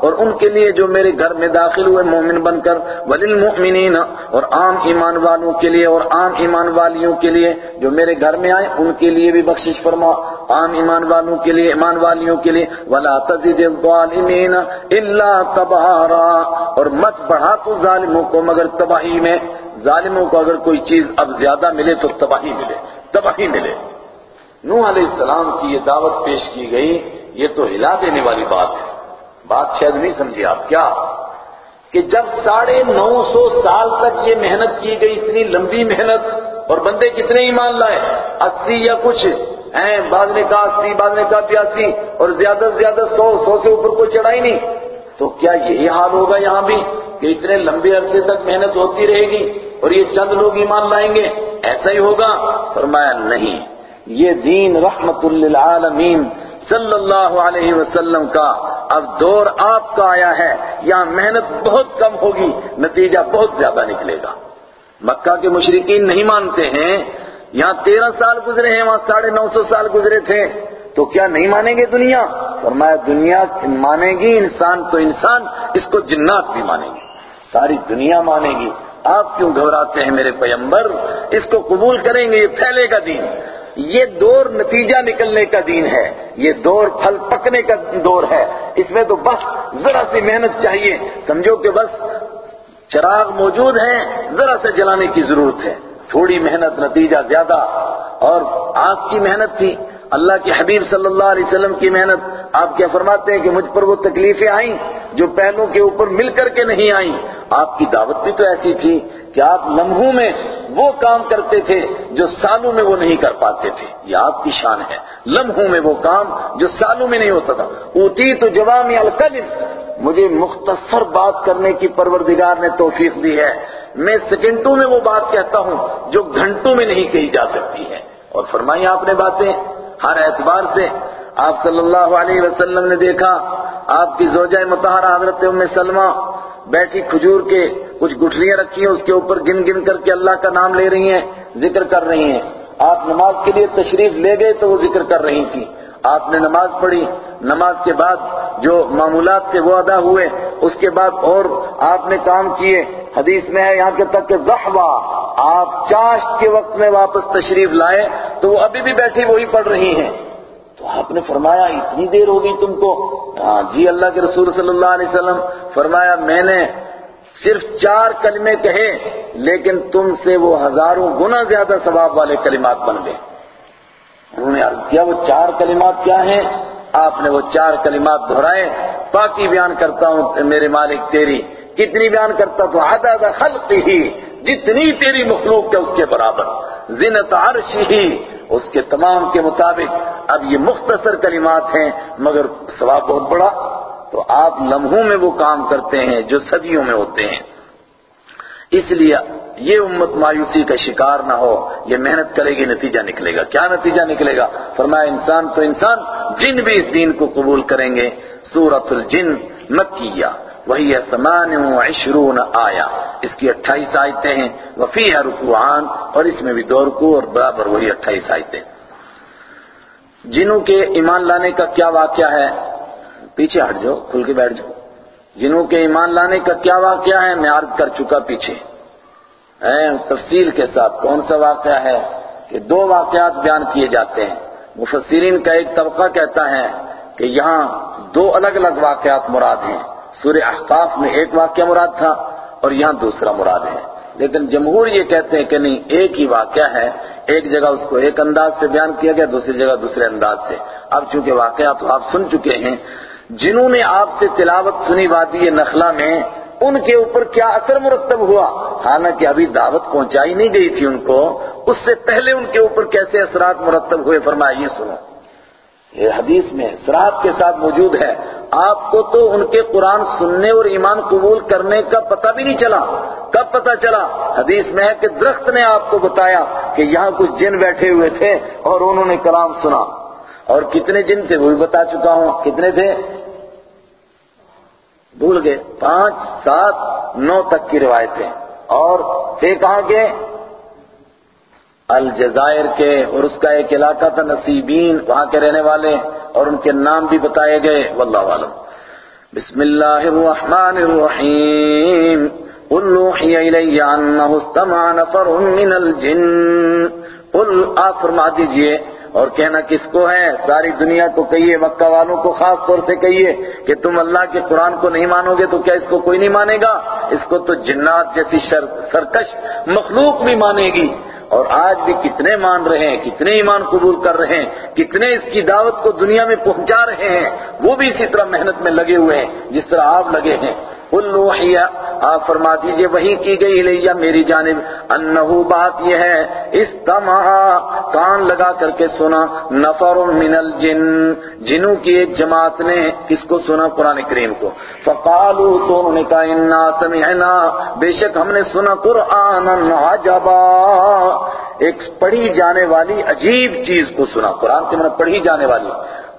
اور ان کے لیے جو میرے گھر میں داخل ہوئے مومن بن کر ولی المؤمنین اور عام ایمان والوں کے لیے، اور عام ایمان والیوں کے لیے جو میرے گھر میں آئے، ان کے لیے بھی بخشش فرما۔ عام ایمان والوں کے لیے، ایمان والیوں کے لیے، ولا تزد الظالمین الا تبارا، اور مت بڑھا تو ظالموں کو مگر تباہی میں۔ ظالموں کو اگر کوئی چیز اب زیادہ ملے تو تباہی ملے تباہی ملے۔ نوح علیہ السلام کی یہ دعوت پیش کی گئی، یہ تو ہلا دینے والی بات ہے۔ بات شاید نہیں سمجھے آپ کیا؟ کہ جب ساڑھے نو سو سال تک یہ محنت کی گئی، اتنی لمبی محنت، اور بندے کتنے ایمان لائے؟ اسی یا کچھ؟ ہیں بعد نے کہا اسی بعد نے کہا پیاسی، اور زیادہ سے زیادہ سو سو سے اوپر کوئی چڑھائی نہیں۔ تو کیا یہی حال ہوگا یہاں بھی؟ کہ اتنے لمبے عرصے تک محنت ہوتی رہے گی اور یہ چند لوگ ایمان لائیں گے؟ ایسا ہی ہوگا؟ فرمایا، نہیں۔ یہ دین رحمت للعالمین صلی اللہ علیہ وسلم کا اب دور آپ کا آیا ہے۔ یہاں محنت بہت کم ہوگی، نتیجہ بہت زیادہ نکلے گا۔ مکہ کے مشرقین نہیں مانتے ہیں۔ یہاں تیرہ سال گزرے ہیں، وہاں ساڑھے نو سو سال گزرے تھے۔ تو کیا نہیں مانیں گے دنیا؟ فرمایا، دنیا مانے گی انسان تو انسان، اس کو جنات بھی مانیں گی ساری دنیا مانے گی۔ آپ کیوں گھبراتے ہیں میرے پیمبر اس کو قبول کریں گے، یہ پھیلے کا دین۔ یہ دور نتیجہ نکلنے کا دین ہے۔ یہ دور پھل پکنے کا دور ہے۔ اس میں تو بس ذرا سی محنت چاہیے۔ سمجھو کہ بس چراغ موجود ہیں ذرا سے جلانے کی ضرورت ہے۔ تھوڑی محنت، نتیجہ زیادہ۔ اور آگ کی محنت تھی۔ اللہ کے حبیب صلی اللہ علیہ وسلم کی محنت، آپ کیا فرماتے ہیں کہ مجھ پر وہ تکلیفیں آئیں جو پہلوں کے اوپر مل کر کے نہیں آئیں؟ آپ کی دعوت بھی تو ایسی تھی کہ آپ لمحوں میں وہ کام کرتے تھے جو سالوں میں وہ نہیں کر پاتے تھے۔ یہ آپ کی شان ہے۔ لمحوں میں وہ کام جو سالوں میں نہیں ہوتا تھا۔ اوتی تو جوام القلم۔ مجھے مختصر بات کرنے کی پروردگار نے توفیق دی ہے۔ میں سیکنڈوں میں وہ بات کہتا ہوں جو گھنٹوں میں نہیں کہی جا سکتی ہے۔ اور فرمائی آپ نے باتیں۔ ہر اعتبار سے آپ صلی اللہ علیہ وسلم نے دیکھا، آپ کی زوجہ متحرہ حضرت ام سلمہ بیٹھی کھجور کے کچھ گٹھلیاں رکھی ہیں، اس کے اوپر گن گن کر کے اللہ کا نام لے رہی ہیں، ذکر کر رہی ہیں۔ آپ نماز کے لیے تشریف لے گئے تو وہ ذکر کر رہی تھی آپ نے نماز پڑھی، نماز کے بعد جو معمولات تھے وہ ادا ہوئے۔ اس کے بعد اور آپ نے کام کیے۔ حدیث میں ہے یہاں کے تک کہ زحوہ آپ چاشت کے وقت میں واپس تشریف لائے تو وہ ابھی بھی بیٹھی وہی پڑھ رہی ہیں۔ تو آپ نے فرمایا، اتنی دیر ہوگی تم کو۔ ہاں جی اللہ کے رسول صلی اللہ علیہ وسلم فرمایا، میں نے صرف چار کلمے کہے، لیکن تم سے وہ ہزاروں گنا زیادہ ثواب والے کلمات بن گئے۔ انہوں نے عرض کیا، وہ چار کلمات کیا ہیں؟ آپ نے وہ چار کلمات دہرائے۔ باقی بیان کرتا ہوں میرے مالک تیری، کتنی بیان کرتا تو عدد خلق ہی جتنی تیری مخلوق ہے اس کے برابر۔ زنت عرش ہی اس کے تمام کے مطابق۔ اب یہ مختصر کلمات ہیں، مگر ثواب بہت بڑا۔ تو آپ لمحوں میں وہ کام کرتے ہیں جو صدیوں میں ہوتے ہیں۔ اس لیے یہ امت مایوسی کا شکار نہ ہو، یہ محنت کرے گی، نتیجہ نکلے گا۔ کیا نتیجہ نکلے گا؟ فرمایا، انسان تو انسان، جن بھی اس دین کو قبول کریں گے سورت الجن مکیہ۔ وہی ہے سمان عشرون آیا اس کی اٹھائیس آیتیں ہیں۔ وفی ہے رکوعان، اور اس میں بھی دو رکوع اور برابر وہی اٹھائیس آیتیں۔ جنوں کے ایمان لانے کا کیا واقعہ ہے؟ پیچھے ہٹ جاؤ، کھل کے بیٹھ جاؤ۔ جنوں کے ایمان لانے کا کیا واقعہ ہے؟ میں عرض کر چکا پیچھے۔ تفصیل کے ساتھ کون سا واقعہ ہے کہ دو واقعات بیان کیے جاتے ہیں۔ مفسرین کا ایک طبقہ کہتا ہے کہ یہاں دو الگ الگ واقعات مراد ہیں۔ سورہ احقاف میں ایک واقعہ مراد تھا اور یہاں دوسرا مراد ہے۔ لیکن جمہور یہ کہتے ہیں کہ نہیں، ایک ہی واقعہ ہے، ایک جگہ اس کو ایک انداز سے بیان کیا گیا، دوسری جگہ دوسرے انداز سے۔ اب چونکہ واقعہ تو آپ سن چکے ہیں، جنہوں نے آپ سے تلاوت سنی وادی نخلا میں، ان کے اوپر کیا اثر مرتب ہوا؟ حالانکہ ابھی دعوت پہنچائی نہیں گئی تھی ان کو، اس سے پہلے ان کے اوپر کیسے اثرات مرتب ہوئے؟ فرمایا یہ سنو۔ یہ حدیث میں سراب کے ساتھ موجود ہے۔ آپ کو تو ان کے قرآن سننے اور ایمان قبول کرنے کا پتہ بھی نہیں چلا۔ کب پتہ چلا؟ حدیث میں ہے کہ درخت نے آپ کو بتایا کہ یہاں کچھ جن بیٹھے ہوئے تھے اور انہوں نے کلام سنا۔ اور کتنے جن تھے وہ بھی بتا چکا ہوں۔ کتنے تھے؟ بھول گئے۔ پانچ، سات، نو تک کی روایتیں۔ اور تھے کہاں کے؟ الجزائر کے اور اس کا ایک علاقہ تھا نصیبین، وہاں کے رہنے والے اور ان کے نام بھی بتائے گئے، واللہ عالم بسم اللہ الرحمن الرحیم۔ قل اوحی الی انہ استمع نفر من الجن۔ قل آپ فرما دیجیے، اور کہنا کس کو ہے؟ ساری دنیا کو کہیے، مکہ والوں کو خاص طور سے کہیے کہ تم اللہ کے قرآن کو نہیں مانو گے تو کیا اس کو کوئی نہیں مانے گا؟ اس کو تو جنات جیسی سرکش مخلوق بھی مانے گی۔ اور آج بھی کتنے مان رہے ہیں، کتنے ایمان قبول کر رہے ہیں، کتنے اس کی دعوت کو دنیا میں پہنچا رہے ہیں، وہ بھی اسی طرح محنت میں لگے ہوئے ہیں، جس طرح آپ لگے ہیں۔ الوحیہ آپ فرما دیجیے وہی کی گئی لیا میری جانب، انہو بات یہ ہے، استمع، کان لگا کر کے سنا، نفر من الجن، جنوں کی ایک جماعت نے کس کو سنا قرآن کریم کو۔ فقالو تو انہوں نے کہا، انا سمعنا، بے شک ہم نے سنا قرآن عجبا۔ ایک پڑھی جانے والی عجیب چیز کو سنا، قرآن کے من مطلب پڑھی جانے والی۔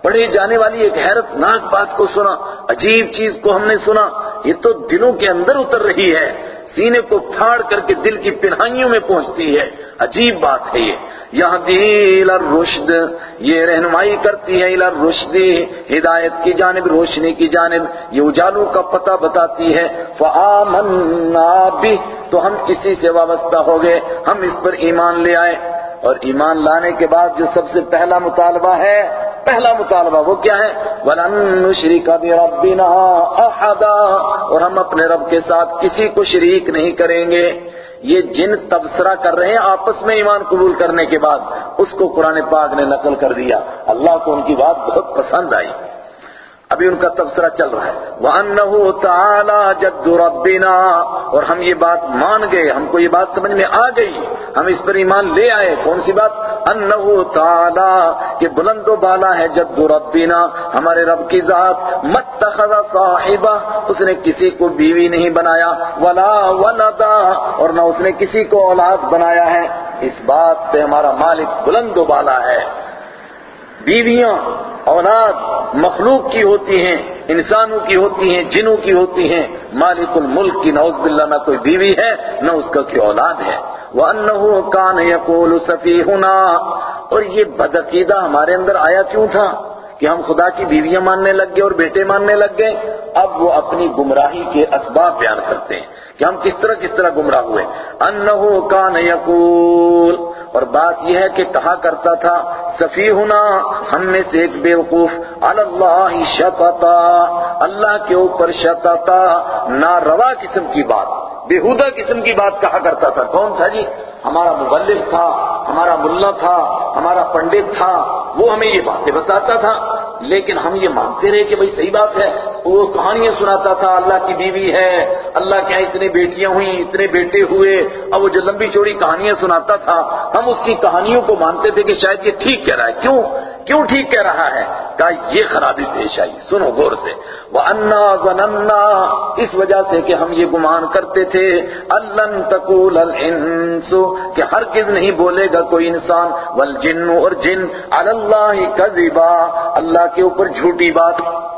پڑھی جانے والی ایک حیرت ناک بات کو سنا، عجیب چیز کو ہم نے سنا، یہ تو دلوں کے اندر اتر رہی ہے، سینے کو پھاڑ کر کے دل کی پنہائیوں میں پہنچتی ہے، عجیب بات ہے یہ۔ یہاں دل رشد یہ رہنمائی کرتی ہے الرشد، ہدایت کی جانب، روشنی کی جانب، یہ اجالوں کا پتہ بتاتی ہے۔ فآمنا بھی تو ہم اسی سے وابستہ ہو گئے، ہم اس پر ایمان لے آئے۔ اور ایمان لانے کے بعد جو سب سے پہلا مطالبہ ہے پہلا مطالبہ وہ کیا ہے؟ وَلَن نُشْرِكَ بِرَبِّنَا أَحَدًا۔ اور ہم اپنے رب کے ساتھ کسی کو شریک نہیں کریں گے۔ یہ جن تبصرہ کر رہے ہیں آپس میں ایمان قبول کرنے کے بعد، اس کو قرآن پاک نے نقل کر دیا۔ اللہ کو ان کی بات بہت پسند آئی۔ ابھی ان کا تبصرہ چل رہا ہے۔ وَأَنَّهُ تَعَالَى جَدُّ رَبِّنَا۔ اور ہم یہ بات مان گئے، ہم کو یہ بات سمجھ میں آ گئی۔ ہم اس پر ایمان لے آئے۔ کون سی بات؟ انہو تعالی کہ بلند و بالا ہے جد ربنا۔ ہمارے رب کی ذات، متخذ صاحبہ اس نے کسی کو بیوی نہیں بنایا، ولا ولدا اور نہ اس نے کسی کو اولاد بنایا ہے۔ اس بات سے ہمارا مالک بلند و بالا ہے۔ بیویاں، اولاد مخلوق کی ہوتی ہیں، انسانوں کی ہوتی ہیں، جنوں کی ہوتی ہیں۔ مالک الملک کی نعوذ باللہ نہ کوئی بیوی ہے، نہ اس کا کوئی اولاد ہے۔ وَأَنَّهُ كَانَ يَقُولُ سَفِيهُنَا۔ اور یہ بدعقیدہ ہمارے اندر آیا کیوں تھا؟ کہ ہم خدا کی بیویاں ماننے لگ گئے اور بیٹے ماننے لگ گئے، اب وہ اپنی گمراہی کے اسباب بیان کرتے ہیں کہ ہم کس طرح کس طرح گمراہ ہوئے۔ انہو کان یقول، اور بات یہ ہے کہ کہا کرتا تھا، سفیہنا، ہم میں سے ایک بیوقوف اللہ شططا، اللہ کے اوپر شططا، ناروا قسم کی بات بےحودہ قسم کی بات کہا کرتا تھا۔ کون تھا جی؟ ہمارا مبلغ تھا، ہمارا ملا تھا، ہمارا پنڈت تھا وہ ہمیں یہ باتیں بتاتا تھا، لیکن ہم یہ مانتے رہے کہ بھئی صحیح بات ہے وہ کہانیاں سناتا تھا، اللہ کی بیوی ہے، اللہ کے اتنے بیٹیاں ہوئیں، اتنے بیٹے ہوئے، اب وہ جو لمبی چوڑی کہانیاں سناتا تھا، ہم اس کی کہانیوں کو مانتے تھے کہ شاید یہ ٹھیک کہہ رہا ہے۔ کیوں؟ کیوں ٹھیک کہہ رہا ہے؟ کہا، یہ خرابی پیش آئی، سنو غور سے۔ وہ انا ظننا، اس وجہ سے کہ ہم یہ گمان کرتے تھے الن تقول الانس کہ ہر کس نہیں بولے گا کوئی انسان، والجن، اور جن اللہ کذبا اللہ کے اوپر جھوٹی بات،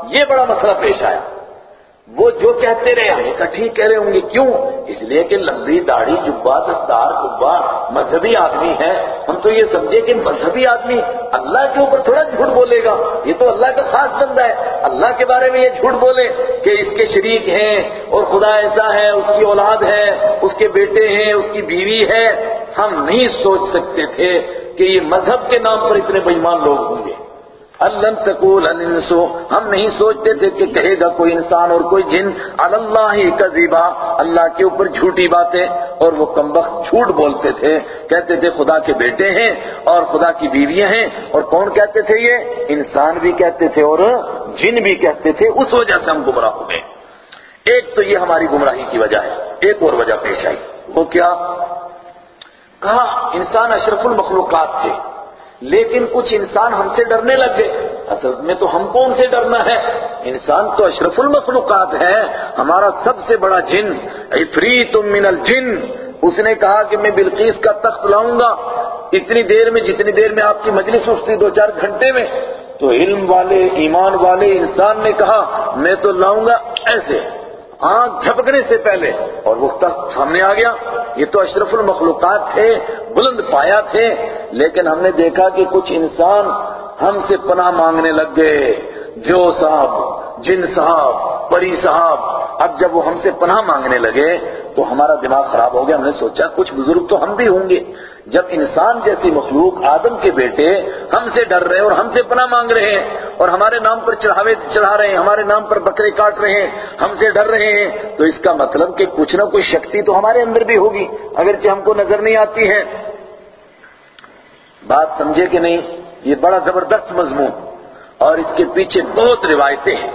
یہ بڑا مسئلہ پیش آیا۔ وہ جو کہتے رہے ہم اکٹھی کہہ رہے ہوں گے، کیوں؟ اس لیے کہ لمبی داڑھی جبا دستار کبا مذہبی آدمی ہے۔ ہم تو یہ سمجھے کہ مذہبی آدمی اللہ کے اوپر تھوڑا جھوٹ بولے گا۔ یہ تو اللہ کا خاص بندہ ہے۔ اللہ کے بارے میں یہ جھوٹ بولے کہ اس کے شریک ہیں اور خدا ایسا ہے، اس کی اولاد ہے، اس کے بیٹے ہیں، اس کی بیوی ہے۔ ہم نہیں سوچ سکتے تھے کہ یہ مذہب کے نام پر اتنے بےمان لوگ ہوں گے۔ الن تقول الانسو ہم نہیں سوچتے تھے کہ کہے گا کوئی انسان اور کوئی جن اللہ کذبا اللہ کے اوپر جھوٹی باتیں، اور وہ کمبخت جھوٹ بولتے تھے۔ کہتے تھے خدا کے بیٹے ہیں اور خدا کی بیویاں ہیں، اور کون کہتے تھے یہ؟ انسان بھی کہتے تھے اور جن بھی کہتے تھے، اس وجہ سے ہم گمراہ ہو گئے۔ ایک تو یہ ہماری گمراہی کی وجہ ہے، ایک اور وجہ پیش آئی۔ وہ کیا؟ کہا، انسان اشرف المخلوقات تھے۔ لیکن کچھ انسان ہم سے ڈرنے لگ گئے۔ اصل میں تو ہم کون سے ڈرنا ہے؟ انسان تو اشرف المخلوقات ہے ہمارا سب سے بڑا جن عفریت من الجن۔ اس نے کہا کہ میں بلقیس کا تخت لاؤں گا۔ اتنی دیر میں، جتنی دیر میں آپ کی مجلس اٹھتی، دو چار گھنٹے میں۔ تو علم والے، ایمان والے انسان نے کہا، میں تو لاؤں گا ایسے۔ آنکھ جھپکنے سے پہلے۔ اور وہ تخت سامنے آ گیا۔ یہ تو اشرف المخلوقات تھے، بلند پایا تھے، لیکن ہم نے دیکھا کہ کچھ انسان ہم سے پناہ مانگنے لگ گئے۔ جو صاحب، جن صاحب پری صاحب، اب جب وہ ہم سے پناہ مانگنے لگے تو ہمارا دماغ خراب ہو گیا۔ ہم نے سوچا کچھ بزرگ تو ہم بھی ہوں گے۔ جب انسان جیسی مخلوق آدم کے بیٹے ہم سے ڈر رہے ہیں اور ہم سے پناہ مانگ رہے ہیں اور ہمارے نام پر چڑھاوے چڑھا رہے ہیں، ہمارے نام پر بکرے کاٹ رہے ہیں، ہم سے ڈر رہے ہیں، تو اس کا مطلب کہ کچھ نہ کوئی شکتی تو ہمارے اندر بھی ہوگی۔ اگرچہ ہم کو نظر نہیں آتی ہے۔ بات سمجھے کہ نہیں؟ یہ بڑا زبردست مضمون۔ اور اس کے پیچھے بہت روایتیں ہیں۔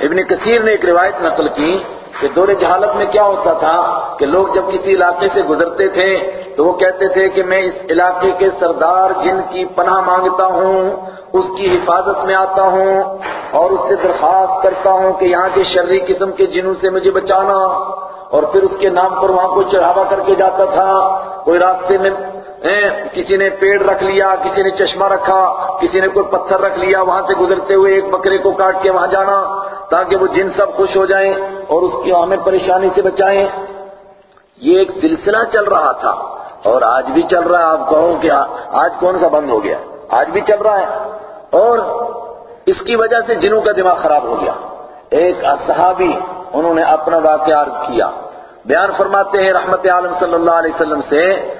ابن کثیر نے ایک روایت نقل کی۔ کہ دور جہالت میں کیا ہوتا تھا کہ لوگ جب کسی علاقے سے گزرتے تھے تو وہ کہتے تھے کہ میں اس علاقے کے سردار جن کی پناہ مانگتا ہوں، اس کی حفاظت میں آتا ہوں اور اس سے درخواست کرتا ہوں کہ یہاں کے شرری قسم کے جنوں سے مجھے بچانا۔ اور پھر اس کے نام پر وہاں کوئی چڑھاوا کر کے جاتا تھا۔ کوئی راستے میں کسی نے پیڑ رکھ لیا، کسی نے چشمہ رکھا، کسی نے کوئی پتھر رکھ لیا، وہاں سے گزرتے ہوئے ایک بکرے کو کاٹ کے وہاں جانا، تاکہ وہ جن سب خوش ہو جائیں اور اس کی ہمیں پریشانی سے بچائیں۔ یہ ایک سلسلہ چل رہا تھا اور آج بھی چل رہا ہے۔ آپ کہو کہ آج کون سا بند ہو گیا؟ آج بھی چل رہا ہے۔ اور اس کی وجہ سے جنوں کا دماغ خراب ہو گیا۔ ایک صحابی انہوں نے اپنا واقعہ عرض کیا۔ بیان فرماتے ہیں رحمت عالم صلی اللہ علیہ وسلم سے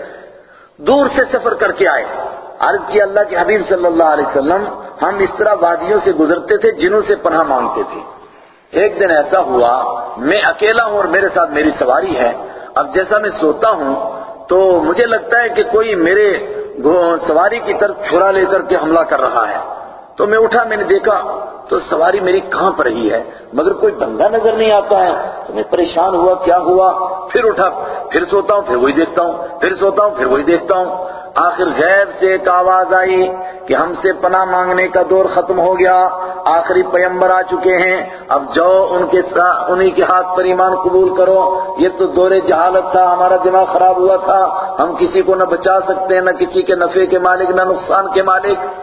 دور سے سفر کر کے آئے۔ عرض کیا اللہ کے حبیب صلی اللہ علیہ وسلم، ہم اس طرح وادیوں سے گزرتے تھے جنوں سے پناہ مانگتے تھے۔ ایک دن ایسا ہوا، میں اکیلا ہوں اور میرے ساتھ میری سواری ہے۔ اب جیسا میں سوتا ہوں، تو مجھے لگتا ہے کہ کوئی میرے سواری کی طرف چھڑا لے کر کے حملہ کر رہا ہے۔ تو میں اٹھا، میں نے دیکھا تو سواری میری کہاں پر ہی ہے؟ مگر کوئی بندہ نظر نہیں آتا ہے۔ تو میں پریشان ہوا، کیا ہوا؟ پھر اٹھا، پھر سوتا ہوں، پھر وہی دیکھتا ہوں، پھر سوتا ہوں، پھر وہی دیکھتا ہوں۔ آخر غیب سے ایک آواز آئی کہ ہم سے پناہ مانگنے کا دور ختم ہو گیا۔ آخری پیمبر آ چکے ہیں۔ اب جاؤ، ان کے انہی کے ہاتھ پر ایمان قبول کرو۔ یہ تو دور جہالت تھا، ہمارا دماغ خراب ہوا تھا۔ ہم کسی کو نہ بچا سکتے، نہ کسی کے نفع کے مالک، نہ نقصان کے مالک۔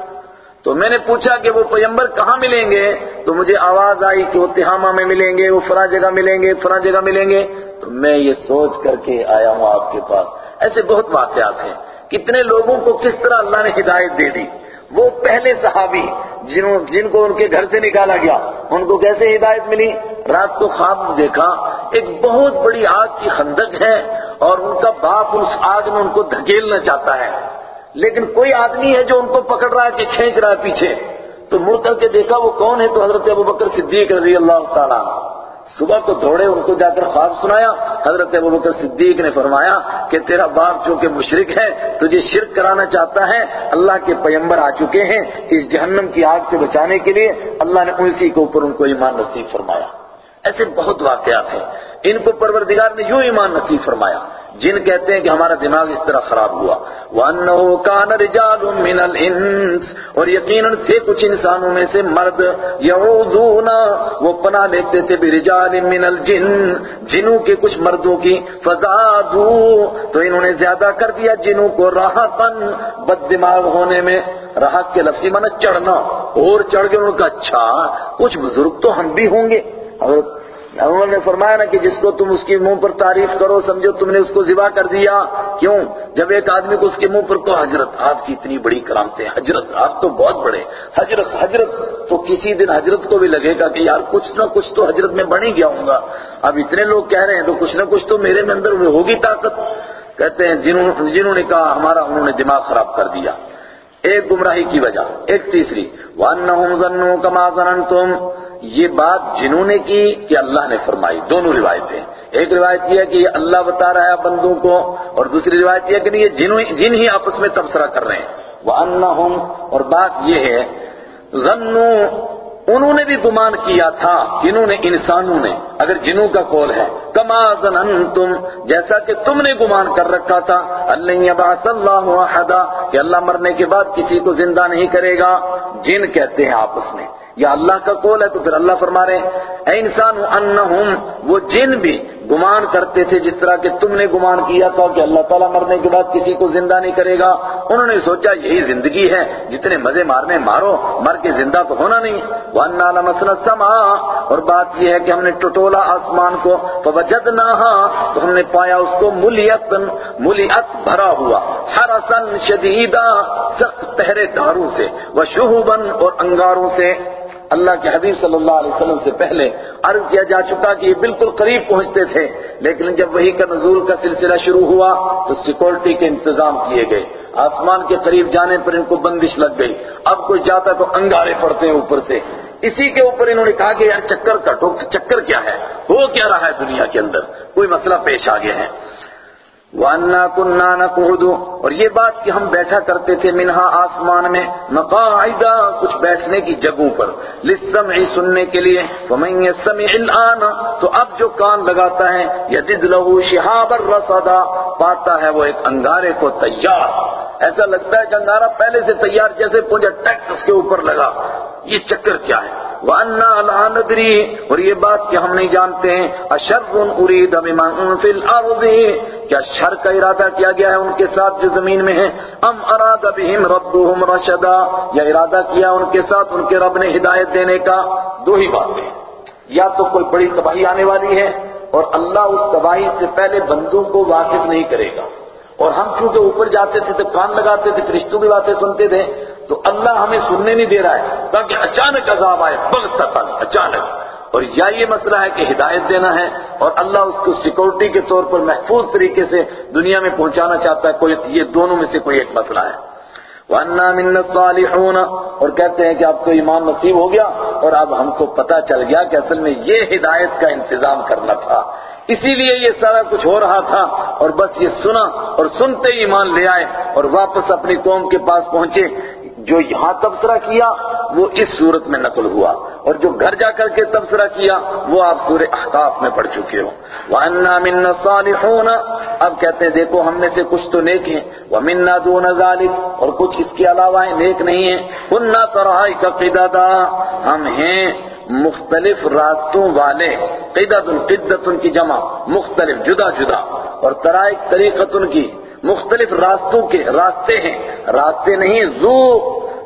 تو میں نے پوچھا کہ وہ پیمبر کہاں ملیں گے؟ تو مجھے آواز آئی کہ وہ تہامہ میں ملیں گے، وہ فلاں جگہ ملیں گے، فلاں جگہ ملیں گے۔ تو میں یہ سوچ کر کے آیا ہوں آپ کے پاس۔ ایسے بہت واقعات ہیں۔ کتنے لوگوں کو کس طرح اللہ نے ہدایت دے دی؟ وہ پہلے صحابی جنہوں جن کو ان کے گھر سے نکالا گیا، ان کو کیسے ہدایت ملی؟ رات کو خواب دیکھا، ایک بہت بڑی آگ کی خندق ہے اور ان کا باپ اس آگ میں ان کو دھکیلنا چاہتا ہے۔ لیکن کوئی آدمی ہے جو ان کو پکڑ رہا ہے کہ کھینچ رہا ہے پیچھے، تو مڑ کر کے دیکھا وہ کون ہے؟ تو حضرت ابو بکر صدیق رضی اللہ تعالیٰ صبح کو دوڑے، ان کو جا کر خواب سنایا۔ حضرت ابو بکر صدیق نے فرمایا کہ تیرا باپ چونکہ مشرک ہے، تجھے شرک کرانا چاہتا ہے، اللہ کے پیمبر آ چکے ہیں اس جہنم کی آگ سے بچانے کے لیے۔ اللہ نے اسی کے اوپر ان کو ایمان نصیب فرمایا۔ ایسے بہت واقعات ہیں۔ ان کو پروردگار نے یوں ایمان نصیب فرمایا جن کہتے ہیں کہ ہمارا دماغ اس طرح خراب ہوا۔ وَأَنَّهُ كَانَ رِجَالٌ مِّنَ الْإِنسِ۔ اور یقیناً تھے کچھ انسانوں میں سے مرد۔ یعوذون وہ پناہ لیتے تھے برجال من الجن۔ جنوں کے کچھ مردوں کی۔ فزادو تو انہوں نے زیادہ کر دیا جنوں کو راحتن بد دماغ ہونے میں۔ راحت کے لفظی معنی چڑھنا۔ اور چڑھ گئے۔ انہوں کا اچھا کچھ بزرگ تو ہم بھی ہوں گے۔ حضرت انہوں نے فرمایا نا کہ جس کو تم اس کے منہ پر تعریف کرو، سمجھو تم نے اس کو ذبح کر دیا۔ کیوں؟ جب ایک آدمی کو اس کے منہ پر کو حضرت آپ کی اتنی بڑی کرامتے حضرت آپ تو بہت بڑے حضرت حضرت، تو کسی دن حضرت کو بھی لگے گا کہ یار کچھ نہ کچھ تو حضرت میں بن ہی گیا ہوں گا۔ اب اتنے لوگ کہہ رہے ہیں تو کچھ نہ کچھ تو میرے میں اندر ہوگی طاقت۔ کہتے ہیں جنہوں جنہوں نے کہا ہمارا، انہوں نے دماغ خراب کر دیا۔ ایک گمراہی کی وجہ، ایک تیسری، وَأَنَّهُمْ ظَنُّوا كَمَا ظَنَنْتُمْ۔ یہ بات جنہوں نے کی کہ اللہ نے فرمائی۔ دونوں روایتیں ایک روایت یہ ہے کہ یہ اللہ بتا رہا ہے بندوں کو اور دوسری روایت یہ ہے کہ یہ جن ہی آپس میں تبصرہ کر رہے ہیں۔ وہ اور بات یہ ہے ظنوں انہوں نے بھی گمان کیا تھا جنہوں نے، انسانوں نے، اگر جنوں کا قول ہے۔ کما ظننتم، جیسا کہ تم نے گمان کر رکھا تھا۔ اللہ یبعث اللہ احدا کہ اللہ مرنے کے بعد کسی کو زندہ نہیں کرے گا۔ جن کہتے ہیں آپس میں۔ یا اللہ کا قول ہے تو پھر اللہ فرما رہے ہیں، اے انسان انہم، وہ جن بھی گمان کرتے تھے جس طرح کہ تم نے گمان کیا تھا کہ اللہ تعالیٰ مرنے کے بعد کسی کو زندہ نہیں کرے گا، انہوں نے سوچا یہی زندگی ہے، جتنے مزے مارنے مارو، مر کے زندہ تو ہونا نہیں۔ وَأَنَّا لَمَسْنَ السَّمَاءَ، اور بات یہ ہے کہ ہم نے ٹٹولا آسمان کو، فَوَجَدْنَاهَا، تو ہم نے پایا اس کو ملیت ملیت بھرا ہوا۔ حرسن شدیدہ سخت پہرے داروں سے وشہبن اور انگاروں سے۔ اللہ کے حبیب صلی اللہ علیہ وسلم سے پہلے عرض کیا جا چکا کہ یہ بالکل قریب پہنچتے تھے، لیکن جب وہی کا نزول کا سلسلہ شروع ہوا تو سیکورٹی کے انتظام کیے گئے۔ آسمان کے قریب جانے پر ان کو بندش لگ گئی۔ اب کوئی جاتا تو انگارے پڑتے ہیں اوپر سے۔ اسی کے اوپر انہوں نے کہا کہ یار چکر کٹو، چکر کیا ہے؟ ہو کیا رہا ہے دنیا کے اندر؟ کوئی مسئلہ پیش آ گیا ہے۔ وَأَنَّا كُنَّا نَقْعُدُ۔ اور یہ بات کہ ہم بیٹھا کرتے تھے منہا آسمان میں، مقاعدہ کچھ بیٹھنے کی جگہوں پر۔ لِلسَّمْعِ سننے کے لیے۔ وَمَنْ يَسْتَمِعِ الْآنَ۔ تو اب جو کان لگاتا ہے يَجِدْ لَهُ شِهَابًا رَصَدًا پاتا ہے وہ ایک انگارے کو تیار۔ ایسا لگتا ہے کہ انگارہ پہلے سے تیار، جیسے پوجا ٹیک اس کے اوپر لگا۔ یہ چکر کیا ہے؟ وَأَنَّا اور یہ بات کہ ہم نہیں جانتے ہیں، أَشَرٌ أُرِيدَ بِمَنْ فِي کیا شر کا ارادہ کیا گیا ہے ان کے ساتھ جو زمین میں ہیں ام اراد بهم ربهم رشدا، یا ارادہ کیا ان کے ساتھ ان کے رب نے ہدایت دینے کا؟ دو ہی باتیں یا تو کوئی بڑی تباہی آنے والی ہے اور اللہ اس تباہی سے پہلے بندوں کو واقف نہیں کرے گا۔ اور ہم چونکہ اوپر جاتے تھے تو کان لگاتے تھے، فرشتوں کی باتیں سنتے تھے تو اللہ ہمیں سننے نہیں دے رہا ہے، تاکہ اچانک عذاب آئے بغتتن اچانک۔ اور یا یہ مسئلہ ہے کہ ہدایت دینا ہے اور اللہ اس کو سیکورٹی کے طور پر محفوظ طریقے سے دنیا میں پہنچانا چاہتا ہے، کوئی یہ دونوں میں سے کوئی ایک مسئلہ ہے۔ وَأَنَّا مِنَّا الصَّالِحُونَ۔ اور کہتے ہیں کہ اب تو ایمان نصیب ہو گیا اور اب ہم کو پتہ چل گیا کہ اصل میں یہ ہدایت کا انتظام کرنا تھا۔ اسی لیے یہ سارا کچھ ہو رہا تھا اور بس یہ سنا اور سنتے ہی ایمان لے آئے اور واپس اپنی قوم کے پاس پہنچے۔ جو یہاں تبصرہ کیا وہ اس صورت میں نقل ہوا اور جو گھر جا کر کے تبصرہ کیا وہ آپ سورہ احقاف میں پڑھ چکے ہو وَأَنَّا مِنَّا الصَّالِحُونَ۔ اب کہتے ہیں، دیکھو ہم میں سے کچھ تو نیک ہیں۔ وَمِنَّا دُونَ ذَلِكَ۔ اور کچھ اس کے علاوہ ہیں نیک نہیں ہیں۔ كُنَّا طَرَائِكَ قِدَدًا۔ ہم ہیں مختلف راستوں والے۔ قدت قدت ان کی جمع، مختلف، جدا جدا۔ اور طرائق، طریقت ان کی۔ مختلف راستوں کے راستے ہیں۔ راستے نہیں زو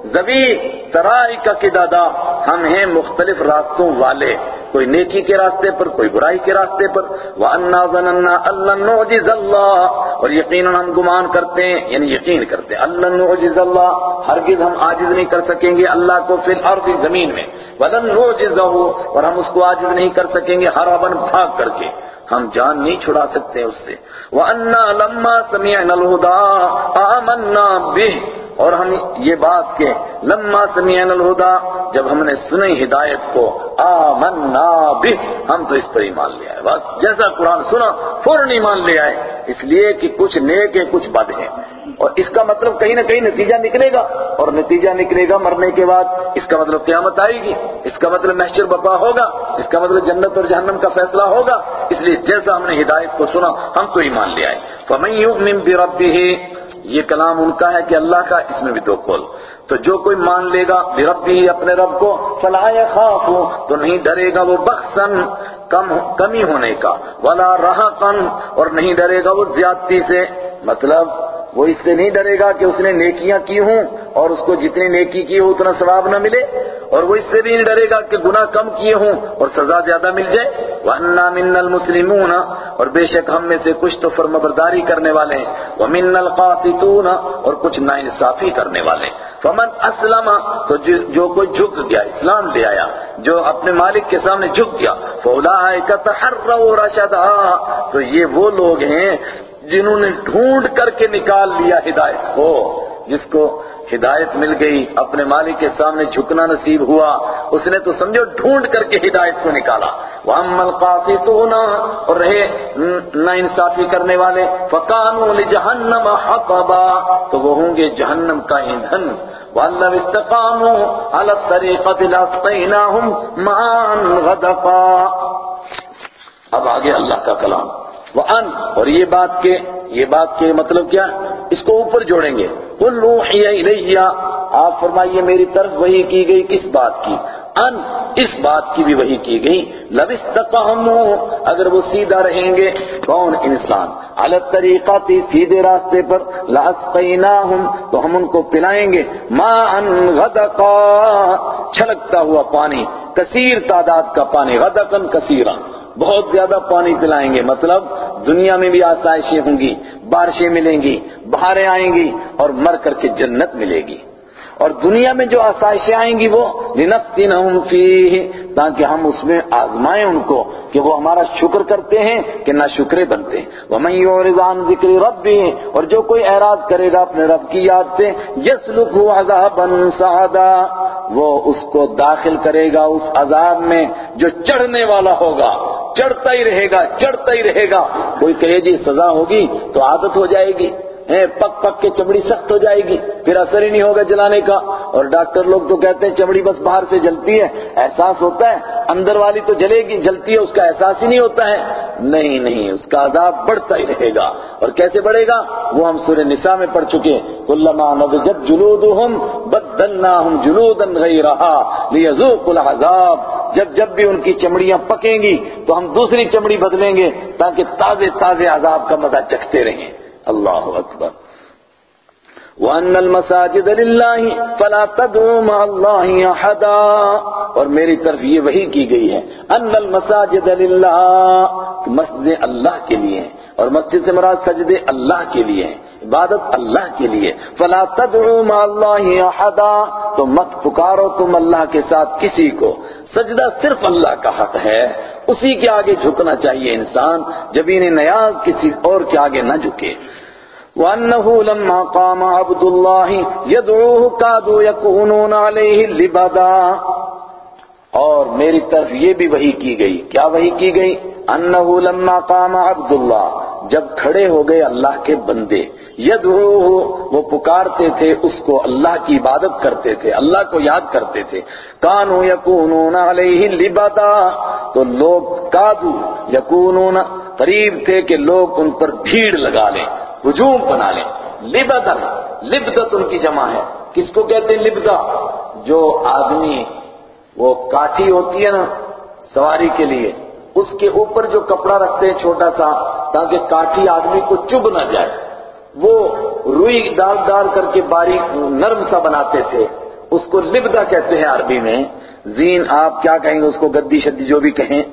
زبی ترائی کا قدادا ہم ہیں مختلف راستوں والے۔ کوئی نیکی کے راستے پر، کوئی برائی کے راستے پر۔ وَأَنَّا ظَنَنَّا أَلَّن نُعْجِزَ اللَّهِ۔ اور یقیناً ہم گمان کرتے ہیں یعنی یقین کرتے ہیں۔ أَلَّن نُعْجِزَ اللَّهِ۔ ہرگز ہم عاجز نہیں کر سکیں گے۔ اللہ کو فی الارض زمین میں۔ وَلَن نُعْجِزَهُ۔ اور ہم اس کو عاجز نہیں کر سکیں گے، ہر بھاگ کر کے۔ ہم جان نہیں چھڑا سکتے اس سے۔ وَأَنَّا لَمَّا سَمِعْنَا الْهُدَىٰ آمَنَّا بِهِ۔ اور ہم یہ بات کہ لما سمعنا الہدا جب ہم نے سنی ہدایت کو، آمنا بھی ہم تو اس پر ایمان لے آئے۔ بس جیسا قرآن سنا، فوراً ایمان لے آئے۔ اس لیے کہ کچھ نیک ہیں کچھ بد ہیں۔ اور اس کا مطلب کہیں نہ کہیں نتیجہ نکلے گا اور نتیجہ نکلے گا مرنے کے بعد اس کا مطلب قیامت آئے گی اس کا مطلب محشر بپا ہوگا اس کا مطلب جنت اور جہنم کا فیصلہ ہوگا اس لیے جیسا ہم نے ہدایت کو سنا ہم تو ایمان لے آئے۔ فَمَن يُؤْمِن بِرَبِّهِ، یہ کلام ان کا ہے کہ اللہ کا، اس میں بھی دو قول۔ تو جو کوئی مان لے گا بربی اپنے رب کو، فلا يخاف، تو نہیں ڈرے گا وہ بخسن کم، کمی ہونے کا۔ ولا رہقن اور نہیں ڈرے گا وہ زیادتی سے۔ مطلب وہ اس سے نہیں ڈرے گا کہ اس نے نیکیاں کی ہوں اور اس کو جتنی نیکی کی ہو اتنا ثواب نہ ملے اور وہ اس سے بھی نہیں ڈرے گا کہ گناہ کم کیے ہوں اور سزا زیادہ مل جائے۔ وَأَنَّا مِنَّ الْمُسْلِمُونَ اور بے شک ہم میں سے کچھ تو فرمبرداری کرنے والے ہیں۔ وَمِنَّ الْقَاسِتُونَ اور کچھ ناانصافی کرنے والے ہیں۔ فمن اسلم تو جو کوئی جھک گیا، اسلام لے آیا، جو اپنے مالک کے سامنے جھک گیا، فَأُولَٰئِكَ تَحَرَّوْا رَشَدًا تو یہ وہ لوگ ہیں جنہوں نے ڈھونڈ کر کے نکال لیا ہدایت کو، جس کو ہدایت مل گئی، اپنے مالک کے سامنے جھکنا نصیب ہوا، اس نے تو سمجھو ڈھونڈ کر کے ہدایت کو نکالا۔ وَأَمَّا الْقَاسِطُونَ، اور رہے نا انصافی کرنے والے۔ فَقَانُوا لِجَهَنَّمَ حَطَبًا، تو وہ ہوں گے جہنم کا ایندھن۔ وَأَلَّوْ اسْتَقَامُوا عَلَى الطَّرِيقَةِ لَأَسْقَيْنَاهُمْ مَاءً غَدَقًا۔ اب آگے اللہ کا کلام۔ وَأَن اور یہ بات کے یہ بات کے مطلب کیا؟ اس کو اوپر جوڑیں گے۔ قُلْ آپ فرمائیے، میری طرف وہی کی گئی کس بات کی؟ ان اس بات کی بھی وہی کی گئی۔ لَبِسْتَقَهْمُ اگر وہ سیدھا رہیں گے، کون انسان؟ عَلَى الطَّرِيقَةِ سیدھے راستے پر۔ لَأَسْقَيْنَاهُمْ، تو ہم ان کو پلائیں گے۔ مَاءً غَدَقًا، چھلکتا ہوا پانی۔ کثیر تعداد کا پانی غدقن کثیرا۔ بہت زیادہ پانی پلائیں گے۔ مطلب دنیا میں بھی آسائشیں ہوں گی، بارشیں ملیں گی، بہاریں آئیں گی اور مر کر کے جنت ملے گی۔ اور دنیا میں جو آسائشیں آئیں گی وہ لِنَفْتِنَهُمْ فِيهِ، تاکہ ہم اس میں آزمائیں ان کو کہ وہ ہمارا شکر کرتے ہیں کہ نہ شکرے بنتے ہیں۔ وَمَنْ يُعْرِضْ عَنْ ذِكْرِ رَبِّهِ، اور جو کوئی اعراض کرے گا اپنے رب کی یاد سے، يَسْلُكُهُ عَذَابًا سَعَدًا وہ اس کو داخل کرے گا اس عذاب میں جو چڑھنے والا ہوگا۔ چڑھتا ہی رہے گا، چڑھتا ہی رہے گا۔ کوئی کہے جی سزا ہوگی تو عادت ہو جائے گی۔ پک پک کے چمڑی سخت ہو جائے گی، پھر اثر ہی نہیں ہوگا جلانے کا۔ اور ڈاکٹر لوگ تو کہتے ہیں چمڑی بس باہر سے جلتی ہے، احساس ہوتا ہے، اندر والی تو جلے گی، جلتی ہے، اس کا احساس ہی نہیں ہوتا ہے۔ نہیں نہیں، اس کا عذاب بڑھتا ہی رہے گا۔ اور کیسے بڑھے گا؟ وہ ہم سورہ نساء میں پڑھ چکے کلما نضجت جلودہم بدلناہم جلودا غیرہا لیذوقوا العذاب۔ جب جب بھی ان کی چمڑیاں پکیں گی، تو ہم دوسری چمڑی بدلیں گے تاکہ تازے تازے عذاب کا مزہ چکھتے رہیں۔ اللہ اکبر۔ وَأَنَّ الْمَسَاجِدَ لِلَّهِ فَلَا تَدْعُوا مَعَ اللَّهِ أَحَدًا۔ اور میری طرف یہ وحی کی گئی ہے۔ ان المساجد للہ مسجد اللہ کے لیے۔ ہیں اور مسجد سے مراد سجدے اللہ کے لیے ہیں عبادت اللہ کے لیے۔ فلا تدعوا مع اللہ احدا تو مت پکارو تم اللہ کے ساتھ کسی کو۔ سجدہ صرف اللہ کا حق ہے، اسی کے آگے جھکنا چاہیے انسان جب انہیں نیاز کسی اور کے آگے نہ جھکے۔ وَأَنَّهُ لَمَّا قَامَ عَبْدُ اللَّهِ يَدْعُوهُ كَادُوا يَكُونُونَ عَلَيْهِ لِبَدًا۔ اور میری طرف یہ بھی وحی کی گئی۔ کیا وحی کی گئی؟ انَّهُ لَمَّا قَامَ عَبْدُ اللَّهِ جب کھڑے ہو گئے اللہ کے بندے، یدعوہ، وہ پکارتے تھے، اس کو اللہ کی عبادت کرتے تھے، اللہ کو یاد کرتے تھے۔ کانو یکونون علیہ لبدا، تو لوگ کادو یکونون قریب تھے کہ لوگ ان پر بھیڑ لگا لیں، ہجوم بنا لیں۔ لبدن، لبدت ان کی جمع ہے۔ کس کو کہتے ہیں لبدا؟ جو آدمی، وہ کاٹھی ہوتی ہے نا، سواری کے لیے۔ اس کے اوپر جو کپڑا رکھتے ہیں چھوٹا سا، تاکہ کاٹھی آدمی کو چب نہ جائے۔ وہ روئی ڈال ڈال کر کے باریک نرم سا بناتے تھے۔ اس کو لبدا کہتے ہیں عربی میں۔ زین، آپ کیا کہیں گے؟ اس کو گدی شدی جو بھی کہیں۔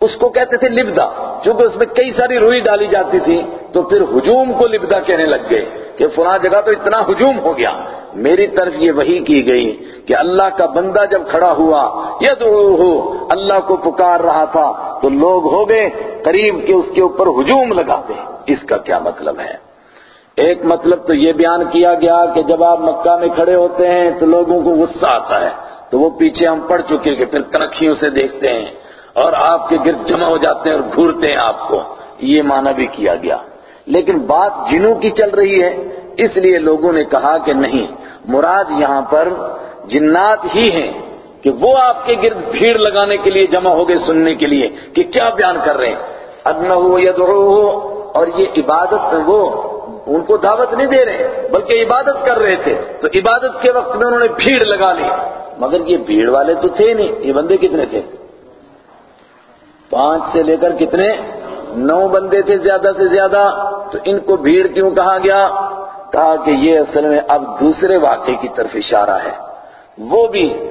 اس کو کہتے تھے لبدا۔ چونکہ اس میں کئی ساری روئی ڈالی جاتی تھی، تو پھر ہجوم کو لبدا کہنے لگ گئے کہ فلاں جگہ تو اتنا ہجوم ہو گیا۔ میری طرف یہ وہی کی گئی کہ اللہ کا بندہ جب کھڑا ہوا یدعوہ اللہ کو پکار رہا تھا، تو لوگ ہو گئے، قریب کے اس کے اوپر ہجوم لگاتے اس کا کیا مطلب ہے؟ ایک مطلب تو یہ بیان کیا گیا کہ جب آپ مکہ میں کھڑے ہوتے ہیں، تو لوگوں کو غصہ آتا ہے۔ تو وہ پیچھے ہم پڑ چکے کہ پھر کنکھیوں سے دیکھتے ہیں اور آپ کے گرد جمع ہو جاتے ہیں اور گھورتے ہیں آپ کو۔ یہ معنی بھی کیا گیا۔ لیکن بات جنوں کی چل رہی ہے۔ اس لیے لوگوں نے کہا کہ نہیں، مراد یہاں پر جنات ہی ہیں کہ وہ آپ کے گرد بھیڑ لگانے کے لیے جمع ہو گئے سننے کے لیے کہ کیا بیان کر رہے ہیں۔ ادنہو یدعوہ، اور یہ عبادت وہ ان کو دعوت نہیں دے رہے، بلکہ عبادت کر رہے تھے۔ تو عبادت کے وقت میں انہوں نے بھیڑ لگا لی۔ مگر یہ بھیڑ والے تو تھے نہیں، یہ بندے کتنے تھے؟ پانچ سے لے کر کتنے؟ نو بندے تھے زیادہ سے زیادہ۔ تو ان کو بھیڑ کیوں کہا گیا؟ کہا کہ یہ اصل میں اب دوسرے واقعے کی طرف اشارہ ہے۔ وہ بھی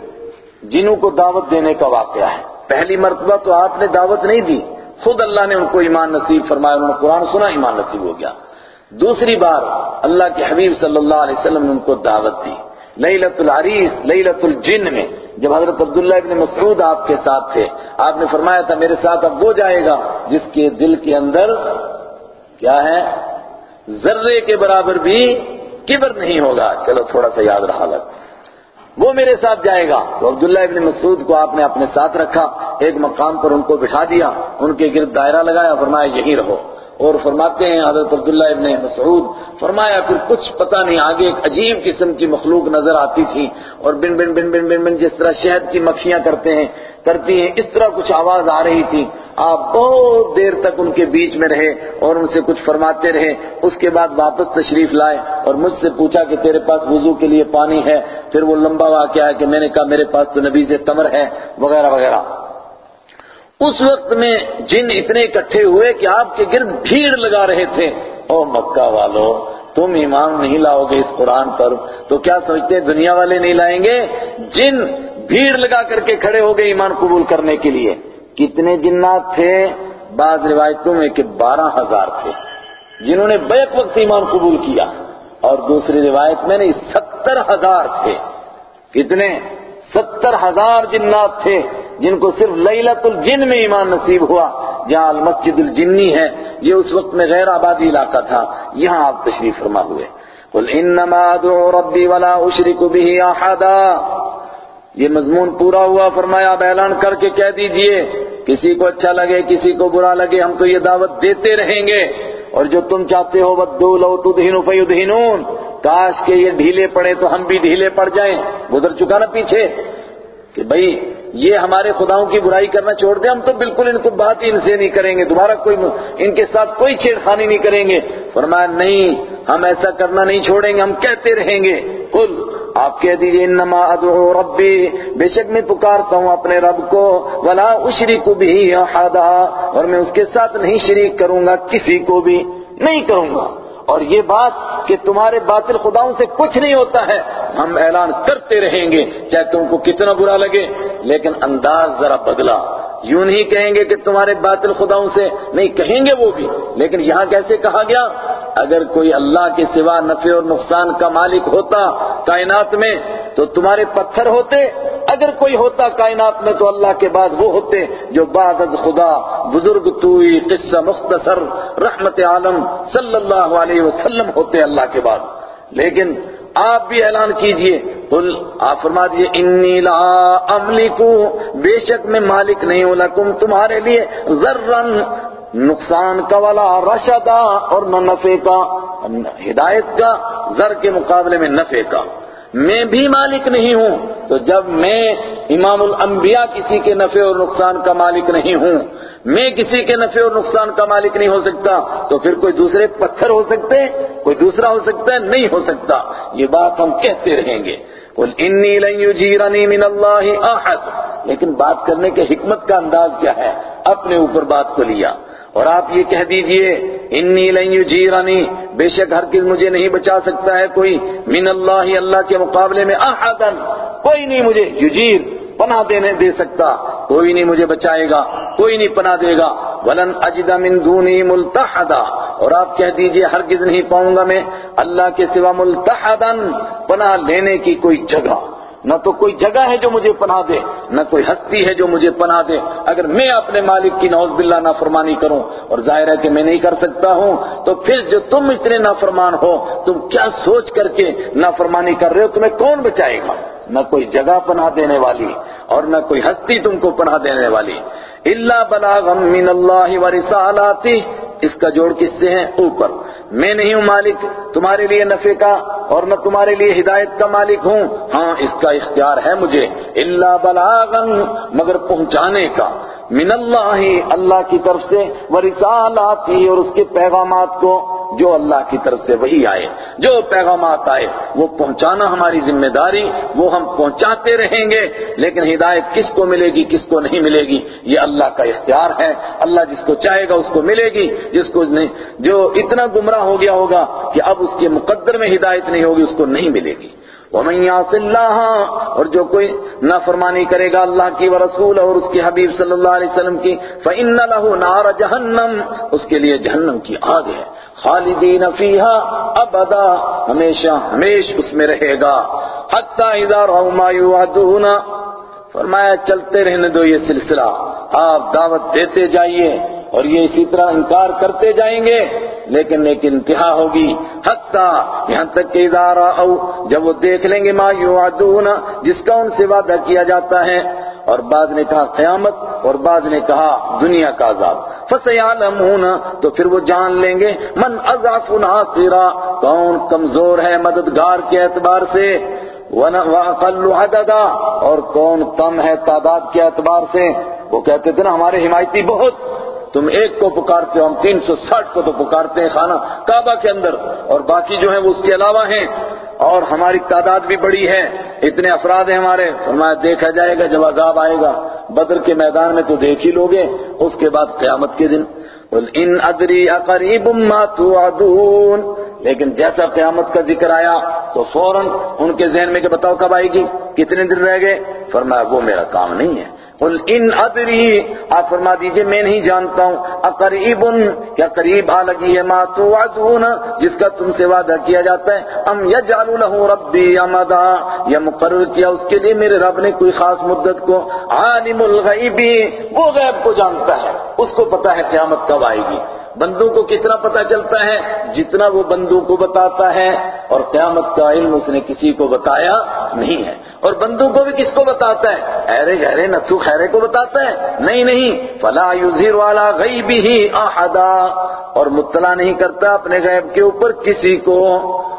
جنہوں کو دعوت دینے کا واقعہ ہے۔ پہلی مرتبہ تو آپ نے دعوت نہیں دی۔ خود اللہ نے ان کو ایمان نصیب فرمایا، انہوں نے قرآن سنا، ایمان نصیب ہو گیا۔ دوسری بار اللہ کے حبیب صلی اللہ علیہ وسلم نے ان کو دعوت دی۔ لیلت العریس لیلت الجن میں، جب حضرت عبداللہ ابن مسعود آپ کے ساتھ تھے، آپ نے فرمایا تھا، میرے ساتھ اب وہ جائے گا جس کے دل کے اندر کیا ہے؟ ذرے کے برابر بھی کبر نہیں ہوگا۔ چلو تھوڑا سا یاد رہا لگ۔ وہ میرے ساتھ جائے گا۔ تو عبداللہ ابن مسعود کو آپ نے اپنے ساتھ رکھا، ایک مقام پر ان کو بٹھا دیا، ان کے گرد دائرہ لگایا، فرمایا یہی رہو۔ اور فرماتے ہیں، حضرت عبداللہ ابن مسعود، فرمایا، پھر کچھ پتہ نہیں، آگے ایک عجیب قسم کی مخلوق نظر آتی تھی اور بن بن بن بن بن بن جس طرح شہد کی مکھیاں کرتے ہیں، کرتی ہیں، اس طرح کچھ آواز آ رہی تھی۔ آپ بہت دیر تک ان کے بیچ میں رہے اور ان سے کچھ فرماتے رہے، اس کے بعد واپس تشریف لائے اور مجھ سے پوچھا کہ تیرے پاس وضو کے لیے پانی ہے؟ پھر وہ لمبا واقعہ ہے کہ میں نے کہا، میرے پاس تو نبی سے تمر ہے، وغیرہ وغیرہ۔ اس وقت میں جن اتنے اکٹھے ہوئے کہ آپ کے گرد بھیڑ لگا رہے تھے، او مکہ والو، تم ایمان نہیں لاؤ گے اس قرآن پر۔ تو کیا سوچتے دنیا والے نہیں لائیں گے؟ جن بھیڑ لگا کر کے کھڑے ہو گئے ایمان قبول کرنے کے لیے۔ کتنے جنات تھے؟ بعض روایتوں میں کہ بارہ ہزار تھے۔ جنہوں نے بیک وقت ایمان قبول کیا۔ اور دوسری روایت میں نہیں ستر ہزار تھے۔ کتنے؟ ستر ہزار جنات تھے۔ جن کو صرف لیلت الجن میں ایمان نصیب ہوا، جہاں المسجد الجنی ہے، یہ اس وقت میں غیر آبادی علاقہ تھا، یہاں آپ تشریف فرما ہوئے۔ قل انما ادعو ربی ولا اشرک به احدا۔ یہ مضمون پورا ہوا، فرمایا اب اعلان کر کے کہہ دیجیے، کسی کو اچھا لگے، کسی کو برا لگے، ہم تو یہ دعوت دیتے رہیں گے۔ اور جو تم چاہتے ہو بدو لو تدہنو فیدہنون۔ کاش کہ یہ ڈھیلے پڑے تو ہم بھی ڈھیلے پڑ جائیں۔ گزر چکا نا پیچھے کہ بھائی یہ ہمارے خداؤں کی برائی کرنا چھوڑ دیں، ہم تو بالکل ان کو بات ہی ان سے نہیں کریں گے، دوبارہ کوئی ان کے ساتھ کوئی چھیڑ خانی نہیں کریں گے۔ فرمایا، نہیں، ہم ایسا کرنا نہیں چھوڑیں گے، ہم کہتے رہیں گے۔ کل آپ کہہ دیجیے، انما ادعو ربی، بے شک میں پکارتا ہوں اپنے رب کو، ولا اشرک بھی احدا۔ اور میں اس کے ساتھ نہیں شریک کروں گا، کسی کو بھی نہیں کروں گا۔ اور یہ بات کہ تمہارے باطل خداؤں سے کچھ نہیں ہوتا ہے، ہم اعلان کرتے رہیں گے چاہے تم کو کتنا برا لگے، لیکن انداز ذرا بدلا۔ یوں نہیں کہیں گے کہ تمہارے باطل خداؤں سے نہیں کہیں گے وہ بھی، لیکن یہاں کیسے کہا گیا؟ اگر کوئی اللہ کے سوا نفع اور نقصان کا مالک ہوتا کائنات میں تو تمہارے پتھر ہوتے۔ اگر کوئی ہوتا کائنات میں تو اللہ کے بعد وہ ہوتے جو بعد از خدا، بزرگ توئی قصہ مختصر رحمت عالم صلی اللہ علیہ وسلم ہوتے اللہ کے بعد۔ لیکن آپ بھی اعلان کیجیے۔ قل، آپ فرما دیجیے، انی لا املکو، بے شک میں مالک نہیں ہوں، لکم تمہارے لیے ذرن، نقصان کا والا، رشدہ اور نہ نفع کا ہدایت کا، ذر کے مقابلے میں نفع کا۔ میں بھی مالک نہیں ہوں، تو جب میں امام الانبیاء کسی کے نفع اور نقصان کا مالک نہیں ہوں، میں کسی کے نفع اور نقصان کا مالک نہیں ہو سکتا، تو پھر کوئی دوسرے پتھر ہو سکتے، کوئی دوسرا ہو سکتا ہے نہیں ہو سکتا۔ یہ بات ہم کہتے رہیں گے۔ قل انی لن یجیرنی من اللہ احد۔ لیکن بات کرنے کے حکمت کا انداز کیا ہے؟ اپنے اوپر بات کو لیا۔ اور آپ یہ کہہ دیجیے انی لن یجیرنی. بے شک ہر کس مجھے نہیں بچا سکتا ہے کوئی من اللہ اللہ کے مقابلے میں احدا کوئی نہیں مجھے یجیر، پناہ دینے دے سکتا، کوئی نہیں مجھے بچائے گا، کوئی نہیں پناہ دے گا۔ ولن اجد من دونی ملتحدا، اور آپ کہہ دیجیے، ہرگز نہیں پاؤں گا میں اللہ کے سوا ملتحدا پناہ لینے کی کوئی جگہ۔ نہ تو کوئی جگہ ہے جو مجھے پناہ دے، نہ کوئی ہستی ہے جو مجھے پناہ دے۔ اگر میں اپنے مالک کی نوز باللہ نافرمانی کروں اور ظاہر ہے کہ میں نہیں کر سکتا ہوں، تو پھر جو تم اتنے نافرمان ہو، تم کیا سوچ کر کے نافرمانی کر رہے ہو؟ تمہیں کون بچائے گا؟ نہ کوئی جگہ پناہ دینے والی اور نہ کوئی ہستی تم کو پناہ دینے والی۔ اللہ بلاغم من اللہ ورسالاتی اس کا جوڑ کس سے ہے؟ اوپر۔ میں نہیں ہوں مالک، تمہارے لیے نفع کا اور نہ تمہارے لیے ہدایت کا مالک ہوں۔ ہاں اس کا اختیار ہے مجھے۔ اللہ بلاغن مگر پہنچانے کا۔ من اللہ اللہ کی طرف سے ورسالاتی اور اس کے پیغامات کو جو اللہ کی طرف سے وہی آئے، جو پیغامات آئے، وہ پہنچانا ہماری ذمہ داری، وہ ہم پہنچاتے رہیں گے، لیکن ہدایت کس کو ملے گی، کس کو نہیں ملے گی، یہ اللہ کا اختیار ہے۔ اللہ جس کو چاہے گا اس کو ملے گی، جس کو نہیں، جو اتنا گمراہ ہو گیا ہوگا کہ اب اس کے مقدر میں ہدایت نہیں ہوگی، اس کو نہیں ملے گی۔ وَمَن يَعْصِ اللَّهَ، اور جو کوئی نافرمانی کرے گا اللہ کی ورسول اور اس کی حبیب صلی اللہ علیہ وسلم کی، فَإِنَّ لَهُ نَارَ جَهَنَّمْ، اس کے لیے جہنم کی آگ ہے۔ خالدین فیہا ابدا ہمیشہ ہمیش اس میں رہے گا۔ حتی اذا رہو ما یوعدون فرمایا چلتے رہنے دو یہ سلسلہ۔ آپ دعوت دیتے جائیے۔ اور یہ اسی طرح انکار کرتے جائیں گے، لیکن ایک انتہا ہوگی۔ حتی یہاں تک کہ ادارہ او جب وہ دیکھ لیں گے ما یوعدون، جس کا ان سے وعدہ کیا جاتا ہے۔ اور بعض نے کہا قیامت، اور بعض نے کہا دنیا کا عذاب۔ فَسَيَعْلَمُونَ تو پھر وہ جان لیں گے۔ من اضعف ناصرا، کون کمزور ہے مددگار کے اعتبار سے؟ وَأَقَلُّ عَدَدًا، اور کون کم ہے تعداد کے اعتبار سے؟ وہ کہتے تھے نا، ہمارے حمایتی بہت۔ تم ایک کو پکارتے ہو، ہم تین سو ساٹھ کو تو پکارتے ہیں خانہ کعبہ کے اندر۔ اور باقی جو ہیں وہ اس کے علاوہ ہیں۔ اور ہماری تعداد بھی بڑی ہے۔ اتنے افراد ہیں ہمارے۔ فرمایا، دیکھا جائے گا، جب عذاب آئے گا۔ بدر کے میدان میں تو دیکھ ہی لوگے۔ اس کے بعد قیامت کے دن۔ ان ادری اقریب ما توعدون۔ لیکن جیسا قیامت کا ذکر آیا تو فوراً ان کے ذہن میں کہ بتاؤ کب آئے گی؟ کتنے دن رہ گئے؟ فرمایا، وہ میرا کام نہیں ہے۔ قل ان ادری، آپ فرما دیجیے، میں نہیں جانتا ہوں۔ اقریب کیا قریب آ لگی ہے؟ ما توعدون، جس کا تم سے وعدہ کیا جاتا ہے۔ ام یجعل له ربی امدا، یا مقرر کیا اس کے لیے میرے رب نے کوئی خاص مدت کو؟ عالم الغیبی، وہ غیب کو جانتا ہے۔ اس کو پتا ہے قیامت کب آئے گی۔ بندوں کو کتنا پتا چلتا ہے؟ جتنا وہ بندوں کو بتاتا ہے۔ اور قیامت کا علم اس نے کسی کو بتایا نہیں ہے۔ اور بندوں کو بھی کس کو بتاتا ہے؟ ایرے گہرے نتھو خیرے کو بتاتا ہے۔ نہیں نہیں۔ فلا یظہر والا غیبی ہی احدا اور مطلع نہیں کرتا اپنے غیب کے اوپر کسی کو۔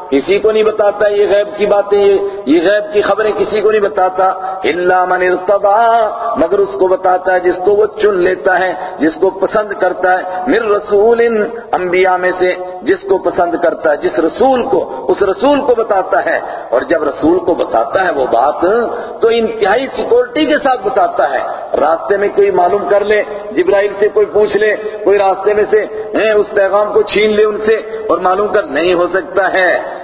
کسی کو نہیں بتاتا یہ غیب کی باتیں، یہ غیب کی خبریں کسی کو نہیں بتاتا۔ الا من ارتضا مگر اس کو بتاتا ہے جس کو وہ چن لیتا ہے، جس کو پسند کرتا ہے۔ من رسول رسول انبیاء میں سے جس کو پسند کرتا ہے، جس رسول کو، اس رسول کو بتاتا ہے۔ اور جب رسول کو بتاتا ہے وہ بات، تو انتہائی سیکورٹی کے ساتھ بتاتا ہے۔ راستے میں کوئی معلوم کر لے، جبرائیل سے کوئی پوچھ لے، کوئی راستے میں سے اس پیغام کو چھین لے ان سے اور معلوم کر، نہیں، ہو سکتا ہے۔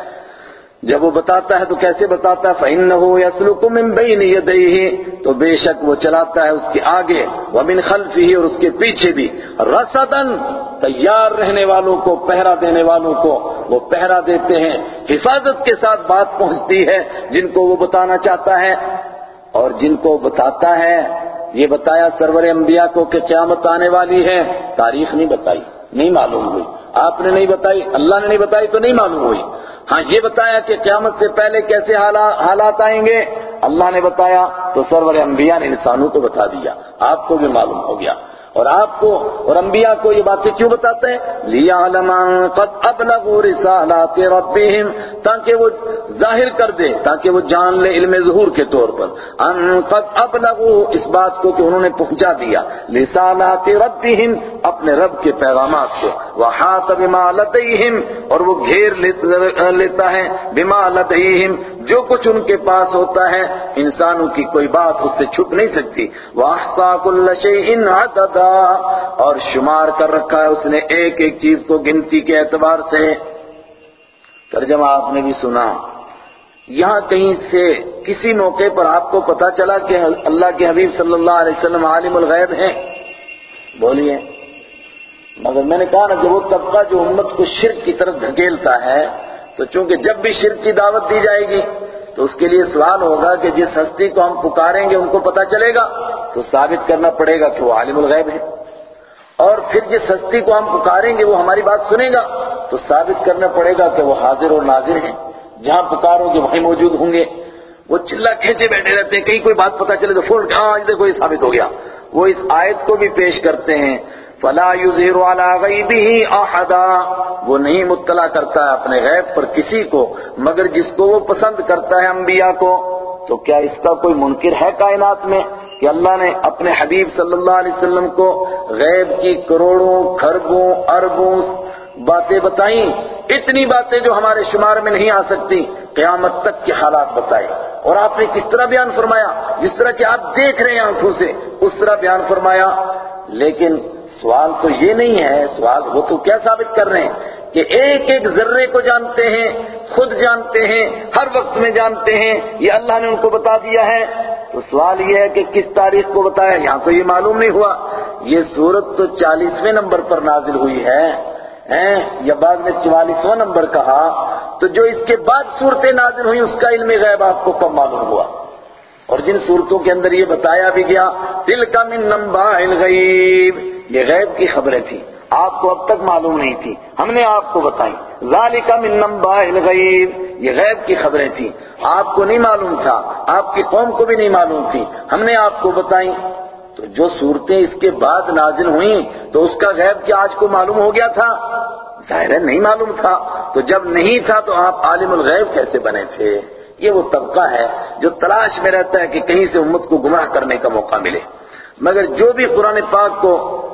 جب وہ بتاتا ہے تو کیسے بتاتا ہے؟ فَإِنَّهُ يَسْلُكُ مِن بَيْنِ يَدَيْهِ، تو بے شک وہ چلاتا ہے اس کے آگے، وَمِن خَلْفِهِ اور اس کے پیچھے بھی۔ رَسَدًا تیار رہنے والوں کو، پہرا دینے والوں کو وہ پہرا دیتے ہیں۔ حفاظت کے ساتھ بات پہنچتی ہے، جن کو وہ بتانا چاہتا ہے۔ اور جن کو بتاتا ہے، یہ بتایا سرور انبیاء کو کہ قیامت آنے والی ہے۔ تاریخ نہیں بتائی، نہیں معلوم ہوئی۔ آپ نے نہیں بتائی، اللہ نے نہیں بتائی تو نہیں معلوم ہوئی۔ ہاں یہ بتایا کہ قیامت سے پہلے کیسے حالات آئیں گے؟ اللہ نے بتایا تو سرور انبیاء نے انسانوں کو بتا دیا، آپ کو بھی معلوم ہو گیا۔ اور آپ کو اور انبیاء کو یہ باتیں کیوں بتاتے ہیں؟ لِيَعْلَمَ قَدْ أَبْلَغُوا رِسَالَاتِ رَبِّهِمْ، تاکہ وہ ظاہر کر دے، تاکہ وہ جان لے علم ظہور کے طور پر۔ ان قد ابلغوا اس بات کو کہ انہوں نے پہنچا دیا۔ رسالات ربهم، اپنے رب کے پیغامات کو۔ وحاط بما لديهم، اور وہ گھیر لیتا ہے۔ بما لديهم، جو کچھ ان کے پاس ہوتا ہے۔ انسانوں کی کوئی بات اس سے چھپ نہیں سکتی۔ وَأَحْصَى كُلَّ شَيْءٍ عَدَدًا اور شمار کر رکھا ہے، اس نے ایک ایک چیز کو گنتی کے اعتبار سے۔ ترجمہ آپ نے بھی سنا۔ یہاں کہیں سے کسی موقع پر آپ کو پتا چلا کہ اللہ کے حبیب صلی اللہ علیہ وسلم عالم الغیب ہیں۔ بولیے۔ مگر میں نے کہا نا کہ وہ طبقہ جو امت کو شرک کی طرف دھکیلتا ہے، تو چونکہ جب بھی شرک کی دعوت دی جائے گی تو اس کے لیے سوال ہوگا کہ جس ہستی کو ہم پکاریں گے ان کو پتا چلے گا تو ثابت کرنا پڑے گا کہ وہ عالم الغیب ہے۔ اور پھر جس ہستی کو ہم پکاریں گے وہ ہماری بات سنے گا تو ثابت کرنا پڑے گا کہ وہ حاضر اور ناظر ہیں۔ جہاں پکارو گے وہیں موجود ہوں گے۔ وہ چلا کھینچے بیٹھے رہتے ہیں۔ کہیں کوئی بات پتا چلے تو فوراً ہاں دیکھو یہ ثابت ہو گیا۔ وہ اس آیت کو بھی پیش کرتے ہیں۔ فلا يظهر على غیبه احدا۔ وہ نہیں مطلع کرتا ہے اپنے غیب پر کسی کو، مگر جس کو وہ پسند کرتا ہے انبیاء کو۔ تو کیا اس کا کوئی منکر ہے کائنات میں کہ اللہ نے اپنے حبیب صلی اللہ علیہ وسلم کو غیب کی کروڑوں خربوں اربوں باتیں بتائیں؟ اتنی باتیں جو ہمارے شمار میں نہیں آ سکتی۔ قیامت تک کے حالات بتائے اور آپ نے کس طرح بیان فرمایا؟ جس طرح کہ آپ دیکھ رہے ہیں آنکھوں سے، اس طرح بیان فرمایا۔ لیکن سوال تو یہ نہیں ہے، سوال وہ تو کیا ثابت کر رہے ہیں؟ کہ ایک ایک ذرے کو جانتے ہیں، خود جانتے ہیں، ہر وقت میں جانتے ہیں، یہ اللہ نے ان کو بتا دیا ہے۔ تو سوال یہ ہے کہ کس تاریخ کو بتایا؟ یہاں تو یہ معلوم نہیں ہوا۔ یہ صورت تو چالیسویں نمبر پر نازل ہوئی ہے۔ یا بعد نے چوالیسواں نمبر کہا۔ تو جو اس کے بعد صورتیں نازل ہوئی، اس کا علم غیب آپ کو کب معلوم ہوا؟ اور جن صورتوں کے اندر یہ بتایا بھی گیا دل کا من نمبا الغیب۔ یہ غیب کی خبریں تھیں۔ آپ کو اب تک معلوم نہیں تھی۔ ہم نے آپ کو بتائی۔ ذالک من نمبا الغیب۔ یہ غیب کی خبریں تھیں۔ آپ کو نہیں معلوم تھا۔ آپ کی قوم کو بھی نہیں معلوم تھی۔ ہم نے آپ کو بتائی۔ تو جو صورتیں اس کے بعد نازل ہوئیں، تو اس کا غیب کیا آج کو معلوم ہو گیا تھا؟ ظاہر ہے نہیں معلوم تھا۔ تو جب نہیں تھا، تو آپ عالم الغیب کیسے بنے تھے؟ یہ وہ طبقہ ہے جو تلاش میں رہتا ہے کہ کہیں سے امت کو گمراہ کرنے کا موقع ملے۔ مگر جو بھی قرآن پاک کو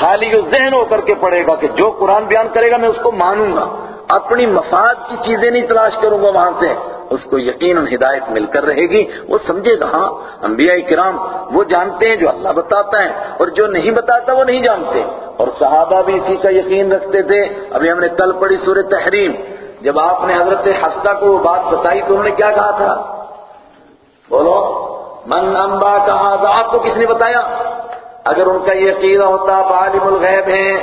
خالی ذہن ہو کر کے پڑھے گا کہ جو قرآن بیان کرے گا میں اس کو مانوں گا، اپنی مفاد کی چیزیں نہیں تلاش کروں گا وہاں سے، اس کو یقیناً ہدایت مل کر رہے گی۔ وہ سمجھے گا ہاں انبیاء کرام وہ جانتے ہیں جو اللہ بتاتا ہے اور جو نہیں بتاتا وہ نہیں جانتے۔ اور صحابہ بھی اسی کا یقین رکھتے تھے۔ ابھی ہم نے کل پڑھی سورہ تحریم۔ جب آپ نے حضرت حفصہ کو وہ بات بتائی تو انہوں نے کیا کہا تھا؟ بولو، من امبا کہا تھا آپ کو کس نے بتایا؟ اگر ان کا یہ عقیدہ ہوتا، آپ عالم الغیب ہیں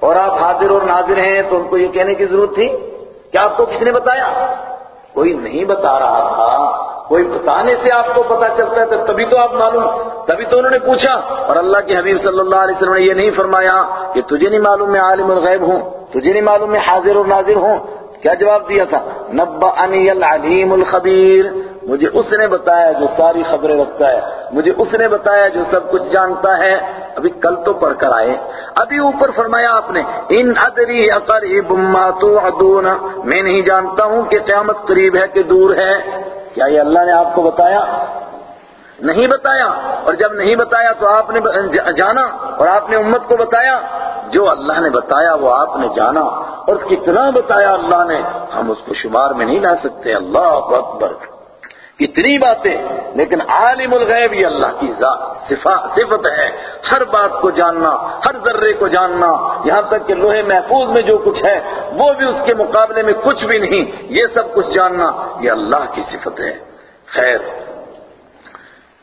اور آپ حاضر اور ناظر ہیں، تو ان کو یہ کہنے کی ضرورت تھی؟ کیا آپ کو کس نے بتایا؟ کوئی نہیں بتا رہا تھا۔ کوئی بتانے سے آپ کو پتا چلتا ہے تبھی تو آپ معلوم، تبھی تو انہوں نے پوچھا۔ اور اللہ کے حبیب صلی اللہ علیہ وسلم نے یہ نہیں فرمایا کہ تجھے نہیں معلوم میں عالم الغیب ہوں، تجھے نہیں معلوم میں حاضر اور ناظر ہوں۔ کیا جواب دیا تھا؟ نبا العلیم الخبیر۔ مجھے اس نے بتایا جو ساری خبریں رکھتا ہے، مجھے اس نے بتایا جو سب کچھ جانتا ہے۔ ابھی کل تو پڑھ کر آئے۔ ابھی اوپر فرمایا آپ نے، ان ادری قریب ما توعدون۔ میں نہیں جانتا ہوں کہ قیامت قریب ہے کہ دور ہے۔ کیا یہ اللہ نے آپ کو بتایا؟ نہیں بتایا۔ اور جب نہیں بتایا تو آپ نے جانا اور آپ نے امت کو بتایا۔ جو اللہ نے بتایا وہ آپ نے جانا۔ اور کتنا بتایا اللہ نے؟ ہم اس کو شمار میں نہیں لا سکتے۔ اللہ اکبر۔ کتنی باتیں، لیکن عالم الغیب یہ اللہ کی صفت ہے۔ ہر بات کو جاننا، ہر ذرے کو جاننا، یہاں تک کہ لوہے محفوظ میں جو کچھ ہے، وہ بھی اس کے مقابلے میں کچھ بھی نہیں۔ یہ سب کچھ جاننا، یہ اللہ کی صفت ہے۔ خیر،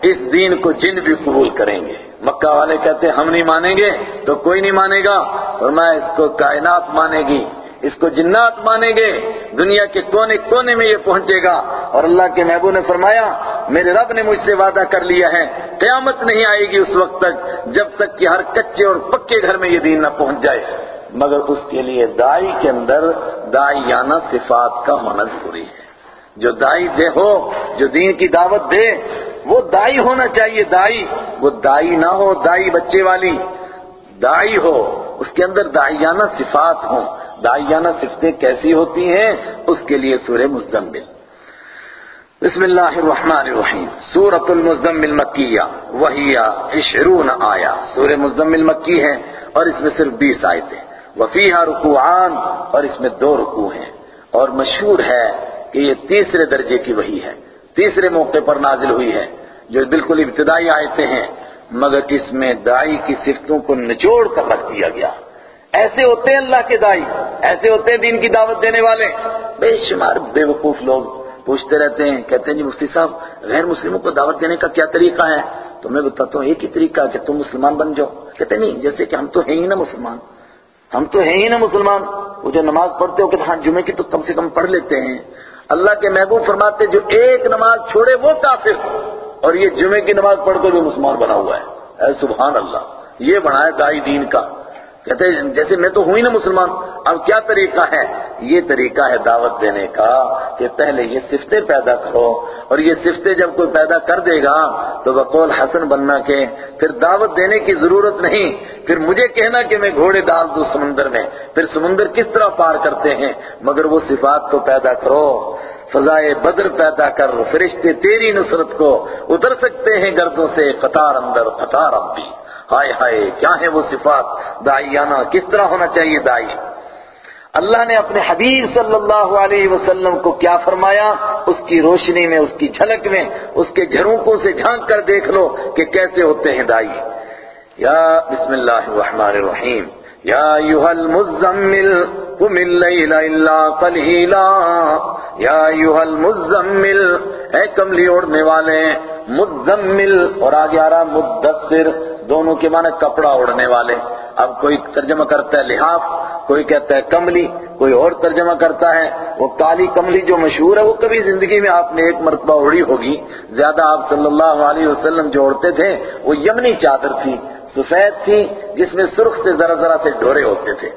اس دین کو جن بھی قبول کریں گے، مکہ والے کہتے ہیں، ہم نہیں مانیں گے، تو کوئی نہیں مانے گا، اور میں اس کو کائنات مانے گی۔ اس کو جنات مانیں گے، دنیا کے کونے کونے میں یہ پہنچے گا۔ اور اللہ کے محبوب نے فرمایا، میرے رب نے مجھ سے وعدہ کر لیا ہے، قیامت نہیں آئے گی اس وقت تک جب تک کہ ہر کچے اور پکے گھر میں یہ دین نہ پہنچ جائے۔ مگر اس کے لیے دائی کے اندر دائیانہ صفات کا ہونا ضروری ہے۔ جو دائی دے ہو، جو دین کی دعوت دے، وہ دائی ہونا چاہیے۔ دائی، وہ دائی نہ ہو، دائی بچے والی۔ دائی ہو، اس کے اندر دائیانہ صفات ہوں۔ دائیانہ صفتیں کیسی ہوتی ہیں، اس کے لیے سورہ مزمل۔ بسم اللہ الرحمن الرحیم۔ سورة المزمل مکیہ، وہی عشرون آیا سورہ مزمل مکی ہے اور اس میں صرف بیس آیتیں۔ وفیہا رکوعان اور اس میں دو رکوع ہیں۔ اور مشہور ہے کہ یہ تیسرے درجے کی وہی ہے۔ تیسرے موقع پر نازل ہوئی ہے، جو بالکل ابتدائی آیتیں ہیں، مگر اس میں دائی کی صفتوں کو نچوڑ کر رکھ دیا گیا۔ ایسے ہوتے ہیں اللہ کے دائی، ایسے ہوتے ہیں دین کی دعوت دینے والے۔ بے شمار بے وقوف لوگ پوچھتے رہتے ہیں، کہتے ہیں جی مفتی صاحب، غیر مسلموں کو دعوت دینے کا کیا طریقہ ہے؟ تو میں بتاتا ہوں، ایک ہی طریقہ کہ تم مسلمان بن جاؤ۔ کہتے نہیں، جیسے کہ ہم تو ہیں ہی نا مسلمان۔ ہم تو ہیں ہی نا مسلمان۔ وہ جو نماز پڑھتے ہو کہ ہاں جمعے کی تو کم سے کم پڑھ لیتے ہیں۔ اللہ کے محبوب فرماتے جو ایک نماز چھوڑے وہ کافر۔ اور یہ جمعے کی نماز پڑھ کر جو مسلمان بنا ہوا ہے۔ اے سبحان اللہ، یہ بنا ہے دائی دین کا۔ کہتے ہیں، جیسے میں تو ہوں ہی نا مسلمان، اب کیا طریقہ ہے؟ یہ طریقہ ہے دعوت دینے کا کہ پہلے یہ صفتیں پیدا کرو، اور یہ صفتیں جب کوئی پیدا کر دے گا تو بقول حسن بننا کے پھر دعوت دینے کی ضرورت نہیں، پھر مجھے کہنا کہ میں گھوڑے ڈال دوں سمندر میں، پھر سمندر کس طرح پار کرتے ہیں؟ مگر وہ صفات کو پیدا کرو، فضائے بدر پیدا کر، فرشتے تیری نصرت کو اتر سکتے ہیں گردوں سے، قطار اندر قطار اب بھی ہائے ہائے، کیا ہے وہ صفات؟ دائیانہ کس طرح ہونا چاہیے دائی اللہ نے اپنے حبیب صلی اللہ علیہ وسلم کو کیا فرمایا؟ اس کی روشنی میں، اس کی جھلک میں، اس کے جھروکوں سے جھانک کر دیکھ لو کہ کیسے ہوتے ہیں دائی یا بسم اللہ الرحمن الرحیم۔ یا ایوہ المزمل، قم اللیل الا قلیلا۔ یا ایوہ المزمل، اے کملی اوڑنے والے، مزمل اور آگے آ رہا مدثر۔ دونوں کے معنی کپڑا اڑنے والے۔ اب کوئی ترجمہ کرتا ہے لحاف، کوئی کہتا ہے کملی، کوئی اور ترجمہ کرتا ہے۔ وہ کالی کملی جو مشہور ہے، وہ کبھی زندگی میں آپ نے ایک مرتبہ اڑی ہوگی۔ زیادہ آپ صلی اللہ علیہ وسلم جو اڑتے تھے، وہ یمنی چادر تھی، سفید تھی، جس میں سرخ سے ذرا ذرا سے ڈورے ہوتے تھے۔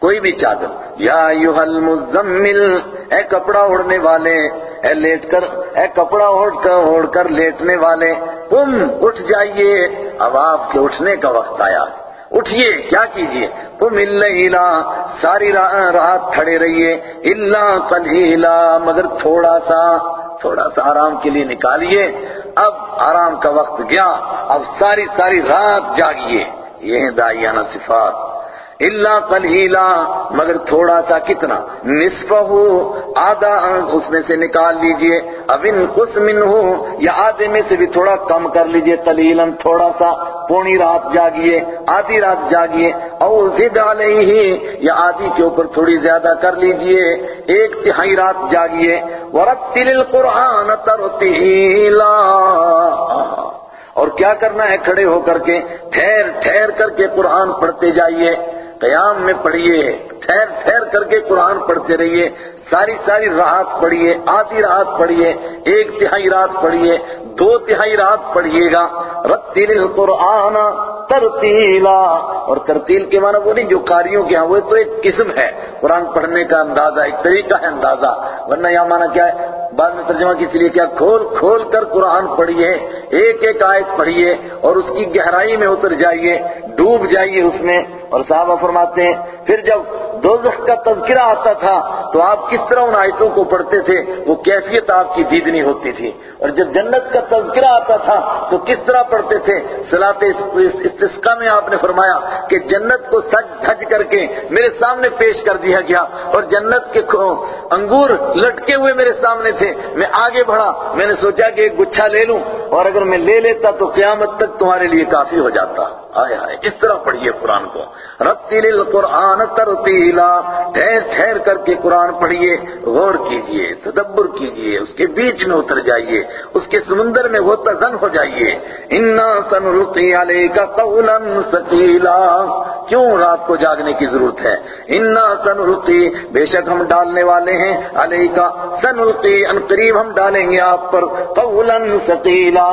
کوئی بھی چادر۔ یا ایوہ المزمل، اے کپڑا اڑنے والے، اے لیٹ کر، اے کپڑا اوڑھ کر اوڑھ کر لیٹنے والے تم اٹھ جائیے۔ اب آپ کے اٹھنے کا وقت آیا۔ اٹھئے کیا کیجیے تم اللہ ساری رات کھڑے رہیے۔ اللہ قلیلا مگر تھوڑا سا تھوڑا سا آرام کے لیے نکالیے۔ اب آرام کا وقت گیا۔ اب ساری ساری رات جاگیے۔ یہ ہیں دائیانہ صفات۔ اللہ قلیلا، مگر تھوڑا سا کتنا؟ نصف ہو آدھا اس میں سے نکال لیجیے۔ اب ان کس من ہو یا آدھے میں سے بھی تھوڑا کم کر لیجیے قلیلا، تھوڑا سا۔ پونی رات جاگیے آدھی رات جاگیے او زد علیہ، یا آدھی کے اوپر تھوڑی زیادہ کر لیجیے۔ ایک تہائی رات جاگیے ورتل القرآن ترتیلا اور کیا کرنا ہے کھڑے ہو کر کے؟ ٹھہر ٹھہر کر کے قرآن پڑھتے جائیے۔ قیام میں پڑھیے، ٹھہر ٹھہر کر کے قرآن پڑھتے رہیے، ساری ساری رات پڑھیے، آدھی رات پڑھیے، ایک تہائی رات پڑھیے، دو تہائی رات پڑھیے گا۔ رتیل القرآن ترتیلا۔ اور ترتیل کے معنی وہ نہیں جو کاریوں کے ہاں وہ تو ایک قسم ہے۔ قرآن پڑھنے کا اندازہ، ایک طریقہ ہے اندازہ۔ ورنہ یہ معنی کیا ہے؟ بعد میں ترجمہ کسی لیے کیا کھول کھول کر قرآن پڑھیے، ایک ایک آیت پڑھیے اور اس کی گہرائی میں اتر جائیے، ڈوب جائیے اس میں۔ اور صحابہ فرماتے ہیں، پھر جب دوزخ کا تذکرہ آتا تھا تو آپ کس طرح ان آیتوں کو پڑھتے تھے؟ وہ کیفیت آپ کی دیدنی ہوتی تھی۔ اور جب جنت کا تذکرہ آتا تھا تو کس طرح پڑھتے تھے؟ صلاح استسقا میں آپ نے فرمایا کہ جنت کو سج دھج کر کے میرے سامنے پیش کر دیا گیا اور جنت کے انگور لٹکے ہوئے میرے سامنے تھے۔ میں آگے بڑھا۔ میں نے سوچا کہ ایک گچھا لے لوں اور اگر میں لے لیتا تو قیامت تک تمہارے لیے کافی ہو جاتا۔ آئے آئے، اس طرح پڑھیے قرآن کو۔ رتیل القرآن ترتیلا ٹھہر ٹھہر کر کے قرآن پڑھیے، غور کیجیے تدبر کیجیے اس کے بیچ میں اتر جائیے، اس کے سمندر میں وہ تزن ہو جائیے۔ انا سنلقی علیک قولا ثقیلا کیوں رات کو جاگنے کی ضرورت ہے؟ انا سنلقی بے شک ہم ڈالنے والے ہیں۔ علیک سنلقی ان قریب ہم ڈالیں گے آپ پر۔ قولا ثقیلا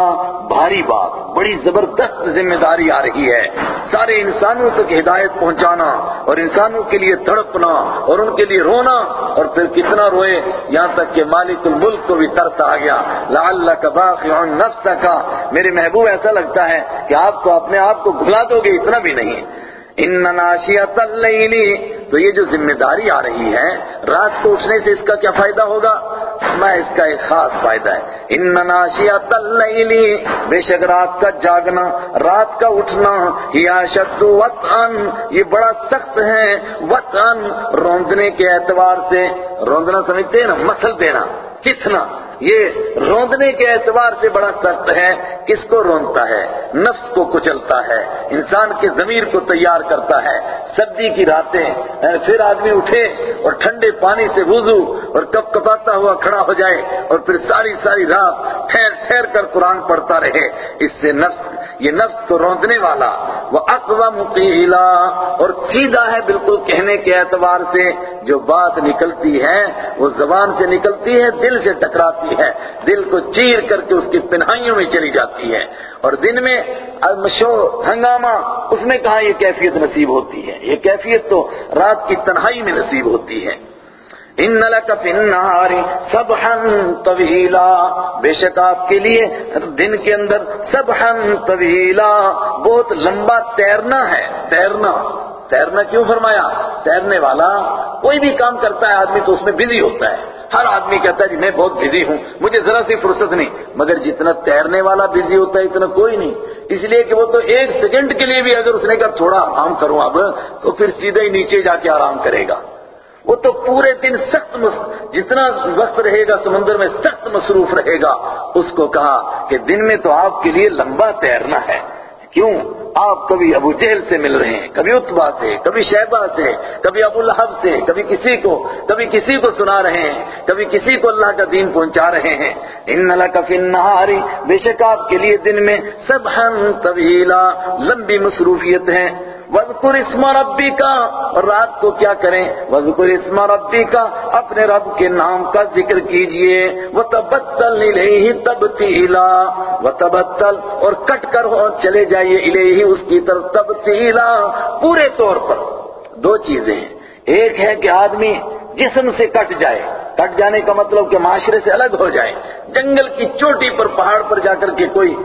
بھاری بات، بڑی زبردست ذمہ داری آ رہی ہے۔ سارے انسانوں تک ہدایت پہنچانا اور انسانوں کے لیے تڑپنا اور ان کے لیے رونا اور پھر کتنا روئے؟ یہاں تک کہ مالک الملک کو بھی ترس آ گیا۔ لعلک باخع نفسک۔ میرے محبوب، ایسا لگتا ہے کہ آپ کو اپنے آپ کو بھلا دو گے، اتنا بھی نہیں۔ ان ناشیت اللیل تو یہ جو ذمہ داری آ رہی ہے، رات کو اٹھنے سے اس کا کیا فائدہ ہوگا؟ میں اس کا ایک خاص فائدہ ہے۔ ان ناشیت اللیل بے شک رات کا جاگنا، رات کا اٹھنا یا شد وطن یہ بڑا سخت ہے۔ وطن روندنے کے اعتبار سے، روندنا سمجھتے ہیں نا، مسل دینا کتنا یہ روندنے کے اعتبار سے بڑا سخت ہے، کس کو روندتا ہے؟ نفس کو کچلتا ہے، انسان کے ضمیر کو تیار کرتا ہے۔ سردی کی راتیں پھر آدمی اٹھے اور ٹھنڈے پانی سے وضو اور کپ کپاتا ہوا کھڑا ہو جائے اور پھر ساری ساری رات ٹھہر ٹھہر کر قرآن پڑھتا رہے۔ اس سے نفس یہ نفس کو روندنے والا، وہ اقوا مقیلا اور سیدھا ہے بالکل کہنے کے اعتبار سے جو بات نکلتی ہے، وہ زبان سے نکلتی ہے، دل سے ٹکراتی ہے، دل کو چیر کر کے اس کی پنہائیوں میں چلی جاتی ہے۔ اور دن میں مشو ہنگامہ، اس میں کہاں یہ کیفیت نصیب ہوتی ہے؟ یہ کیفیت تو رات کی تنہائی میں نصیب ہوتی ہے۔ ان لک فی النہار سبحا طویلا بے شک آپ کے لیے دن کے اندر سبحا طویلا بہت لمبا تیرنا ہے۔ تیرنا۔ تیرنا کیوں فرمایا؟ تیرنے والا کوئی بھی کام کرتا ہے، آدمی تو اس میں بزی ہوتا ہے۔ ہر آدمی کہتا ہے جی میں بہت بزی ہوں، مجھے ذرا سی فرصت نہیں۔ مگر جتنا تیرنے والا بزی ہوتا ہے، اتنا کوئی نہیں۔ اس لیے کہ وہ تو ایک سیکنڈ کے لیے بھی اگر اس نے کہا، تھوڑا آرام کروں اب، تو پھر سیدھے ہی نیچے جا کے آرام کرے گا۔ وہ تو پورے دن سخت مس... جتنا وقت رہے گا سمندر میں سخت مصروف رہے گا۔ اس کو کہا کہ دن میں تو آپ کے لیے لمبا تیرنا ہے۔ کیوں؟ آپ کبھی ابو جہل سے مل رہے ہیں، کبھی اتبا سے، کبھی شہبہ سے، کبھی ابو لہب سے، کبھی کسی کو، کبھی کسی کو سنا رہے ہیں، کبھی کسی کو اللہ کا دین پہنچا رہے ہیں۔ ان کا النہاری بے شک آپ کے لیے دن میں سب طویلا لمبی مصروفیت ہے۔ وذکر اسم ربی کا اور رات کو کیا کریں؟ وذکر اسم ربی کا اپنے رب کے نام کا ذکر کیجیے. وتبتل الیہ تبتیلا. وتبتل اور کٹ کر چلے جائیے الیہ اس کی طرف تبتیلا. پورے طور پر. دو چیزیں ہیں. ایک ہے کہ آدمی جسم سے کٹ جائے. کٹ جانے کا مطلب کہ معاشرے سے الگ ہو جائے. جنگل کی چوٹی پر، پہاڑ پر جا کر کے کوئی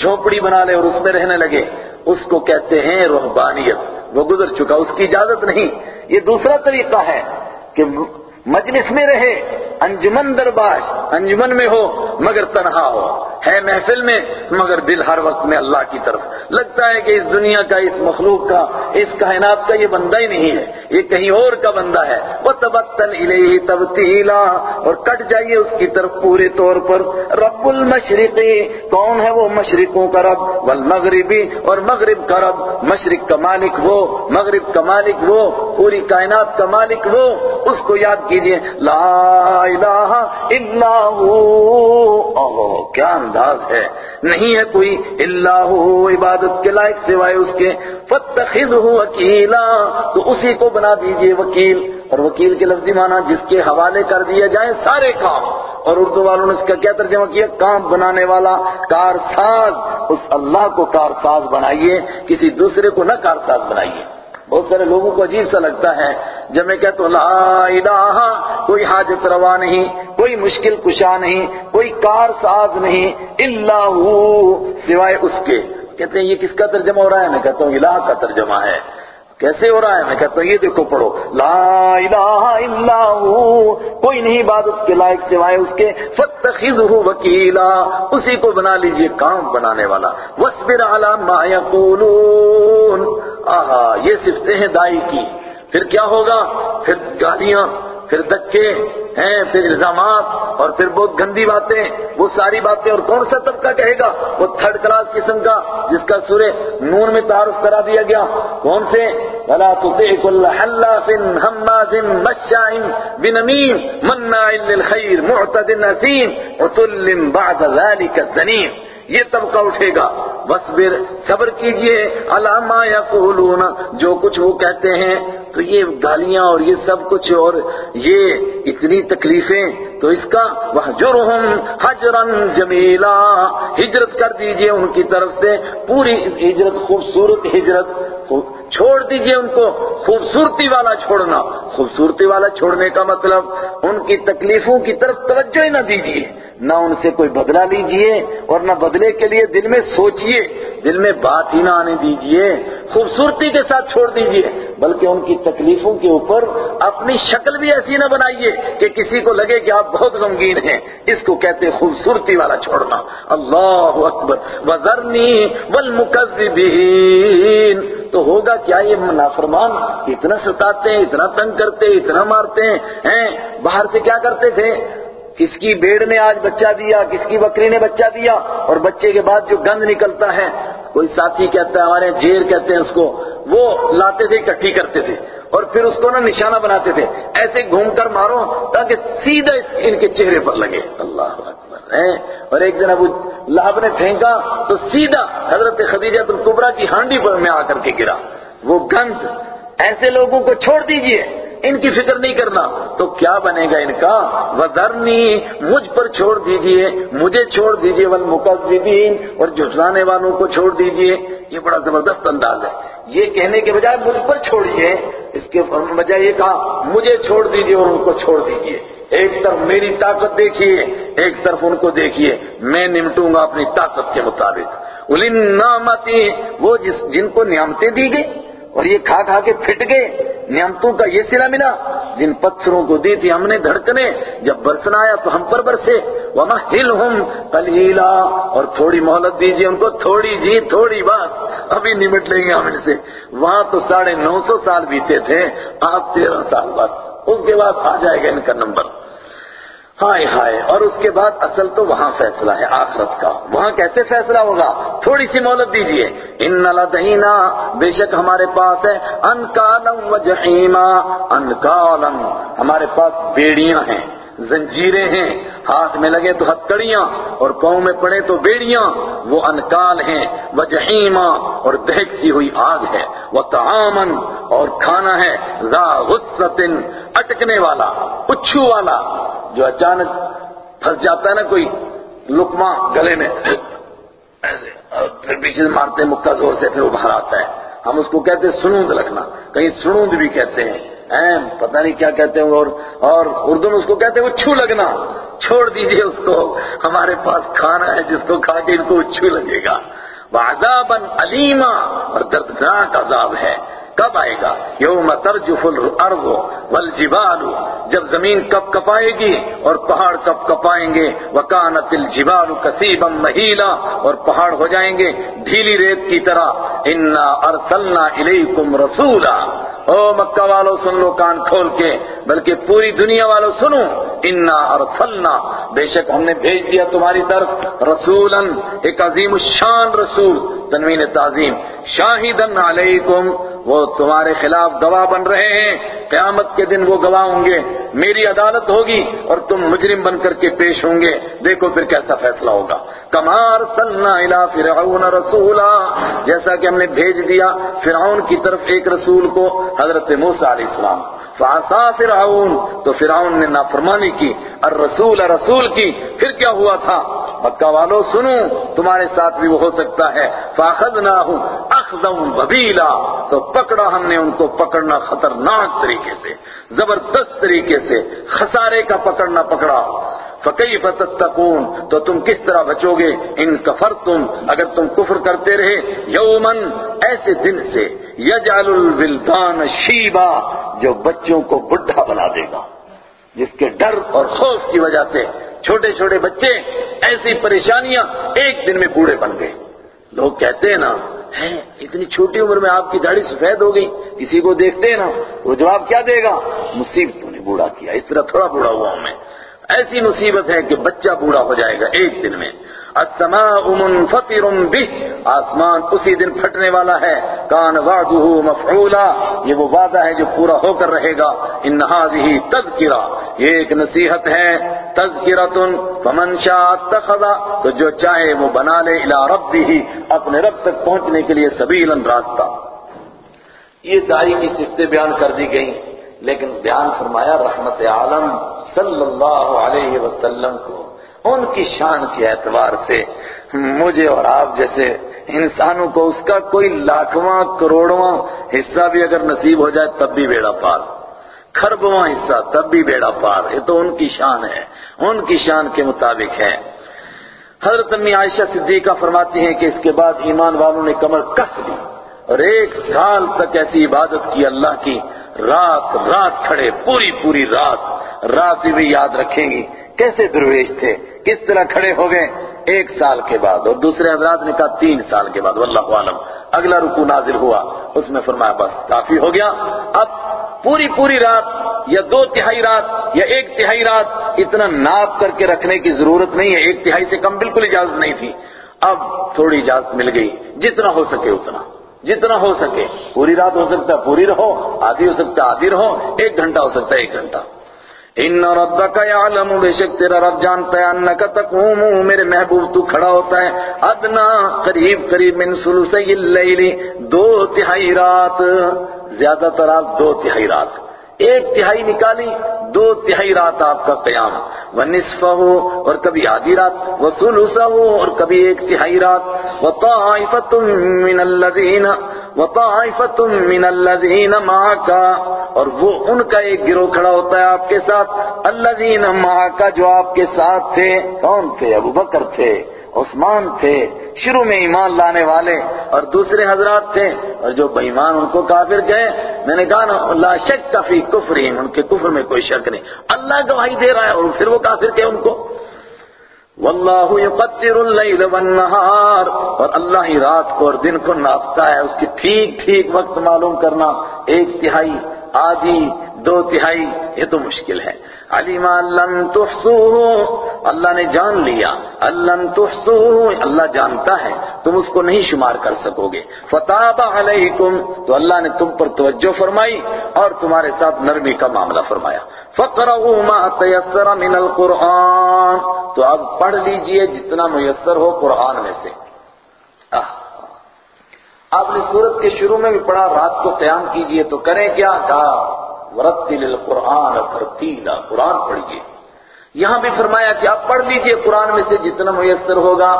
جھوپڑی بنا لے اور اس میں رہنے لگے۔ اس کو کہتے ہیں روحبانیت وہ گزر چکا، اس کی اجازت نہیں۔ یہ دوسرا طریقہ ہے کہ مجلس میں رہے، انجمن درباش، انجمن میں ہو، مگر تنہا ہو۔ ہے محفل میں، مگر دل ہر وقت میں اللہ کی طرف۔ لگتا ہے کہ اس دنیا کا، اس مخلوق کا، اس کائنات کا یہ بندہ ہی نہیں ہے۔ یہ کہیں اور کا بندہ ہے۔ وہ تبتل الیہ تبتیلا اور کٹ جائیے اس کی طرف پورے طور پر۔ رب المشرقی کون ہے وہ مشرقوں کا رب؟ والمغربی اور مغرب کا رب؟ مشرق کا مالک وہ، مغرب کا مالک وہ، پوری کائنات کا مالک وہ۔ اس کو یاد کیا کیجیے۔ لا الہ الا ہو۔ کیا انداز ہے؟ نہیں ہے کوئی اللہ عبادت کے لائق سوائے اس کے۔ فتخذہ وکیلا تو اسی کو بنا دیجیے وکیل۔ اور وکیل کے لفظی معنی جس کے حوالے کر دیا جائیں سارے کام۔ اور اردو والوں نے اس کا کیا ترجمہ کیا؟ کام بنانے والا، کارساز۔ اس اللہ کو کارساز بنائیے، کسی دوسرے کو نہ کارساز بنائیے۔ بہت سارے لوگوں کو عجیب سا لگتا ہے۔ جب میں کہتا ہوں، لا الہ، کوئی حاجت روا نہیں، کوئی مشکل کشا نہیں، کوئی کار ساز نہیں اللہ سوائے اس کے۔ کہتے ہیں، یہ کس کا ترجمہ ہو رہا ہے؟ میں کہتا ہوں، الہ کا ترجمہ ہے۔ کیسے ہو رہا ہے؟ میں کہتا ہوں، یہ دیکھو، پڑھو۔ لا الہ الا ہو، کوئی نہیں عبادت کے لائق سوائے اس کے۔ فتخذہ وکیلا اسی کو بنا لیجیے کام بنانے والا۔ واصبر علی ما یقولون آہا، یہ صفتیں ہیں دائی کی۔ پھر کیا ہوگا؟ پھر گالیاں۔ پھر دکے ہیں، پھر الزامات اور پھر بہت گندی باتیں۔ وہ ساری باتیں اور کون سا طبقہ کہے گا؟ وہ تھرڈ کلاس قسم کا، جس کا سورہ نون میں تعارف کرا دیا گیا۔ کون سے؟ بلا كل حلاف هماز مشاء بنمیم للخير معتد نسیم عتل بعد ذلك الزنیم یہ طبقہ اٹھے گا۔ بس پھر صبر کیجیے۔ علامہ یا جو کچھ وہ کہتے ہیں، تو یہ گالیاں اور یہ سب کچھ اور یہ اتنی تکلیفیں، تو اس کا وحجرہم حجرن جمیلا ہجرت کر دیجیے ان کی طرف سے۔ پوری ہجرت، خوبصورت ہجرت چھوڑ دیجیے ان کو خوبصورتی والا چھوڑنا۔ خوبصورتی والا چھوڑنے کا مطلب ان کی تکلیفوں کی طرف توجہ ہی نہ دیجیے۔ نہ ان سے کوئی بدلہ لیجیے اور نہ بدلے کے لیے دل میں سوچئے۔ دل میں بات ہی نہ آنے دیجیے۔ خوبصورتی کے ساتھ چھوڑ دیجیے۔ بلکہ ان کی تکلیفوں کے اوپر اپنی شکل بھی ایسی نہ بنائیے کہ کسی کو لگے کہ آپ بہت غمگین ہیں۔ اس کو کہتے خوبصورتی والا چھوڑنا۔ اللہ اکبر۔ وزرنی والمکذبین تو ہوگا کیا یہ نافرمان اتنا ستاتے ہیں، اتنا تنگ کرتے اتنا مارتے ہیں باہر سے کیا کرتے تھے؟ کس کی بیڑ نے آج بچہ دیا، کس کی بکری نے بچہ دیا؟ اور بچے کے بعد جو گند نکلتا ہے، کوئی ساتھی کہتا ہے، ہمارے جیر کہتے ہیں اس کو، وہ لاتے تھے، اکٹھی کرتے تھے، اور پھر اس کو نا نشانہ بناتے تھے، ایسے گھوم کر مارو تاکہ سیدھا ان کے چہرے پر لگے۔ اللہ اکبر اور ایک دن ابو لہب نے پھینکا تو سیدھا حضرت خدیجہ القبرا کی ہانڈی پر میں آ کر کے گرا۔ وہ گند ایسے لوگوں کو چھوڑ دیجیے، ان کی فکر نہیں کرنا۔ تو کیا بنے گا ان کا؟ وزرنی مجھ پر چھوڑ دیجیے، مجھے چھوڑ دیجیے والمکذبین اور جھٹلانے والوں کو چھوڑ دیجیے۔ یہ بڑا زبردست انداز ہے۔ یہ کہنے کے بجائے مجھ پر چھوڑیے۔ اس کے بجائے یہ کہا، مجھے چھوڑ دیجیے اور ان کو چھوڑ دیجیے۔ ایک طرف میری طاقت دیکھیے، ایک طرف ان کو دیکھیے۔ میں نمٹوں گا اپنی طاقت کے مطابق۔ النامتی وہ جس جن کو نعمتیں دی گئی اور یہ کھا کھا کے پھٹ گئے۔ نعمتوں کا یہ سلا ملا۔ جن پتھروں کو دی تھی ہم نے دھڑکنے۔ جب برسنا آیا تو ہم پر برسے۔ وَمَحِلْهُمْ قَلِيلًا۔ اور تھوڑی مہلت دیجیے ان کو۔ تھوڑی جی تھوڑی بات۔ ابھی نمٹ لیں گے ہم ان سے۔ وہاں تو ساڑھے نو سو سال بیتے تھے۔ آپ تیرہ سال بعد اس کے بعد آ جائے گا ان کا نمبر۔ ہائے ہائے، اور اس کے بعد اصل تو وہاں فیصلہ ہے، آخرت کا۔ وہاں کیسے فیصلہ ہوگا؟ تھوڑی سی مہلت دیجیے ان لدینا، بے شک ہمارے پاس ہے انکالم و جہیما انکالم ہمارے پاس بیڑیاں ہیں۔ زنجیریں ہیں، ہاتھ میں لگے تو ہتکڑیاں اور پاؤں میں پڑے تو بیڑیاں، وہ انکال ہیں، وہ جہیما اور دہکتی ہوئی آگ ہے، وہ تعامن اور کھانا ہے، ذا غصت اٹکنے والا اچھو والا، جو اچانک پھنس جاتا ہے نا کوئی لکما گلے میں، ایسے، اور پھر پیچھے مارتے مکہ زور سے پھر وہ باہر آتا ہے۔ ہم اس کو کہتے ہیں سنوند لکھنا، کہیں سنوند بھی کہتے ہیں۔ اہم، پتہ نہیں کیا کہتے ہیں اور اور اردو میں اس کو کہتے ہیں اچھو لگنا۔ چھوڑ دیجیے اس کو۔ ہمارے پاس کھانا ہے، جس کو کھا کے ان کو اچھو لگے گا۔ وَعَذَابًا عَلِيمًا اور دردناک عذاب ہے۔ کب آئے گا؟ یوم ترجف الارض والجبال۔ جب زمین کب کپائے گی اور پہاڑ کب کپائیں گے۔ وکانت الجبال کثیبا مہیلا، اور پہاڑ ہو جائیں گے۔ ڈھیلی ریت کی طرح۔ انا ارسلنا الیکم رسولا۔ او مکہ والو سن لو کان کھول کے، بلکہ پوری دنیا والو سنو، انا ارسلنا بے شک ہم نے بھیج دیا تمہاری طرف۔ رسولا، ایک عظیم الشان رسول، تنوین تعظیم۔ شاہدن علیکم، وہ تمہارے خلاف گواہ بن رہے ہیں۔ قیامت کے دن وہ گواہ ہوں گے، میری عدالت ہوگی اور تم مجرم بن کر کے پیش ہوں گے۔ دیکھو پھر کیسا فیصلہ ہوگا۔ کمار سلنا الا فرعون رسولا، جیسا کہ ہم نے بھیج دیا فرعون کی طرف ایک رسول کو، حضرت موسیٰ علیہ السلام۔ فعصا فرعون، تو فرعون نے نافرمانی کی، الرسول رسول کی، پھر کیا ہوا تھا؟ مکہ والو، سنو، تمہارے ساتھ بھی وہ ہو سکتا ہے۔ فاخذناہم اخذا وبیلا، تو پکڑا ہم نے ان کو پکڑنا خطرناک طریقے سے، زبردست طریقے سے، خسارے کا پکڑنا پکڑا۔ فَكَيْفَ تَتَّقُونَ؟ تو تم کس طرح بچو گے؟ ان کفر تم اگر تم کفر کرتے رہے یومن ایسے دن سے یجعل الولدان شیبا جو بچوں کو بڈھا بنا دے گا۔ جس کے ڈر اور خوف کی وجہ سے چھوٹے چھوٹے بچے ایسی پریشانیاں ایک دن میں بوڑھے بن گئے۔ لوگ کہتے ہیں نا ہے اتنی چھوٹی عمر میں آپ کی داڑھی سفید ہو گئی، کسی کو دیکھتے ہیں نا تو جواب کیا دے گا؟ مصیبتوں نے بوڑھا کیا، اس طرح تھوڑا بوڑھا ہوا ہوں میں۔ ایسی مصیبت ہے کہ بچہ بوڑھا ہو جائے گا ایک دن میں۔ السماء منفطر به، آسمان اسی دن پھٹنے والا ہے۔ کان وعده مفعولا، یہ وہ وعدہ ہے جو پورا ہو کر رہے گا۔ ان هذه تذکرہ، یہ ایک نصیحت ہے۔ تذکرۃ فمن شاء اتخذ، تو جو چاہے وہ بنا لے الی ربه، اپنے رب تک پہنچنے کے لیے سبیلا راستہ۔ یہ دائی کی صفتیں بیان کر دی گئی لیکن بیان فرمایا رحمت عالم۔ صلی اللہ علیہ وسلم کو ان کی شان کے اعتبار سے مجھے اور آپ جیسے انسانوں کو اس کا کوئی لاکھواں کروڑواں حصہ بھی اگر نصیب ہو جائے تب بھی بیڑا پار۔ کھربواں حصہ تب بھی بیڑا پار۔ یہ تو ان کی شان ہے۔ ان کی شان کے مطابق ہے۔ حضرت امی عائشہ صدیقہ فرماتی ہیں کہ اس کے بعد ایمان والوں نے کمر کس لی اور ایک سال تک ایسی عبادت کی اللہ کی۔ رات رات کھڑے، پوری پوری رات۔ رات بھی یاد رکھیں گی کیسے درویش تھے، کس طرح کھڑے ہو گئے ایک سال کے بعد اور دوسرے حضرات نے کہا تین سال کے بعد، واللہ عالم اگلا رکو نازل ہوا، اس میں فرمایا بس کافی ہو گیا۔ اب پوری پوری رات یا دو تہائی رات یا ایک تہائی رات اتنا ناپ کر کے رکھنے کی ضرورت نہیں ہے، ایک تہائی سے کم بالکل اجازت نہیں تھی۔ اب تھوڑی اجازت مل گئی، جتنا ہو سکے اتنا۔ جتنا ہو سکے، پوری رات ہو سکتا ہے، پوری رہو، آدھی ہو سکتا ہے، آدھی رہو، ایک گھنٹہ ہو سکتا ہے، ایک گھنٹہ۔ ان ربک یعلم بے شک تیرا رب جانتا ہے انک تقوم، میرے محبوب تو کھڑا ہوتا ہے۔ ادنا، قریب قریب من ثلثی اللیل، دو تہائی رات، زیادہ تر آپ دو تہائی رات۔ ایک تہائی نکالی، دو تہائی رات آپ کا قیام۔ وہ نصف ہو اور کبھی آدھی رات وہ سلوسا ہو اور کبھی ایک تہائی رات۔ وہ طائفت من الذین وہ طائفت من الذین کا اور وہ ان کا ایک گروہ کھڑا ہوتا ہے آپ کے ساتھ۔ الذین کا جو آپ کے ساتھ تھے، کون تھے؟ ابو بکر تھے۔ عثمان تھے، شروع میں ایمان لانے والے اور دوسرے حضرات تھے اور جو بےمان ان کو کافر گئے میں نے کہا نا اللہ شک کافی کفر ہی ان کے کفر میں کوئی شک نہیں۔ اللہ گواہی دے رہا ہے اور پھر وہ کافر کہ ان کو۔ واللہ یقدر اللیل والنہار، اور اللہ ہی رات کو اور دن کو ناپتا ہے، اس کی ٹھیک ٹھیک وقت معلوم کرنا، ایک تہائی آدھی دو تہائی یہ تو مشکل ہے۔ علیم لن تحصوه، اللہ نے جان لیا۔ لن تحصوه، اللہ جانتا ہے۔ تم اس کو نہیں شمار کر سکو گے۔ فتاب علیکم تو اللہ نے تم پر توجہ فرمائی اور تمہارے ساتھ نرمی کا معاملہ فرمایا۔ فقرؤوا ما تيسر من القرآن، تو اب پڑھ لیجیے جتنا میسر ہو قرآن میں سے۔ آپ نے سورت کے شروع میں بھی پڑھا، رات کو قیام کیجیے تو کریں کیا؟ کہا ورتل القرآن ترتیلا، قرآن پڑھیے۔ یہاں بھی فرمایا کہ آپ پڑھ لیجیے قرآن میں سے جتنا میسر ہوگا۔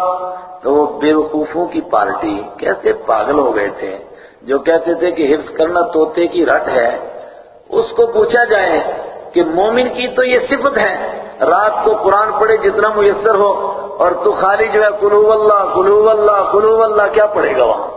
تو وہ بے وقوفوں کی پارٹی کیسے پاگل ہو گئے تھے۔ جو کہتے تھے کہ حفظ کرنا توتے کی رٹ ہے، اس کو پوچھا جائے کہ مومن کی تو یہ صفت ہے، رات کو قرآن پڑھے جتنا میسر ہو، اور تو خالی جو ہے کلو اللہ کلو اللہ کلو اللہ، کیا پڑھے گا وہاں؟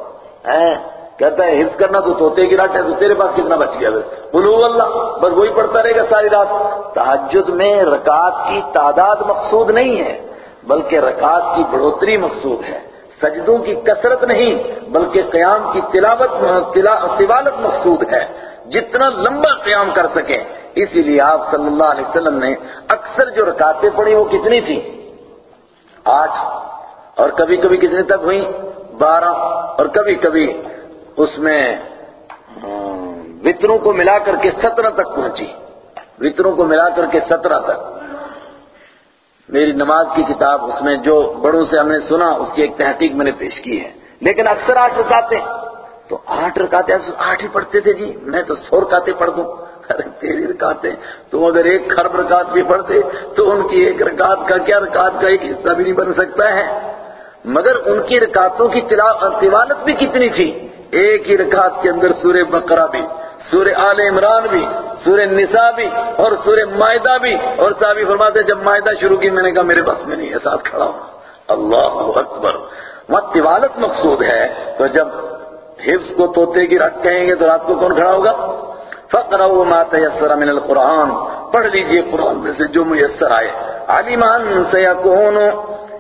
کہتا ہے حفظ کرنا تو توتے کی رات ہے، تو تیرے پاس کتنا بچ گیا؟ کلو اللہ، بس وہی پڑھتا رہے گا ساری رات۔ تحجد میں رکعت کی تعداد مقصود نہیں ہے، بلکہ رکعت کی بڑھوتری مقصود ہے۔ سجدوں کی کثرت نہیں، بلکہ قیام کی تلاوت تلالت مقصود ہے۔ جتنا لمبا قیام کر سکیں۔ اسی لیے آپ صلی اللہ علیہ وسلم نے اکثر جو رکعتیں پڑھی وہ کتنی تھی آٹھ۔ اور کبھی کبھی کتنے تک ہوئی بارہ۔ اور کبھی کبھی اس میں وطروں کو ملا کر کے سترہ تک پہنچی۔ وطروں کو ملا کر کے سترہ تک۔ میری نماز کی کتاب اس میں جو بڑوں سے ہم نے سنا، اس کی ایک تحقیق میں نے پیش کی ہے۔ لیکن اکثر آٹھ رکاتے تو آٹھ رکاتے آٹھ ہی پڑھتے تھے جی۔ میں تو سو رکاتے پڑھ دوں۔ ارے تیری رکاتے تو اگر ایک خرب رکعت بھی پڑھتے، تو ان کی ایک رکعت کا کیا رکعت کا ایک حصہ بھی نہیں بن سکتا ہے۔ مگر ان کی رکعتوں کی تلاوت بھی کتنی تھی۔ ایک ہی رکعت کے اندر سورہ بقرہ بھی، سورہ آل عمران بھی، سورہ نساء بھی، اور سورہ معدہ بھی۔ اور صحابی فرماتے جب معدہ شروع کی، میں نے کہا، میرے بس میں نہیں ہے، ساتھ کھڑا ہوں۔ اللہ اکبر۔ وہاں تیوالت مقصود ہے۔ تو جب حفظ کو توتے کی رکھ کہیں گے، تو رات کو کون کھڑا ہوگا؟ فقرؤوا ما تيسر من القرآن۔ پڑھ لیجیے قرآن میں سے جو میسر آئے۔ علیمان سیکون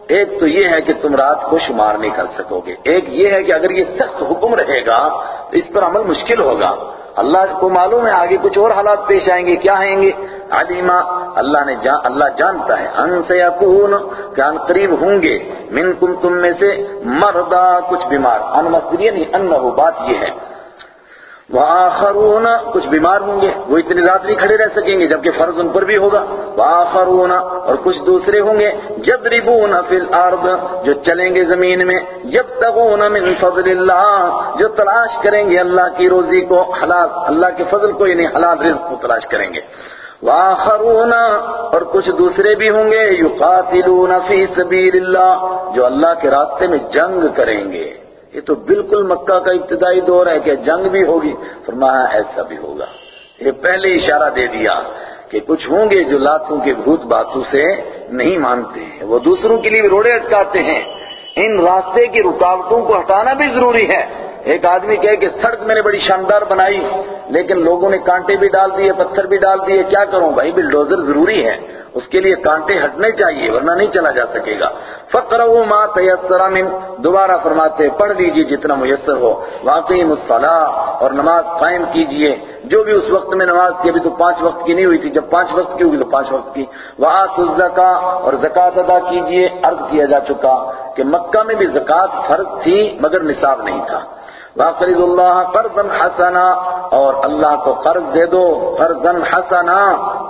ایک تو یہ ہے کہ تم رات کو شمار نہیں کر سکو گے۔ ایک یہ ہے کہ اگر یہ سخت حکم رہے گا، تو اس پر عمل مشکل ہوگا۔ اللہ کو معلوم ہے، آگے کچھ اور حالات پیش آئیں گے، کیا آئیں گے؟ علیما اللہ نے جان، اللہ جانتا ہے۔ ان سے یقون کہ ان قریب ہوں گے۔ منکم تم میں سے مردا، کچھ بیمار۔ ان مصدریہ نہیں ان بات یہ ہے۔ وآخرون، کچھ بیمار ہوں گے، وہ اتنی رات نہیں کھڑے رہ سکیں گے، جبکہ فرض ان پر بھی ہوگا۔ وآخرون، اور کچھ دوسرے ہوں گے، یضربون فی الارض، جو چلیں گے زمین میں، یبتغون من فضل اللہ، جو تلاش کریں گے اللہ کی روزی کو حلال، اللہ کے فضل کو یعنی حلال رزق کو تلاش کریں گے۔ وآخرون، اور کچھ دوسرے بھی ہوں گے، یقاتلون فی سبیل اللہ، جو اللہ کے راستے میں جنگ کریں گے۔ یہ تو بالکل مکہ کا ابتدائی دور ہے کہ جنگ بھی ہوگی۔ فرمایا ایسا بھی ہوگا۔ یہ پہلے اشارہ دے دیا کہ کچھ ہوں گے جو لاتوں کے بھوت باتوں سے نہیں مانتے ہیں۔ وہ دوسروں کے لیے روڑے اٹکاتے ہیں۔ ان راستے کی رکاوٹوں کو ہٹانا بھی ضروری ہے۔ ایک آدمی کہے کہ سڑک میں نے بڑی شاندار بنائی، لیکن لوگوں نے کانٹے بھی ڈال دیے، پتھر بھی ڈال دیے، کیا کروں؟ بھائی بلڈوزر ضروری ہے، اس کے لیے کانٹے ہٹنے چاہیے، ورنہ نہیں چلا جا سکے گا۔ فقرؤوا ما تيسر من، دوبارہ فرماتے پڑھ لیجیے جتنا میسر ہو۔ واقعی الصلاة، اور نماز قائم کیجیے۔ جو بھی اس وقت میں نماز کی، ابھی تو پانچ وقت کی نہیں ہوئی تھی، جب پانچ وقت کی ہوگی تو پانچ وقت کی۔ وآتوا الزکاة اور زکات ادا کیجیے۔ عرض کیا جا چکا کہ مکہ میں بھی زکات فرض تھی، مگر نصاب نہیں تھا۔ واقرض اللہ قرضا حسنا اور اللہ کو قرض دے دو، قرضا حسنا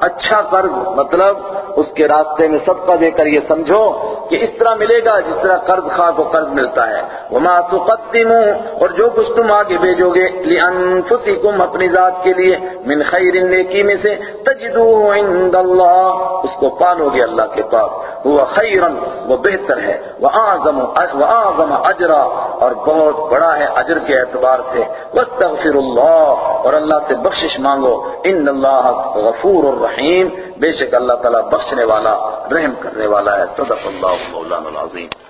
اچھا قرض مطلب اس کے راستے میں صدقہ دے کر یہ سمجھو کہ اس طرح ملے گا جس طرح قرض خواہ کو قرض ملتا ہے۔ وما تقدموا، اور جو کچھ تم آگے بھیجو گے لانفسکم اپنی ذات کے لیے من خیر نیکی میں سے تجدوه عند اللہ، اس کو پالو گے اللہ کے پاس۔ وہ خیرا وہ بہتر ہے۔ وہ اعظم اجرا، اور بہت بڑا ہے اجر کے کے اعتبار سے واستغفر اللہ اور اللہ سے بخشش مانگو ان اللہ غفور الرحیم بے شک اللہ تعالیٰ بخشنے والا، رحم کرنے والا ہے۔ صدق اللہ مولانا العظیم۔